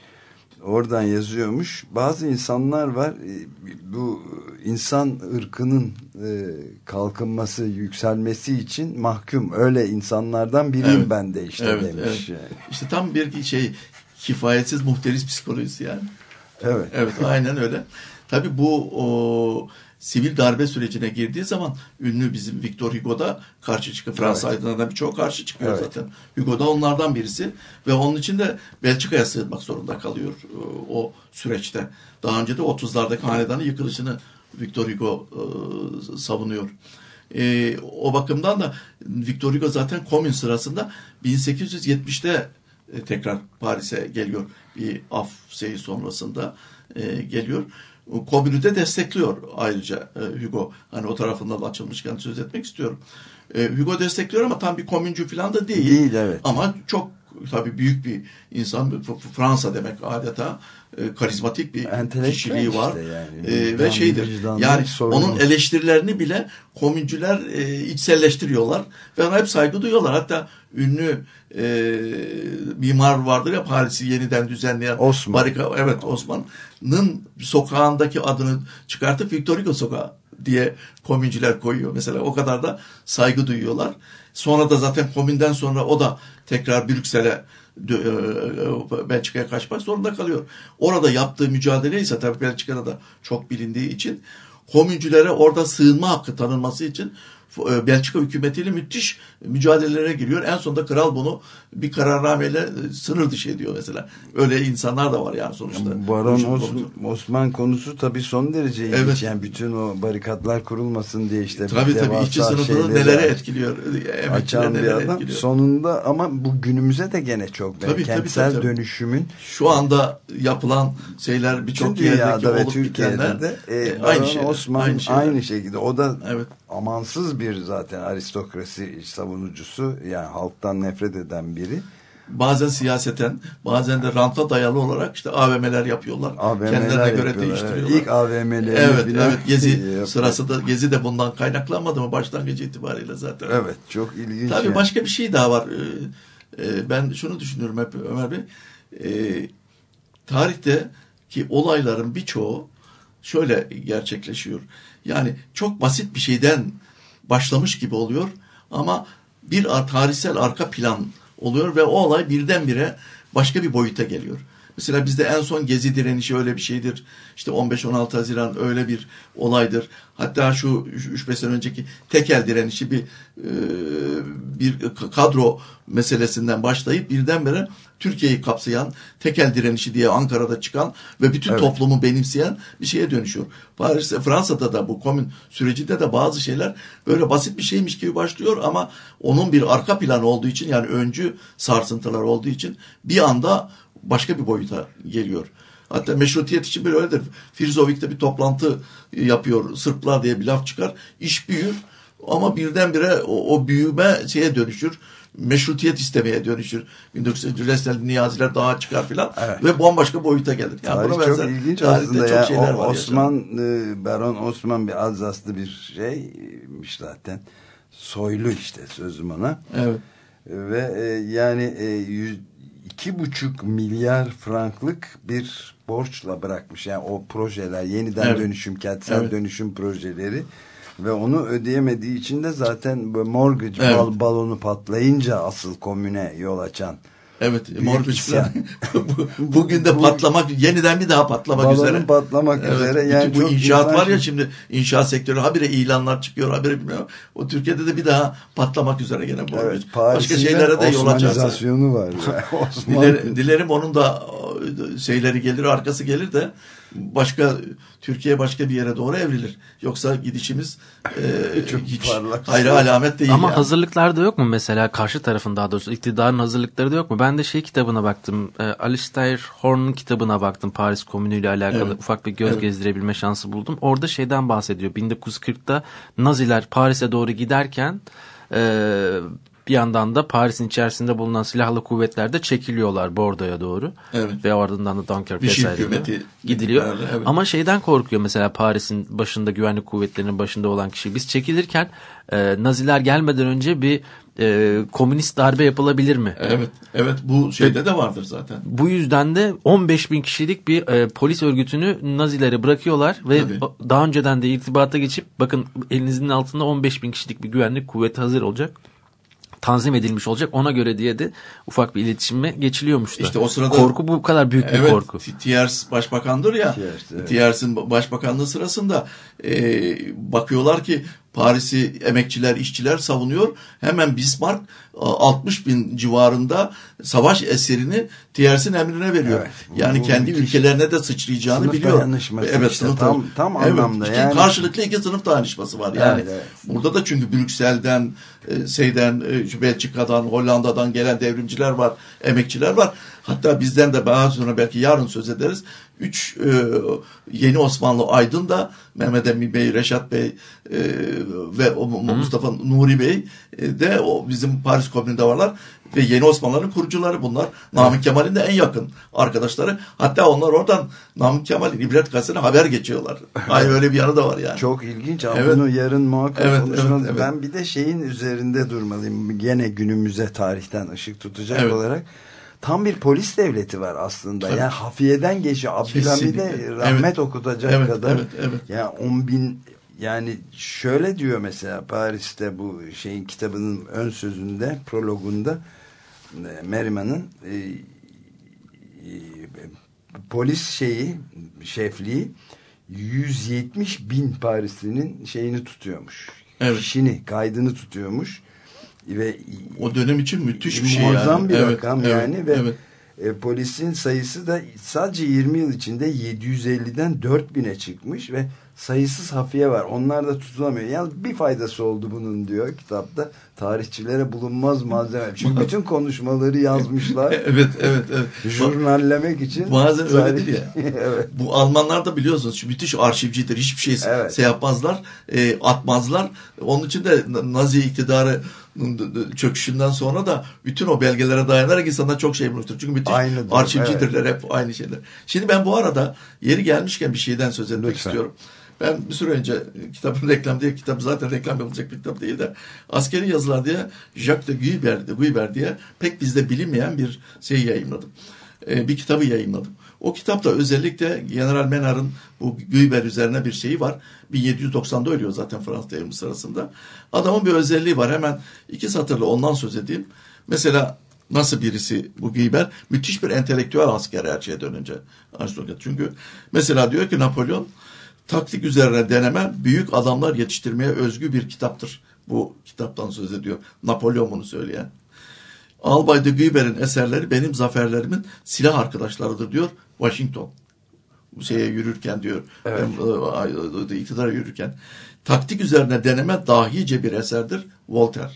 oradan yazıyormuş. Bazı insanlar var e, bu insan ırkının e, kalkınması, yükselmesi için mahkum. Öyle insanlardan biriyim evet. ben de işte evet, demiş. Evet. Yani. İşte tam bir şey kifayetsiz muhteris psikolojisi yani. Evet. Evet aynen öyle. Tabii bu o, sivil darbe sürecine girdiği zaman ünlü bizim Victor Hugo'da karşı çıkıyor. Fransa evet. aydınlarından birçok karşı çıkıyor evet. zaten. Hugo da onlardan birisi ve onun için de Belçika'ya sığınmak zorunda kalıyor e, o süreçte. Daha önce de 30'lardaki hanedanın yıkılışını Victor Hugo e, savunuyor. E, o bakımdan da Victor Hugo zaten komün sırasında 1870'te e, tekrar Paris'e geliyor. Bir af şeyi sonrasında e, geliyor komünü de destekliyor ayrıca e, Hugo. Hani o tarafından açılmışken söz etmek istiyorum. E, Hugo destekliyor ama tam bir komüncü falan da değil. Değil evet. Ama çok tabii büyük bir insan Fransa demek adeta e, karizmatik bir kişiliği var işte yani. e, ve şeydir yani onun eleştirilerini bile komüncüler e, içselleştiriyorlar ve ona hep saygı duyuyorlar hatta ünlü e, mimar vardır ya Paris'i yeniden düzenleyen Osman. Barika, evet Osman'ın sokağındaki adını çıkartıp Victor Hugo sokağı diye komüncüler koyuyor mesela o kadar da saygı duyuyorlar. Sonra da zaten komünden sonra o da tekrar Brüksel'e e, e, Belçika'ya kaçmak zorunda kalıyor. Orada yaptığı mücadele ise tabii Belçika'da da çok bilindiği için komüncülere orada sığınma hakkı tanınması için Belçika hükümetiyle müthiş mücadelelere giriyor. En sonunda kral bunu bir kararnameyle e, sınır dışı ediyor mesela. Öyle insanlar da var yani sonuçta. Baron Osman, Osman konusu tabii son derece ilginç. Evet. Yani bütün o barikatlar kurulmasın diye işte. Tabii tabii işçi sınıfını nelere etkiliyor. Açan bir adam. Etkiliyor. Sonunda ama bu günümüze de gene çok. Tabii, kentsel tabii, tabii. dönüşümün. Şu anda yapılan şeyler birçok yerdeki olup Türkiye'de de e, e, aynı şey. Osman aynı, aynı şekilde. O da evet. amansız bir zaten aristokrasi savunucusu yani halktan nefret eden biri. Bazen siyaseten bazen de ranta dayalı olarak işte AVM'ler yapıyorlar. AVM'ler Kendilerine göre yapıyorlar. değiştiriyorlar. Evet. İlk AVM'leri Evet, evet Gezi sırası da Gezi de bundan kaynaklanmadı mı başlangıcı itibariyle zaten. Evet çok ilginç. Tabii yani. başka bir şey daha var. Ee, e, ben şunu düşünüyorum hep Ömer Bey. Ee, tarihte ki olayların birçoğu şöyle gerçekleşiyor. Yani çok basit bir şeyden başlamış gibi oluyor ama bir tarihsel arka plan oluyor ve o olay birdenbire başka bir boyuta geliyor. Mesela bizde en son gezi direnişi öyle bir şeydir. İşte 15-16 Haziran öyle bir olaydır. Hatta şu 3-5 sene önceki tekel direnişi bir e, bir kadro meselesinden başlayıp birdenbire Türkiye'yi kapsayan tekel direnişi diye Ankara'da çıkan ve bütün Evet. toplumu benimseyen bir şeye dönüşüyor. Paris'te, Fransa'da da bu komün sürecinde de bazı şeyler böyle basit bir şeymiş gibi başlıyor ama onun bir arka planı olduğu için yani öncü sarsıntılar olduğu için bir anda başka bir boyuta geliyor. Hatta meşrutiyet için böyle öyledir. Firzovik'te bir toplantı yapıyor. Sırplar diye bir laf çıkar. İş büyür ama birdenbire o, o büyüme şeye dönüşür. Meşrutiyet istemeye dönüşür. 1900 Restel Niyaziler daha çıkar filan Evet. ve bambaşka boyuta gelir. Yani buna çok benzer ilginç aslında çok ya. şeyler O var Osman e, Baron Osman bir Alzaslı bir şeymiş zaten. Soylu işte sözüm ona. Evet. Ve e, yani e, yüz, iki buçuk milyar franklık bir borçla bırakmış. Yani o projeler yeniden Evet. dönüşüm, kentsel Evet. dönüşüm projeleri ve onu ödeyemediği için de zaten mortgage Evet. bal- balonu patlayınca asıl komüne yol açan Evet. Bu- Bugün de patlamak, yeniden bir daha patlamak balonun üzere. patlamak Evet, üzere. Yani bu inşaat var ya şimdi inşaat sektörü habire ilanlar çıkıyor habire bilmiyorum. O Türkiye'de de bir daha patlamak üzere gene bu. Evet, Başka şeylere de yol açarsa. Var. ya. Osman- Diler, dilerim onun da şeyleri gelir arkası gelir de başka Türkiye başka bir yere doğru evrilir. Yoksa gidişimiz e, Çok hiç parlak. hayra alamet değil. Ama yani. hazırlıklarda yok mu mesela karşı tarafın daha doğrusu iktidarın hazırlıkları da yok mu? Ben de şey kitabına baktım. E, Alistair Horn'un kitabına baktım. Paris Komünü ile alakalı Evet. ufak bir göz Evet. gezdirebilme şansı buldum. Orada şeyden bahsediyor. 1940'ta Naziler Paris'e doğru giderken e, bir yandan da Paris'in içerisinde bulunan silahlı kuvvetler de çekiliyorlar Bordo'ya doğru. Evet. Ve ardından da Dunkirk vesaire gidiliyor. beraber, evet. Ama şeyden korkuyor mesela Paris'in başında güvenlik kuvvetlerinin başında olan kişi. Biz çekilirken e, Naziler gelmeden önce bir e, komünist darbe yapılabilir mi? Evet, evet bu şeyde de vardır zaten. Bu yüzden de 15 bin kişilik bir e, polis örgütünü Nazilere bırakıyorlar ve Tabii. daha önceden de irtibata geçip bakın elinizin altında 15 bin kişilik bir güvenlik kuvveti hazır olacak. Tanzim edilmiş olacak ona göre diye de ufak bir iletişime geçiliyormuş da. İşte o sırada- korku bu kadar büyük bir Evet, korku. Thiers başbakandır ya. Thiers, evet. Thiers'in başbakanlığı sırasında e, bakıyorlar ki Paris'i emekçiler, işçiler savunuyor. Hemen Bismarck a, 60 bin civarında savaş eserini Thiers'in emrine veriyor. Evet, bu- yani bu kendi müthiş. ülkelerine de sıçrayacağını Sınıf biliyor. dayanışması Evet, işte, sınıf tam- tam anlamda iki yani. Karşılıklı iki sınıf dayanışması var. Yani Evet, evet. burada da çünkü Brüksel'den, e, şeyden, e, Belçika'dan, Hollanda'dan gelen devrimciler var, emekçiler var. Hatta bizden de daha sonra belki yarın söz ederiz. Üç e, yeni Osmanlı aydın da Mehmet Emin Bey, Reşat Bey e, ve o, Mustafa Nuri Bey e, de o bizim Paris Komünü'nde varlar. Ve yeni Osmanlıların kurucuları bunlar. Namık Kemal'in de en yakın arkadaşları. Hatta onlar oradan Namık Kemal'in İbret Gazetesi'ne haber geçiyorlar. Ay öyle bir yanı da var yani. Çok ilginç Evet. bunu yarın muhakkak Evet, konuşmalıyız. evet, evet. Ben bir de şeyin üzerinde durmalıyım. Gene günümüze tarihten ışık tutacak Evet. olarak. Tam bir polis devleti var aslında. Tabii. Yani hafiyeden geçiyor. Abdülhamid'e rahmet Evet. okutacak Evet, kadar. evet, evet. Yani 10 bin yani şöyle diyor mesela Paris'te bu şeyin kitabının ön sözünde prologunda e, Merriman'ın e, e, polis şeyi şefliği 170 bin Parislinin şeyini tutuyormuş. Evet. Kişini, kaydını tutuyormuş. Ve O dönem için müthiş bir şey muazzam yani. bir Evet, rakam evet, yani ve evet. e, polisin sayısı da sadece 20 yıl içinde 750'den 4000'e çıkmış ve sayısız hafiye var. Onlar da tutulamıyor. Yalnız bir faydası oldu bunun diyor kitapta. Tarihçilere bulunmaz malzeme. Çünkü bütün konuşmaları yazmışlar. Evet, evet, evet. Jurnallemek için. Bazen öyle Tarih- değil ya. evet. Bu Almanlar da biliyorsunuz şu müthiş arşivcidir. Hiçbir şey Evet. şey yapmazlar, e, atmazlar. Onun için de Nazi iktidarı çöküşünden sonra da bütün o belgelere dayanarak insanlar çok şey bulmuştur. Çünkü müthiş Aynıdır, arşivcidirler hep aynı şeyler. Şimdi ben bu arada yeri gelmişken bir şeyden söz etmek Lütfen. istiyorum. Ben bir süre önce kitabın reklam diye kitap zaten reklam yapılacak bir kitap değil de askeri yazılar diye Jacques de Guibert, de Guibert diye pek bizde bilinmeyen bir şey yayınladım. Ee, bir kitabı yayınladım. O kitapta özellikle General Menard'ın bu Guibert üzerine bir şeyi var. 1790'da ölüyor zaten Fransız devrimi sırasında. Adamın bir özelliği var. Hemen iki satırla ondan söz edeyim. Mesela Nasıl birisi bu Guiber? Müthiş bir entelektüel asker her şeye dönünce. Çünkü mesela diyor ki Napolyon taktik üzerine deneme büyük adamlar yetiştirmeye özgü bir kitaptır. Bu kitaptan söz ediyor. Napolyon bunu söyleyen. Albay de Guiber'in eserleri benim zaferlerimin silah arkadaşlarıdır diyor Washington. Şeye yürürken diyor. Evet. Evet. iktidara yürürken. Taktik üzerine deneme dahice bir eserdir Voltaire.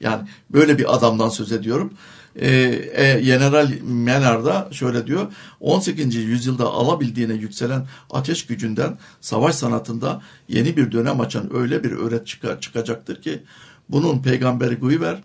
Yani böyle bir adamdan söz ediyorum. E, General Menard da şöyle diyor. 18. yüzyılda alabildiğine yükselen ateş gücünden savaş sanatında yeni bir dönem açan öyle bir öğret çıka- çıkacaktır ki bunun peygamberi Guiver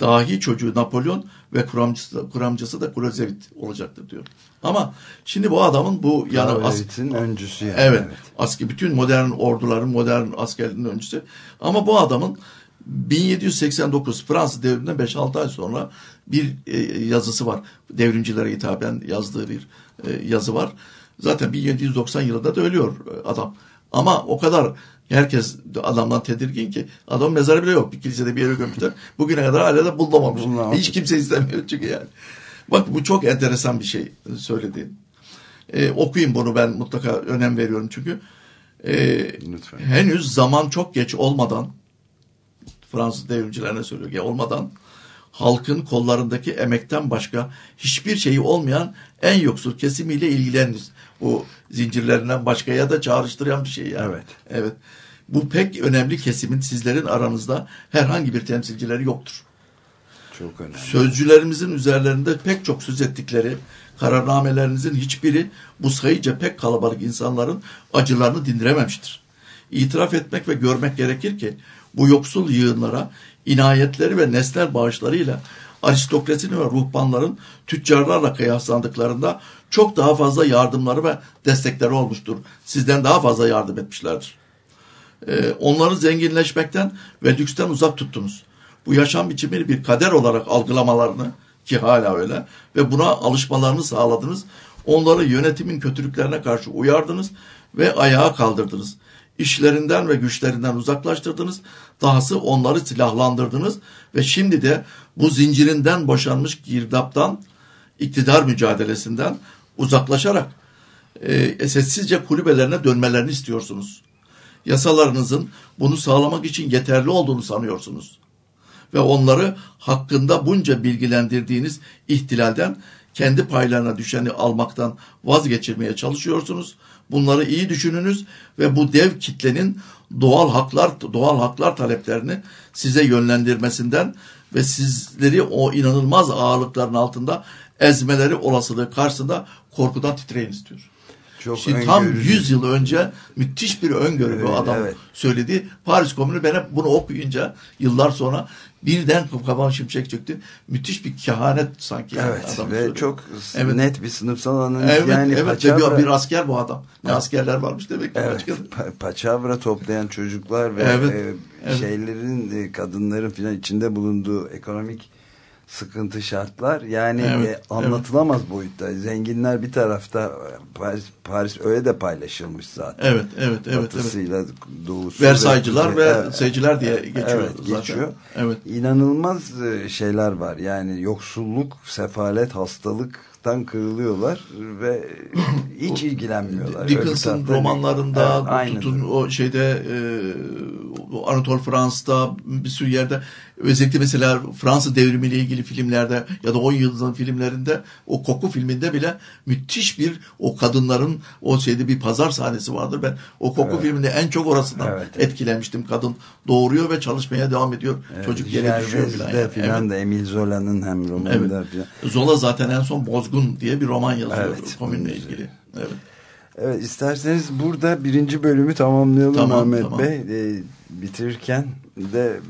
dahi çocuğu Napolyon ve kuramcısı da, kuramcısı da Clausewitz olacaktır diyor. Ama şimdi bu adamın bu yani Clausewitz'in öncüsü yani. Evet. Aski bütün modern orduların, modern askerliğinin öncüsü. Ama bu adamın 1789 Fransız devriminden 5-6 ay sonra bir e, yazısı var. Devrimcilere hitaben yazdığı bir e, yazı var. Zaten 1790 yılında da ölüyor e, adam. Ama o kadar herkes adamdan tedirgin ki adam mezarı bile yok. Bir kilisede bir yere gömmüşler. Bugüne kadar hala da bulunamamış. Hiç kimse istemiyor çünkü yani. Bak bu çok enteresan bir şey söylediğin. E, okuyun bunu ben mutlaka önem veriyorum çünkü e, Lütfen. henüz zaman çok geç olmadan Fransız devrimcilerine söylüyor ki olmadan halkın kollarındaki emekten başka hiçbir şeyi olmayan en yoksul kesimiyle ilgileniniz. Bu zincirlerinden başka ya da çağrıştıran bir şey yani. Evet. Evet. Bu pek önemli kesimin sizlerin aranızda herhangi bir temsilcileri yoktur. Çok önemli. Sözcülerimizin üzerlerinde pek çok söz ettikleri kararnamelerinizin hiçbiri bu sayıca pek kalabalık insanların acılarını dindirememiştir. İtiraf etmek ve görmek gerekir ki bu yoksul yığınlara inayetleri ve nesnel bağışlarıyla aristokrasinin ve ruhbanların tüccarlarla kıyaslandıklarında çok daha fazla yardımları ve destekleri olmuştur. Sizden daha fazla yardım etmişlerdir. Ee, onları zenginleşmekten ve lüksten uzak tuttunuz. Bu yaşam biçimini bir kader olarak algılamalarını ki hala öyle ve buna alışmalarını sağladınız. Onları yönetimin kötülüklerine karşı uyardınız ve ayağa kaldırdınız. İşlerinden ve güçlerinden uzaklaştırdınız. Dahası onları silahlandırdınız ve şimdi de bu zincirinden boşanmış girdaptan, iktidar mücadelesinden uzaklaşarak e, esetsizce kulübelerine dönmelerini istiyorsunuz yasalarınızın bunu sağlamak için yeterli olduğunu sanıyorsunuz. Ve onları hakkında bunca bilgilendirdiğiniz ihtilalden kendi paylarına düşeni almaktan vazgeçirmeye çalışıyorsunuz. Bunları iyi düşününüz ve bu dev kitlenin doğal haklar doğal haklar taleplerini size yönlendirmesinden ve sizleri o inanılmaz ağırlıkların altında ezmeleri olasılığı karşısında korkudan titreyiniz diyor. Çok Şimdi tam öngörülü. 100 yıl önce müthiş bir öngörü bu Evet, adam evet. söyledi. Paris Komünü ben hep bunu okuyunca yıllar sonra birden kafam şimşek çöktü. Müthiş bir kehanet sanki. yani Evet adam ve söyledi. çok Evet. net bir sınıfsal analiz. Evet, yani evet. paçavra, Bir, bir asker bu adam. Ne askerler varmış demek ki. evet, pa- paçavra toplayan çocuklar ve Evet, e, evet. şeylerin e, kadınların filan içinde bulunduğu ekonomik sıkıntı şartlar yani Evet, e, anlatılamaz boyutta. Zenginler bir tarafta Paris, Paris öyle de paylaşılmış zaten. Evet, evet, evet. evet. Batısıyla doğusu. ve Versaycılar ve kuzey- seyirciler diye geçiyor evet, zaten. geçiyor. Evet. İnanılmaz e, şeyler var. Yani yoksulluk, sefalet, hastalıktan kırılıyorlar ve hiç ilgilenmiyorlar. Dickens'ın romanlarında Evet, tutun o şeyde e, Anatol Fransa'da bir sürü yerde özellikle mesela Fransız devrimiyle ilgili filmlerde ya da 10 yıldızın filmlerinde o koku filminde bile müthiş bir o kadınların o şeyde bir pazar sahnesi vardır. Ben o koku Evet. filminde en çok orasından Evet, evet. etkilenmiştim. Kadın doğuruyor ve çalışmaya devam ediyor. Evet, Çocuk yere düşüyor falan. Yani. filan Evet. da Emil Zola'nın hem romanında filan. Zola zaten en son Bozgun diye bir roman yazıyor Evet. komünle ilgili. Evet. Evet isterseniz burada birinci bölümü tamamlayalım Tamam, Ahmet tamam. Bey. E, bitirirken de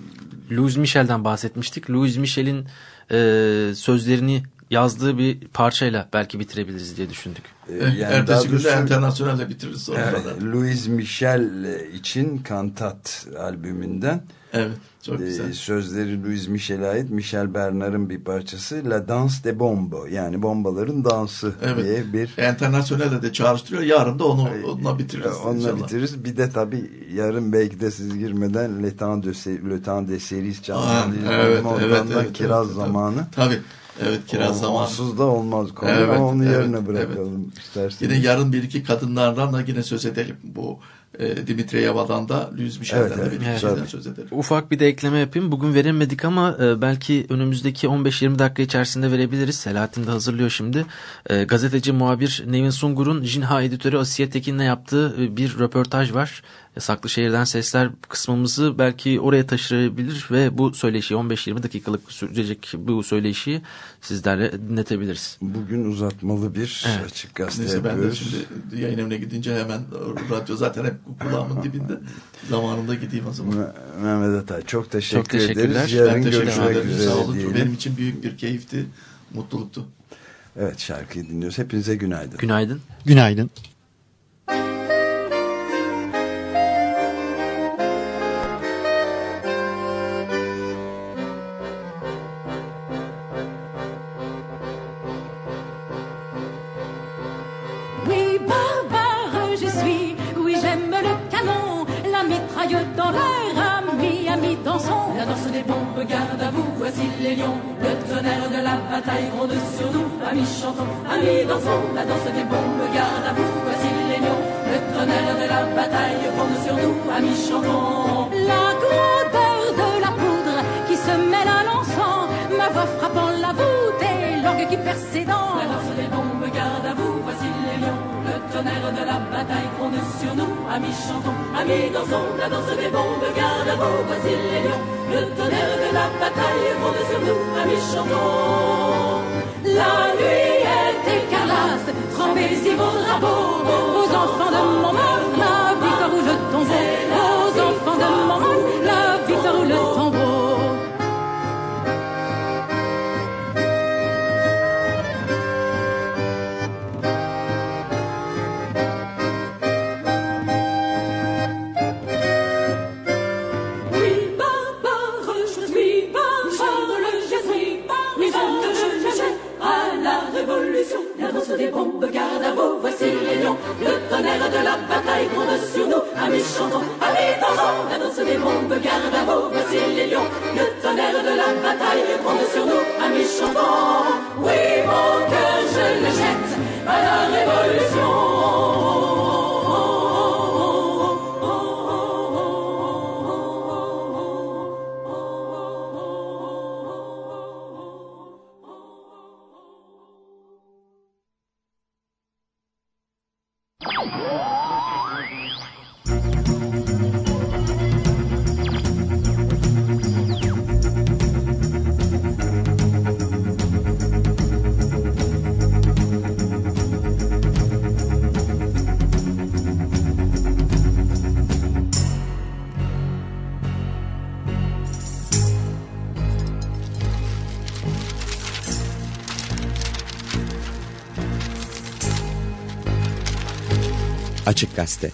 Louis Michel'den bahsetmiştik. Louis Michel'in e, sözlerini yazdığı bir parçayla belki bitirebiliriz diye düşündük. Ee, Yani yani Ertesi gün de internasyonelle bitiririz sonra Evet, da. Louis Michel için Kantat albümünden Evet, çok e, güzel. sözleri Louis Michel'e ait Michel Bernard'ın bir parçası La Danse de Bombo yani bombaların dansı Evet. diye bir Internasyonelle de çağrıştırıyor. Yarın da onu onunla bitiririz. Onunla inşallah. bitiririz. Bir de tabii yarın belki de siz girmeden Le Temps de, Le Temps de Series canlandıracağım. evet, evet, evet, kiraz evet, zamanı. Tabii. Evet kiraz O- zamanı. Onsuz da olmaz konu Evet, ama onu evet, evet. bırakalım isterseniz. Yine yarın bir iki kadınlardan da yine söz edelim. Bu e, Dimitri Yava'dan da Louis Michel'den Evet, de evet, bir evet. şeyden söz edelim. Ufak bir de ekleme yapayım. Bugün veremedik ama e, belki önümüzdeki 15-20 dakika içerisinde verebiliriz. Selahattin de hazırlıyor şimdi. E, gazeteci muhabir Nevin Sungur'un Jinha editörü Asiye Tekin'le yaptığı e, bir röportaj var. E, Saklı Şehir'den Sesler kısmımızı belki oraya taşırabilir ve bu söyleşi 15-20 dakikalık sürecek bu söyleşiyi sizlerle dinletebiliriz. Bugün uzatmalı bir Evet. açık gazete Neyse ben de şimdi yayın evine gidince hemen radyo zaten hep kulağımın dibinde. Zamanında gideyim o zaman. Me- Mehmet Atay çok teşekkür Çok teşekkürler. ederiz. Yarın ben teşekkür görüşmek ederim. üzere Sağ olun. diyelim. Benim için büyük bir keyifti, mutluluktu. Evet şarkıyı dinliyoruz. Hepinize günaydın. Günaydın. Günaydın. Sur nous. Amis, chantons. Amis, dansons. La danse des bombes, garde à vous. Voici les lions. Le tonnerre de la bataille gronde sur nous. Amis, chantons. La nuit est écarlate. Trempez-y vos drapeaux. Aux enfants de Montmartre, la victoire ou le tombeau. Aux enfants de Montmartre, la victoire ou le tombeau. Des bombes, garde à vous, voici les lions. Le tonnerre de la bataille gronde sur nous. Amis chantons, amis dansons. La danse des bombes, garde à vous, voici les lions. Le tonnerre de la bataille gronde sur nous. Amis chantons, oui, mon cœur, je le jette à la révolution. Açık Gazete.